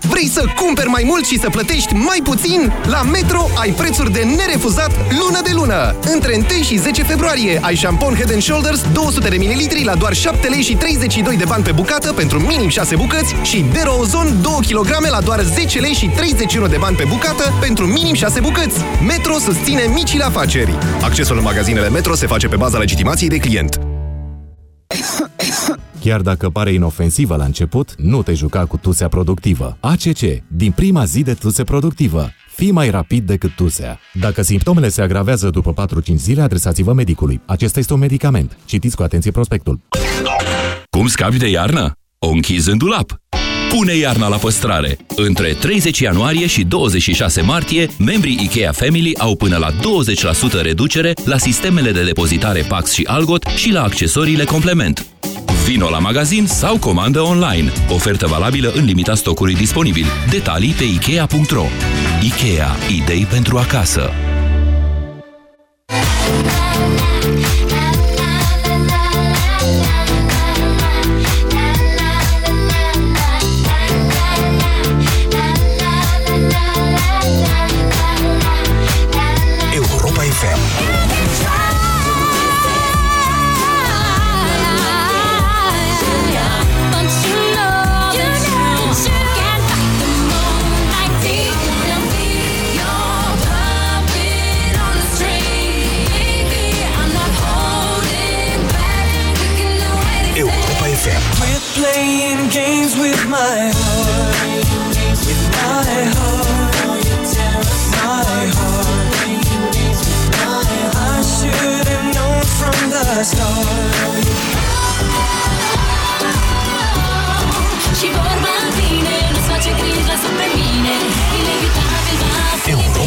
Vrei să cumperi mai mult și să plătești mai puțin? La Metro ai prețuri de nerefuzat lună de lună. Între 1 și 10 februarie ai șampon Head Shoulders 200 de ml la doar 7 lei și 32 de bani pe bucată pentru minim 6 bucăți și Dero Ozon 2 kg la doar 10 lei și 31 de bani pe bucată pentru minim 6 bucăți. Metro susține micile afaceri. Accesul în magazinele Metro se face pe baza legitimației de client. Chiar dacă pare inofensivă la început, nu te juca cu tusea productivă. ACC. Din prima zi de tuse productivă. Fii mai rapid decât tusea. Dacă simptomele se agravează după 4-5 zile, adresați-vă medicului. Acesta este un medicament. Citiți cu atenție prospectul. Cum scapi de iarnă? O închizi în dulap. Pune iarna la păstrare! Între 30 ianuarie și 26 martie, membrii IKEA Family au până la 20% reducere la sistemele de depozitare Pax și Algot și la accesoriile complement. Vino la magazin sau comandă online. Ofertă valabilă în limita stocului disponibil. Detalii pe Ikea.ro Ikea. Idei pentru acasă.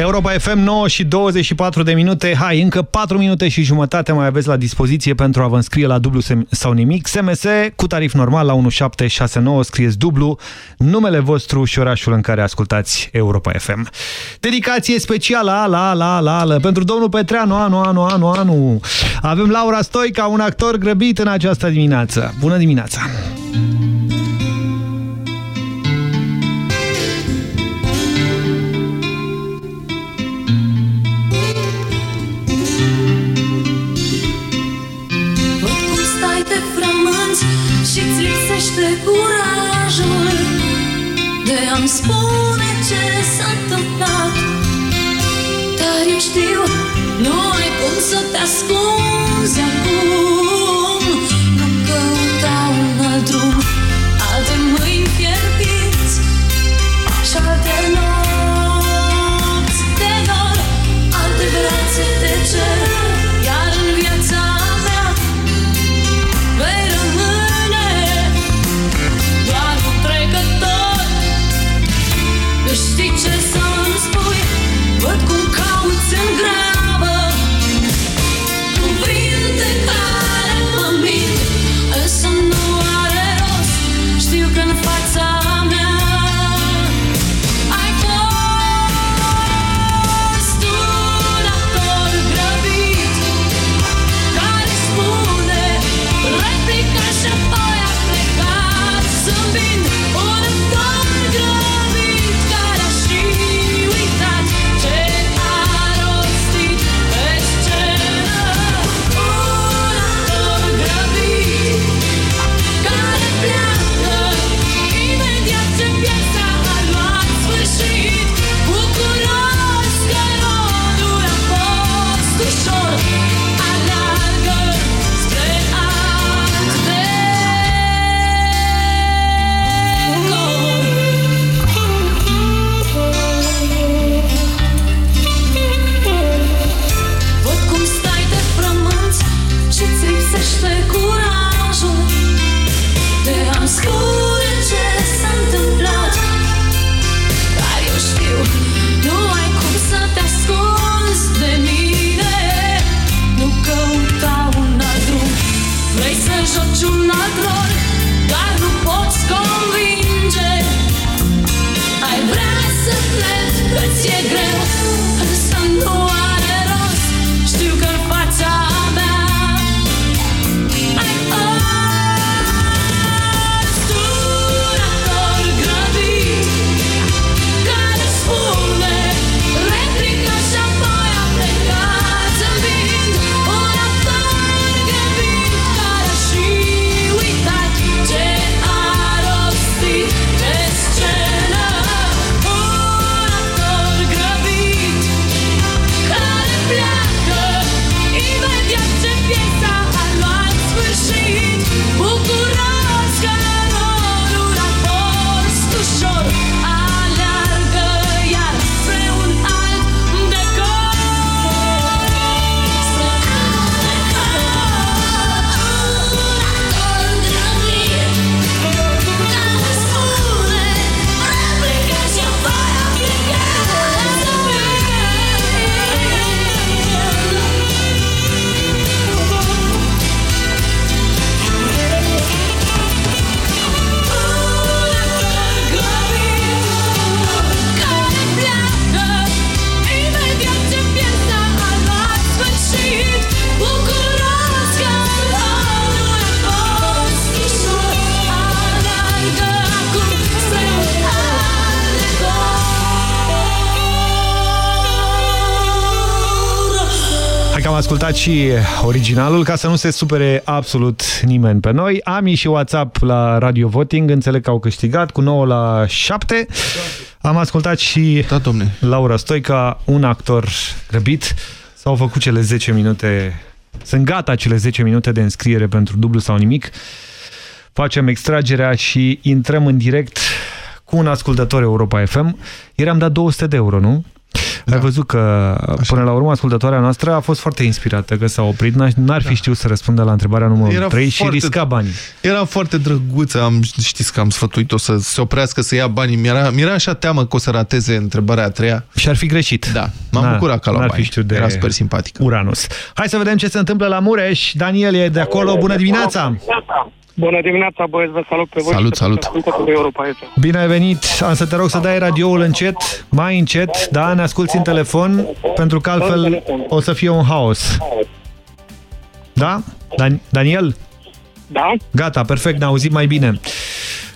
Europa FM 9 și 24 de minute. Hai, încă 4 minute și jumătate mai aveți la dispoziție pentru a vă înscrie la dublu sau nimic. SMS cu tarif normal la 1769, scrieți dublu, numele vostru și orașul în care ascultați Europa FM. Dedicație specială, ala, ala, ala, ala, pentru domnul Petreanu, anu, anu, anu, anu. Avem Laura Stoica, un actor grăbit în această dimineață. Bună dimineața! Și-ți lipsește curajul De a-mi spune ce s-a întâmplat. Dar eu știu, nu ai cum să te ascunzi acum. Nu căuta un alt drum ascultat și originalul, ca să nu se supere absolut nimeni pe noi. Ami și WhatsApp la Radio Voting, înțeleg că au câștigat cu 9 la 7. Am ascultat și da, domne. Laura Stoica, un actor grăbit. S-au făcut cele 10 minute, sunt gata cele 10 minute de înscriere pentru dublu sau nimic. Facem extragerea și intrăm în direct cu un ascultător Europa FM. Ieri am dat 200 de euro, nu? Da. Ai văzut că Așa. până la urmă ascultătoarea noastră a fost foarte inspirată că s-a oprit, n-ar fi da. știut să răspundă la întrebarea numărul era 3 foarte, și risca banii. Era foarte drăguță, am, știți că am sfătuit-o să se oprească, să ia banii. Mi-era mi, -era, așa teamă că o să rateze întrebarea a treia. Și ar fi greșit. Da, m-am bucurat că la bani. Fi știut de era super simpatic. Uranus. Hai să vedem ce se întâmplă la Mureș. Daniel e de acolo. Bună dimineața! Bună dimineața, băieți, vă salut pe voi. Salut, salut. Bine ai venit. Am să te rog să dai radioul încet, mai încet, da, ne asculti în telefon, pentru că altfel o să fie un haos. Da? Dan Daniel? Da. Gata, perfect, ne auzit mai bine.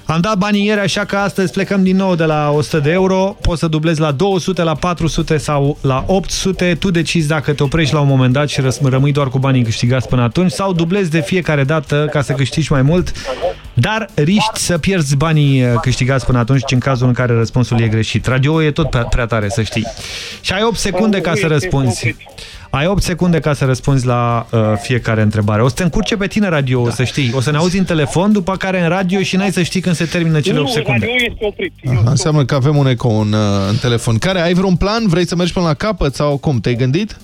Am dat banii ieri, așa că astăzi plecăm din nou de la 100 de euro. Poți să dublezi la 200, la 400 sau la 800. Tu decizi dacă te oprești la un moment dat și rămâi doar cu banii câștigați până atunci sau dublezi de fiecare dată ca să câștigi mai mult, dar riști să pierzi banii uh, câștigați până atunci în cazul în care răspunsul e greșit. Radio e tot prea tare, să știi. Și ai 8 secunde ca să răspunzi. Ai 8 secunde ca să răspunzi la uh, fiecare întrebare. O să te încurce pe tine radio, da. să știi. O să ne auzi în telefon, după care în radio și n-ai să știi când se termină cele nu, 8 secunde. Nu, este oprit. Aha, înseamnă că avem un eco în, uh, în telefon. Care, ai vreun plan? Vrei să mergi până la capăt sau cum? Te-ai gândit?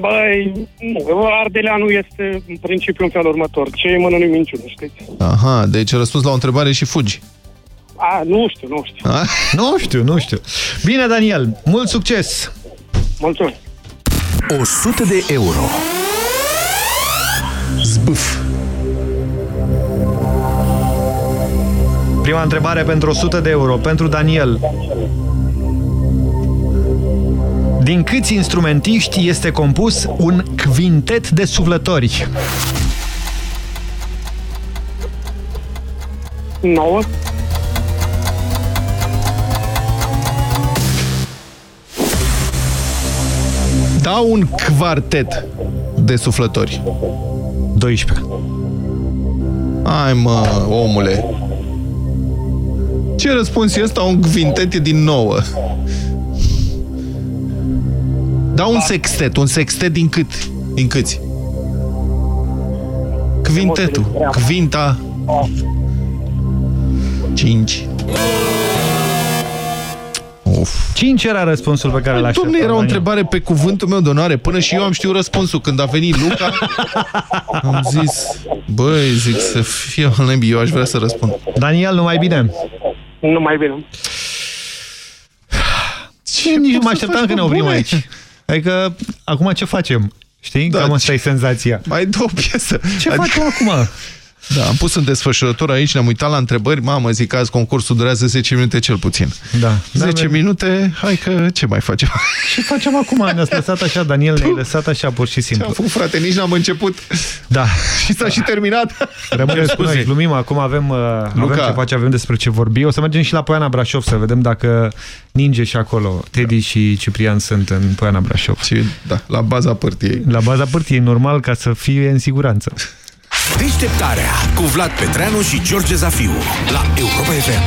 Băi, nu, Ardeleanu este în principiu în felul următor. Ce e mână nu minciună, știți? Aha, deci răspuns la o întrebare și fugi. A, nu știu, nu știu. A? Nu știu, nu știu. Bine, Daniel, mult succes! Mulțumesc! 100 de euro. Zbâf. Prima întrebare pentru 100 de euro, pentru Daniel. Din câți instrumentiști este compus un quintet de suflători? 9. Da un quartet de suflători. 12. Ai mă, omule. Ce răspuns e ăsta? Un quintet e din nouă. Da un sextet. Un sextet din cât? Din câți? Quintetul. Quinta. 5. Uf. 5 era răspunsul pe care l-a Dom'le, era o întrebare pe cuvântul meu de onoare. Până și eu am știut răspunsul. Când a venit Luca, am zis, băi, zic să fie în limbi, eu aș vrea să răspund. Daniel, numai bine. Numai bine. Ce nici nu mă așteptam că ne oprim aici. Adică, acum ce facem? Știi? Da, Cam asta e senzația. Mai două piesă. Ce adică... facem acum? Da, am pus în desfășurător aici, ne-am uitat la întrebări. Mamă, zic, azi concursul durează 10 minute cel puțin. Da. 10 da, minute, hai că ce mai facem? Ce facem acum? Ne-ați lăsat așa, Daniel, ne-ai lăsat așa, pur și simplu. Ce-am făcut, frate? Nici n-am început. Da. și s-a da. și terminat. Rămâneți cu noi, glumim, acum avem, uh, avem ce face, avem despre ce vorbi. O să mergem și la Poiana Brașov să vedem dacă ninge și acolo. Teddy da. și Ciprian sunt în Poiana Brașov. Și, da, la baza părtiei. La baza părtiei, normal, ca să fie în siguranță. Deșteptarea cu Vlad Petreanu și George Zafiu la Europa FM.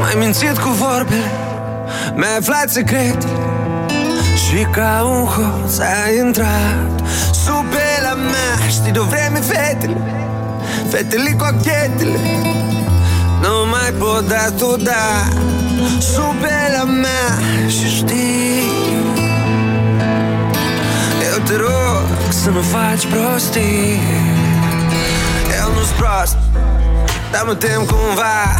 Mai mințit cu vorbele Mi-ai aflat secretele și ca un hoț a intrat Sub la mea. Știi de-o vreme fetele Fetele cu achetele. Nu mai pot da tu da Sub la mea. Și știi Eu te rog să nu faci prostii. Eu nu-s prost Dar mă tem cumva.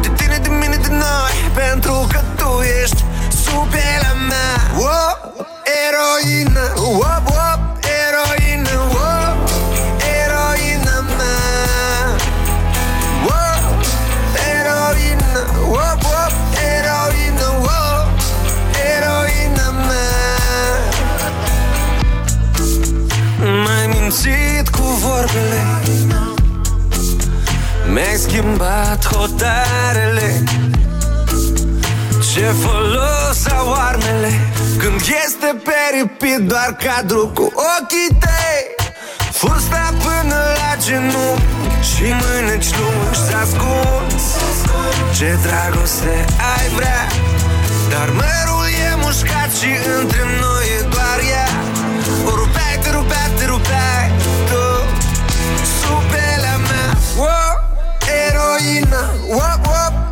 De tine, de mine, de noi Pentru că tu ești sube la ma Wow, heroína Wow, wow, heroína Wow, heroína ma Wow, heroína Wow, wow, heroína Wow, heroína ma Mam citku vorbele Mexicin bat hotarele Ce folos au armele Când este peripit doar cadru cu ochii tăi. Fusta până la genunchi Și mâneci lungi să ascunzi Ce dragoste ai vrea. Dar mărul e mușcat și între noi e doar ea. O rupeai, te rupeai, te rupeai Tu. Sub pielea mea wow, Eroină wow, wow,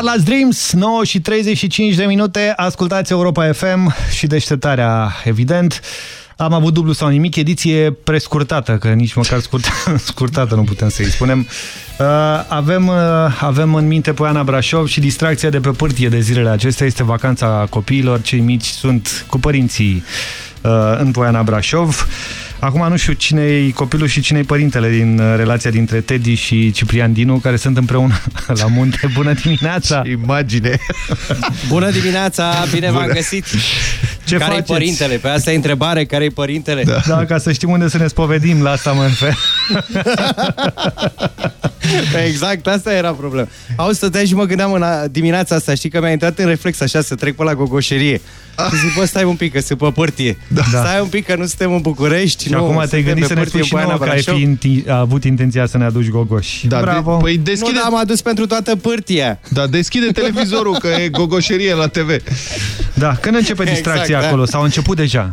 Carla's Dreams, 9 și 35 de minute, ascultați Europa FM și deșteptarea, evident. Am avut dublu sau nimic, ediție prescurtată, că nici măcar scurt, scurtată nu putem să-i spunem. Uh, avem, uh, avem în minte Poiana Brașov și distracția de pe pârtie de zilele acestea este vacanța copiilor. Cei mici sunt cu părinții uh, în Poiana Brașov. Acum nu știu cine e copilul și cine e părintele din uh, relația dintre Teddy și Ciprian Dinu, care sunt împreună la munte. Bună dimineața! Imagine! Bună dimineața, bine v-am găsit! Ce care e faceți? părintele? Pe asta e întrebare, care e părintele? Da. da, ca să știm unde să ne spovedim, la asta mă refer. exact, asta era problema. Auzi, stăteam și mă gândeam în a, dimineața asta, știi că mi-a intrat în reflex așa să trec pe la gogoșerie. Și zic, bă, stai un pic, că sunt pe părtie. Da. Stai un pic, că nu suntem în București. Și nu, acum te-ai suntem gândit pe să ne pârtie spui și în nouă Poiana că ai Brașov. fi inti- a avut intenția să ne aduci gogoși. Da, Bravo! De, păi Nu, deschide, dar am adus pentru toată pârtia. da, deschide televizorul, că e gogoșerie la TV. Da, când începe distracția Exact, da. acolo? Sau a început deja?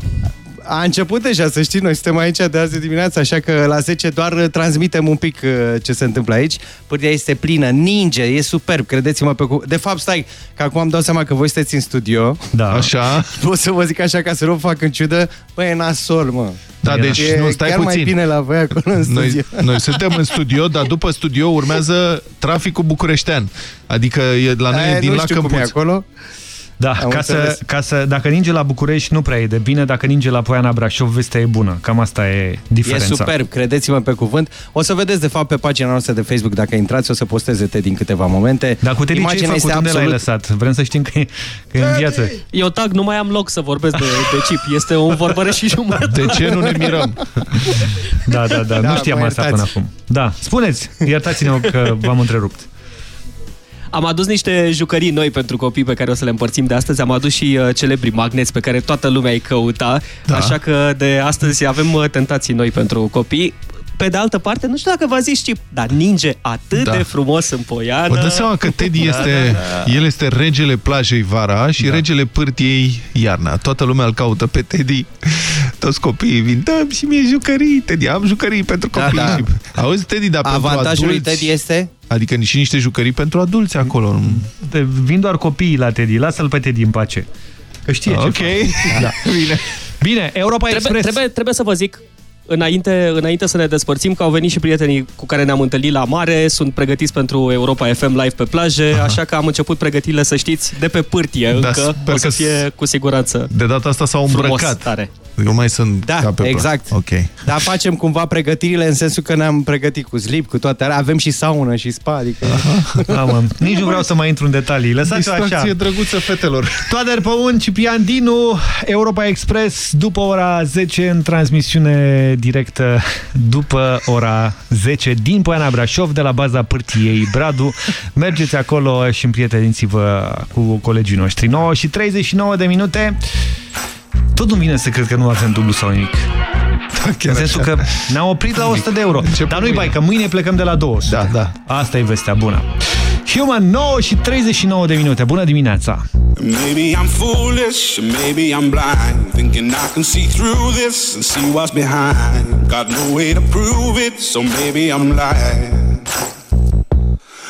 A început deja, să știi, noi suntem aici de azi dimineața, așa că la 10 doar uh, transmitem un pic uh, ce se întâmplă aici. Pârtia este plină, ninge, e superb, credeți-mă pe cu... De fapt, stai, că acum îmi dau seama că voi sunteți în studio. Da. Așa. Pot să vă zic așa ca să nu fac în ciudă, băi, e nasol, mă. Da, deci e nu, stai chiar puțin. mai bine la voi acolo în Noi, studio. noi suntem în studio, dar după studio urmează traficul bucureștean. Adică e la noi Aia e din nu la știu cum e Câmpuț. acolo. Da, Am ca să, înțeles. ca să, dacă ninge la București nu prea e de bine, dacă ninge la Poiana Brașov, vestea e bună. Cam asta e E diferența. superb, credeți-mă pe cuvânt. O să vedeți, de fapt, pe pagina noastră de Facebook, dacă intrați, o să posteze te din câteva momente. Dar cu Teddy ce ai Imaginea făcut? este Unde l-ai absolut... lăsat? Vrem să știm că e, că e în viață. Eu tag, nu mai am loc să vorbesc de, de chip. Este un vorbără și jumătate. De ce nu ne mirăm? Da, da, da, Da, nu știam mă asta iertați. până acum. Da, spuneți, iertați-ne că v-am întrerupt. Am adus niște jucării noi pentru copii pe care o să le împărțim de astăzi. Am adus și uh, celebri magneți pe care toată lumea îi căuta. Da. Așa că de astăzi avem uh, tentații noi pentru copii. Pe de altă parte, nu știu dacă v-a zis Cip, dar ninge atât Da. de frumos în poiană. Vă dați seama că Teddy este, el este regele plajei vara și regele pârtiei iarna. Toată lumea îl caută pe Teddy. Toți copiii vin, dă și mie jucării, Teddy, am jucării pentru Da, copii. da. Și- Auzi, Teddy, dar pentru Avantajul lui adulți... Teddy este... Adică și niște jucării pentru adulți acolo. De- Vin doar copiii la Teddy, lasă-l pe Teddy în pace. Că știe ce Ok, face. da. bine. Bine, Europa Trebuie, Express. trebuie, trebuie să vă zic, înainte, înainte să ne despărțim, că au venit și prietenii cu care ne-am întâlnit la mare, sunt pregătiți pentru Europa FM live pe plaje, Aha. așa că am început pregătirile, să știți, de pe pârtie Da, încă. sper O să că fie cu siguranță De data asta s-au frumos, îmbrăcat. tare. Eu mai sunt Da, ca pe exact. Ok. Dar facem cumva pregătirile în sensul că ne-am pregătit cu slip, cu toate alea. Avem și saună și spa, adică... Da, mă. Nici nu vreau să mai intru în detalii. Lăsați-o așa. Distracție drăguță fetelor. Toader Păun, Ciprian Dinu, Europa Express, după ora 10 în transmisiune directă, după ora 10 din Poiana Brașov, de la baza Pârtiei Bradu. Mergeți acolo și împrieteniți-vă cu colegii noștri. 9 și 39 de minute. Tot nu vine să cred că nu avem dublu sau nimic. Da, în sensul așa. că ne-am oprit la 100 de euro. Dar nu-i bai, că mâine plecăm de la 200. Da, da. Asta e vestea bună. Human, 9 și 39 de minute. Bună dimineața! Maybe I'm foolish, maybe I'm blind, thinking I can see through this and see what's behind. Got no way to prove it, so maybe I'm lying.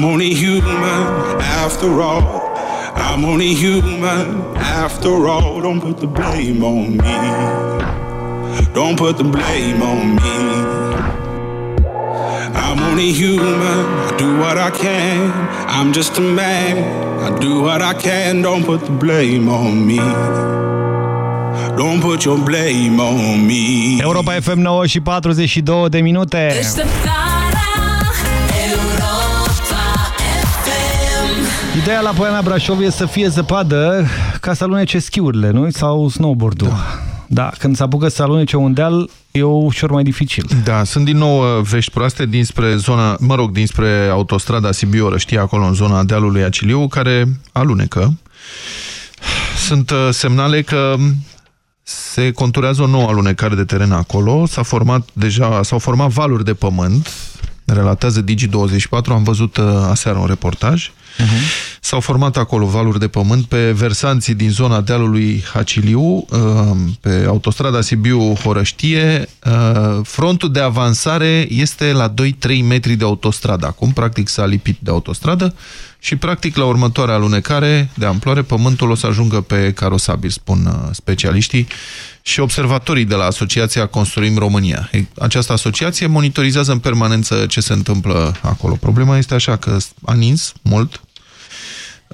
I'm only human after all. I'm only human after all. Don't put the blame on me. Don't put the blame on me. I'm only human. I do what I can. I'm just a man. I do what I can. Don't put the blame on me. Don't put your blame on me. Europa FM 9 și 42 de minute. Ideea la Poiana Brașov e să fie zăpadă ca să alunece schiurile, nu? Sau snowboard-ul. Da. da, când se apucă să alunece un deal, e ușor mai dificil. Da, sunt din nou uh, vești proaste dinspre zona, mă rog, dinspre autostrada Sibiu, știi, acolo în zona dealului Aciliu, care alunecă. Sunt uh, semnale că se conturează o nouă alunecare de teren acolo, s-a format deja, s-au format valuri de pământ, relatează Digi24, am văzut uh, aseară un reportaj. Uh-huh. S-au format acolo valuri de pământ pe versanții din zona dealului Haciliu, uh, pe autostrada Sibiu-Horăștie. Uh, frontul de avansare este la 2-3 metri de autostradă. Acum, practic, s-a lipit de autostradă și, practic, la următoarea alunecare de amploare, pământul o să ajungă pe carosabil, spun uh, specialiștii și observatorii de la Asociația Construim România. Această asociație monitorizează în permanență ce se întâmplă acolo. Problema este așa că a nins mult,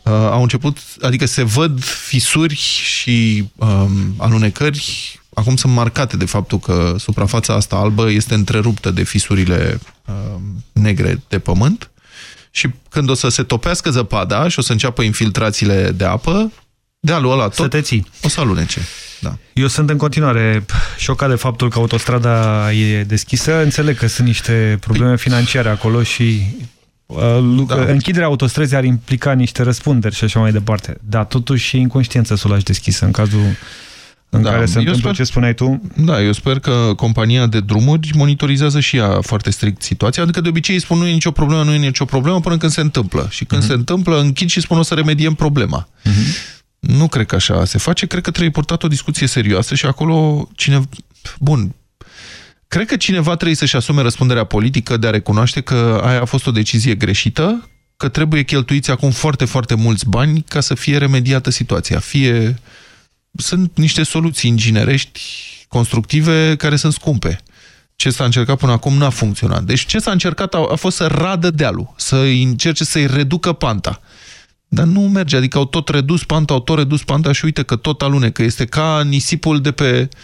uh, au început, adică se văd fisuri și um, alunecări, acum sunt marcate de faptul că suprafața asta albă este întreruptă de fisurile um, negre de pământ și când o să se topească zăpada și o să înceapă infiltrațiile de apă, dealul ăla tot să te ții. o să alunece. Da. Eu sunt în continuare șocat de faptul că autostrada e deschisă. Înțeleg că sunt niște probleme financiare acolo și uh, da. închiderea autostrăzii ar implica niște răspunderi și așa mai departe. Dar totuși e inconștiență să o lași deschisă în cazul în Da, care se eu întâmplă sper- ce spuneai tu. Da, eu sper că compania de drumuri monitorizează și ea foarte strict situația, adică de obicei îi spun nu e nicio problemă, nu e nicio problemă până când se întâmplă. Și când se întâmplă, închid și spun o să remediem problema. Nu cred că așa se face, cred că trebuie purtat o discuție serioasă și acolo cine... Bun, cred că cineva trebuie să-și asume răspunderea politică de a recunoaște că aia a fost o decizie greșită, că trebuie cheltuiți acum foarte, foarte mulți bani ca să fie remediată situația. Fie sunt niște soluții inginerești constructive care sunt scumpe. Ce s-a încercat până acum n-a funcționat. Deci ce s-a încercat a, a fost să radă dealul, să încerce să-i reducă panta. Dar nu merge, adică au tot redus panta, au tot redus panta și uite că tot alunecă. Este ca nisipul de pe uh,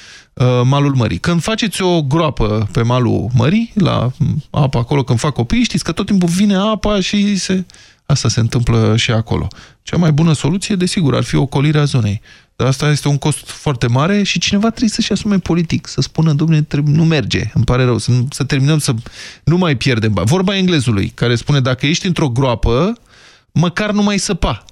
malul mării. Când faceți o groapă pe malul mării, la m, apă acolo, când fac copii, știți că tot timpul vine apa și se... Asta se întâmplă și acolo. Cea mai bună soluție, desigur, ar fi ocolirea zonei. Dar asta este un cost foarte mare și cineva trebuie să-și asume politic, să spună, domnule, nu merge, îmi pare rău, să, nu- să terminăm să nu mai pierdem bani. Vorba englezului, care spune, dacă ești într-o groapă, măcar nu mai săpa.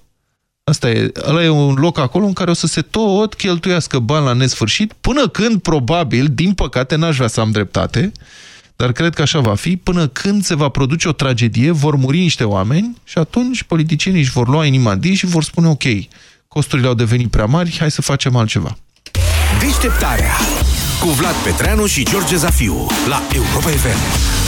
Asta e, ăla e un loc acolo în care o să se tot cheltuiască bani la nesfârșit, până când, probabil, din păcate, n-aș vrea să am dreptate, dar cred că așa va fi, până când se va produce o tragedie, vor muri niște oameni și atunci politicienii își vor lua inima din și vor spune, ok, costurile au devenit prea mari, hai să facem altceva. Deșteptarea cu Vlad Petreanu și George Zafiu la Europa FM.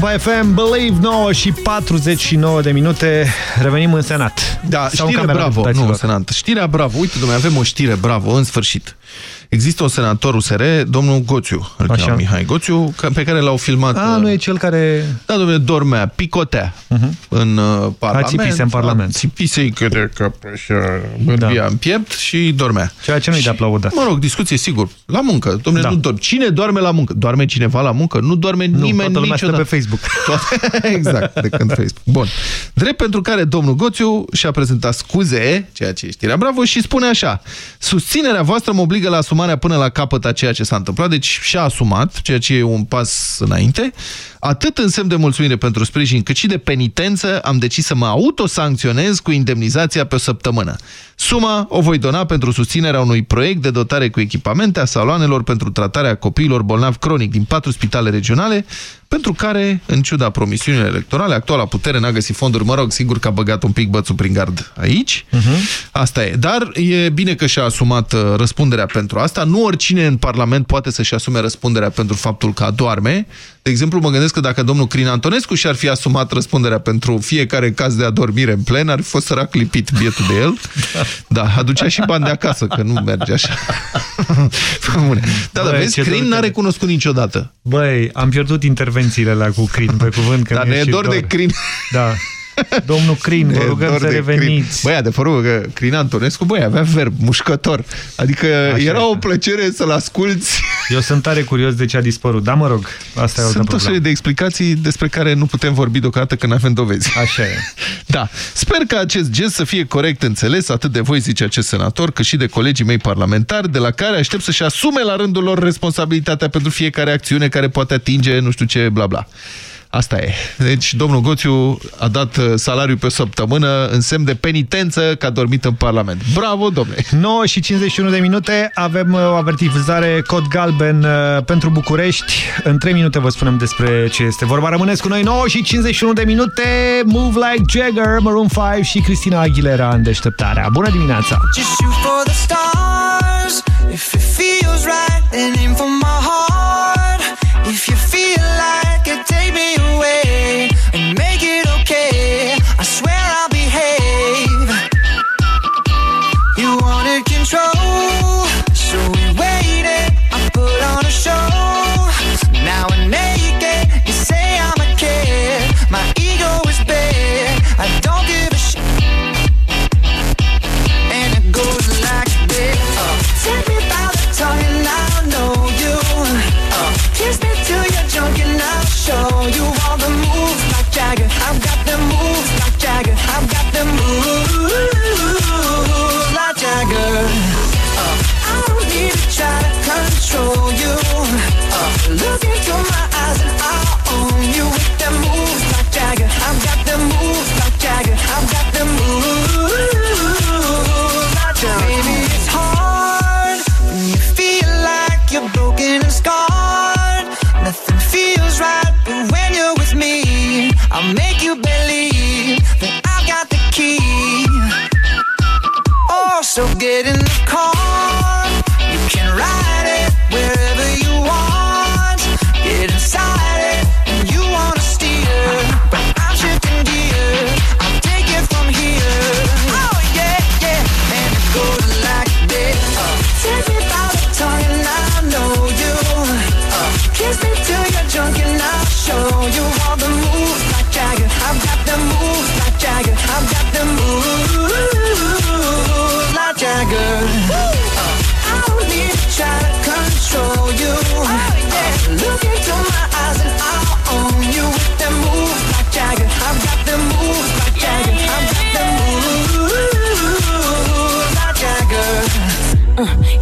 Europa FM, Believe 9 și 49 de minute. Revenim în Senat. Da, Sau în știre Camera bravo, nu Deputaților. în Senat. Știrea bravo, uite, domnule, avem o știre bravo, în sfârșit. Există un senator USR, domnul Goțiu, îl Așa. cheamă Mihai Goțiu, ca- pe care l-au filmat... A, nu e cel care... Da, domnule, dormea, picotea în uh, Parlament. țipise în Parlament. Țipise câte că așa, bărbia în piept și dormea. Ceea ce nu-i de aplaudat. Mă rog, discuție, sigur. La muncă. Domnule, Da. nu dorm. Cine doarme la muncă? Doarme cineva la muncă? Nu doarme Nu, nimeni toată lumea stă niciodată. pe Facebook. Toate... exact, de când Facebook. Bun. Drept pentru care domnul Goțiu și-a prezentat scuze, ceea ce e știrea bravo, și spune așa. Susținerea voastră mă obligă la asumarea până la capăt a ceea ce s-a întâmplat, deci și-a asumat, ceea ce e un pas înainte. Atât în semn de mulțumire pentru sprijin, cât și de penitență, am decis să mă autosancționez cu indemnizația pe o săptămână. Suma o voi dona pentru susținerea unui proiect de dotare cu echipamente a saloanelor pentru tratarea copiilor bolnavi cronic din patru spitale regionale, pentru care, în ciuda promisiunilor electorale, actuala putere n-a găsit fonduri. Mă rog, sigur că a băgat un pic bățul prin gard aici. Asta e. Dar e bine că și-a asumat uh, răspunderea pentru asta. Nu oricine în Parlament poate să-și asume răspunderea pentru faptul că adorme. De exemplu, mă gândesc că dacă domnul Crin Antonescu și-ar fi asumat răspunderea pentru fiecare caz de adormire în plen, ar fi fost sărac lipit bietul de el. Da, aducea și bani de acasă, că nu merge așa. Bune. Da, dar Băi, vezi, ce Crin dor n-a că- recunoscut niciodată. Băi, am pierdut intervențiile la cu Crin, pe cuvânt. Că Dar mi-e ne e și dor de Crin. Da. Domnul Crin, vă Ne e rugăm dor să de reveniți. Crin. Băi, adevărul că Crin Antonescu, băi, avea verb, mușcător. Adică Așa era este. o plăcere să-l asculți. Eu sunt tare curios de ce a dispărut. Da, mă rog, asta e o altă Sunt o problemă. serie de explicații despre care nu putem vorbi deocamdată când avem dovezi. Așa e. Da. Sper că acest gest să fie corect înțeles atât de voi, zice acest senator, cât și de colegii mei parlamentari, de la care aștept să-și asume la rândul lor responsabilitatea pentru fiecare acțiune care poate atinge nu știu ce, bla bla. Asta e. Deci, domnul Goțiu a dat uh, salariu pe o săptămână în semn de penitență că a dormit în Parlament. Bravo, domnule! 9 și 51 de minute, avem uh, o avertizare cod galben uh, pentru București. În 3 minute vă spunem despre ce este vorba. Rămâneți cu noi 9 și 51 de minute. Move Like Jagger, Maroon 5 și Cristina Aguilera în deșteptarea. Bună dimineața! Just shoot for the stars. If it feels right, then aim for my heart. If you feel like it, be away. Control you. Uh, look into my eyes and I'll own you with the moves like Jagger. I've got the moves like Jagger. I've got the moves like Jagger. Maybe it's hard when you feel like you're broken and scarred. Nothing feels right, but when you're with me, I'll make you believe that I've got the key. Oh, so get in the car.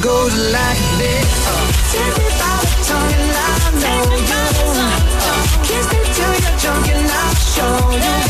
goes like this. Take me by the tongue and I know you. Kiss me till you're drunk and I'll show you.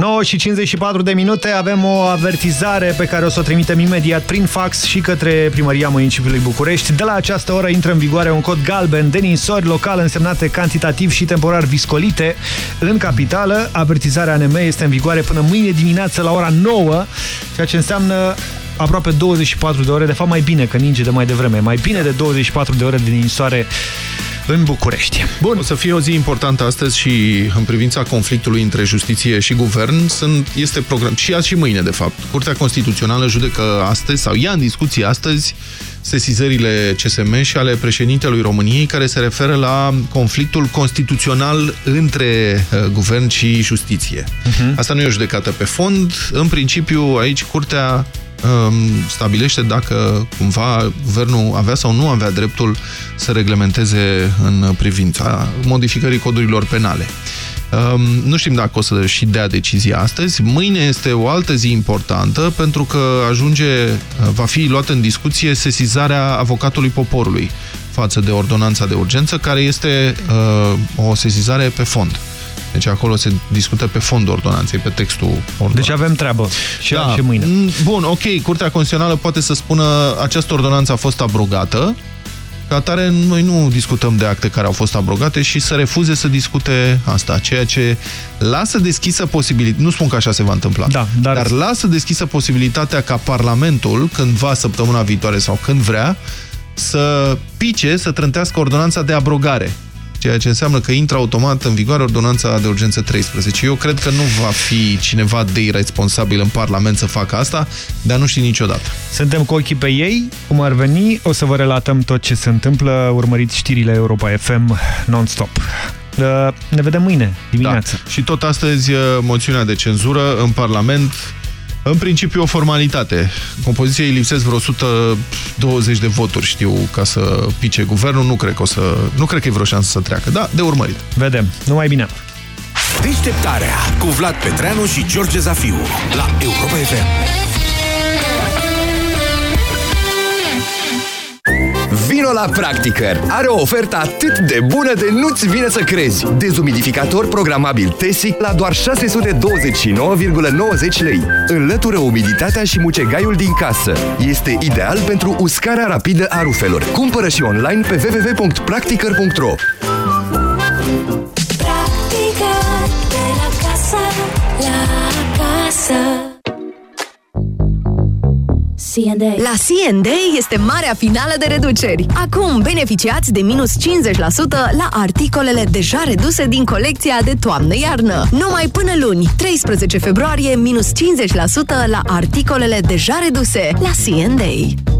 9 și 54 de minute avem o avertizare pe care o să o trimitem imediat prin fax și către Primăria Municipiului București. De la această oră intră în vigoare un cod galben de ninsori local însemnate cantitativ și temporar viscolite în capitală. Avertizarea ANM este în vigoare până mâine dimineață la ora 9, ceea ce înseamnă aproape 24 de ore, de fapt mai bine că ninge de mai devreme, mai bine de 24 de ore de ninsoare în București. Bun, o să fie o zi importantă astăzi și în privința conflictului între justiție și guvern sunt, este program, și azi și mâine, de fapt. Curtea Constituțională judecă astăzi, sau ia în discuție astăzi, sesizările CSM și ale președintelui României care se referă la conflictul constituțional între uh, guvern și justiție. Mhm. Asta nu e o judecată pe fond. În principiu, aici Curtea um, stabilește dacă cumva guvernul avea sau nu avea dreptul să reglementeze în privința modificării codurilor penale. Um, nu știm dacă o să și dea decizia astăzi. Mâine este o altă zi importantă pentru că ajunge, va fi luată în discuție sesizarea avocatului poporului față de ordonanța de urgență, care este uh, o sesizare pe fond. Deci acolo se discută pe fondul ordonanței, pe textul ordonanței. Deci avem treabă și, da. și mâine. Mm, Bun, ok, Curtea Constituțională poate să spună această ordonanță a fost abrogată, ca atare, noi nu discutăm de acte care au fost abrogate și să refuze să discute asta, ceea ce lasă deschisă posibilitatea, nu spun că așa se va întâmpla, da, dar... dar lasă deschisă posibilitatea ca Parlamentul, cândva săptămâna viitoare sau când vrea, să pice, să trântească ordonanța de abrogare ceea ce înseamnă că intră automat în vigoare ordonanța de urgență 13. Eu cred că nu va fi cineva de irresponsabil în Parlament să facă asta, dar nu știi niciodată. Suntem cu ochii pe ei, cum ar veni, o să vă relatăm tot ce se întâmplă, urmăriți știrile Europa FM non-stop. Uh, Ne vedem mâine dimineață. Da. Și tot astăzi uh, moțiunea de cenzură în Parlament în principiu o formalitate. Compoziției lipsesc vreo 120 de voturi, știu, ca să pice guvernul. Nu cred că, o să, nu cred că e vreo șansă să treacă. Da, de urmărit. Vedem. Numai bine. Deșteptarea cu Vlad Petreanu și George Zafiu la Europa FM. Vino la Practicăr! Are o ofertă atât de bună de nu-ți vine să crezi! Dezumidificator programabil Tesi la doar 629,90 lei. Înlătură umiditatea și mucegaiul din casă. Este ideal pentru uscarea rapidă a rufelor. Cumpără și online pe www.practicăr.ro Practică de la casă la casă La C&A este marea finală de reduceri. Acum beneficiați de minus 50% la articolele deja reduse din colecția de toamnă-iarnă. Numai până luni, 13 februarie, minus 50% la articolele deja reduse la C&A.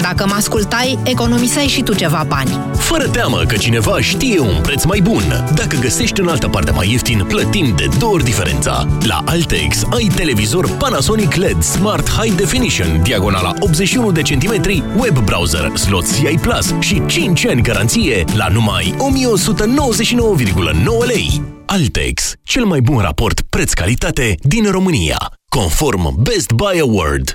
Dacă mă ascultai, economiseai și tu ceva bani. Fără teamă că cineva știe un preț mai bun. Dacă găsești în altă parte mai ieftin, plătim de două ori diferența. La Altex ai televizor Panasonic LED Smart High Definition, diagonala 81 de centimetri, web browser, slot CI Plus și 5 ani garanție la numai 1199,9 lei. Altex, cel mai bun raport preț-calitate din România, conform Best Buy Award.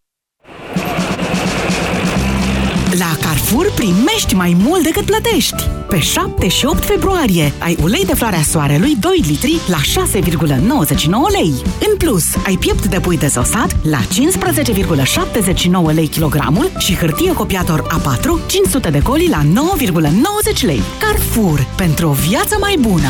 La Carrefour primești mai mult decât plătești. Pe 7 și 8 februarie ai ulei de floarea soarelui 2 litri la 6,99 lei. În plus, ai piept de pui dezosat la 15,79 lei kilogramul și hârtie copiator A4 500 de coli la 9,90 lei. Carrefour. Pentru o viață mai bună.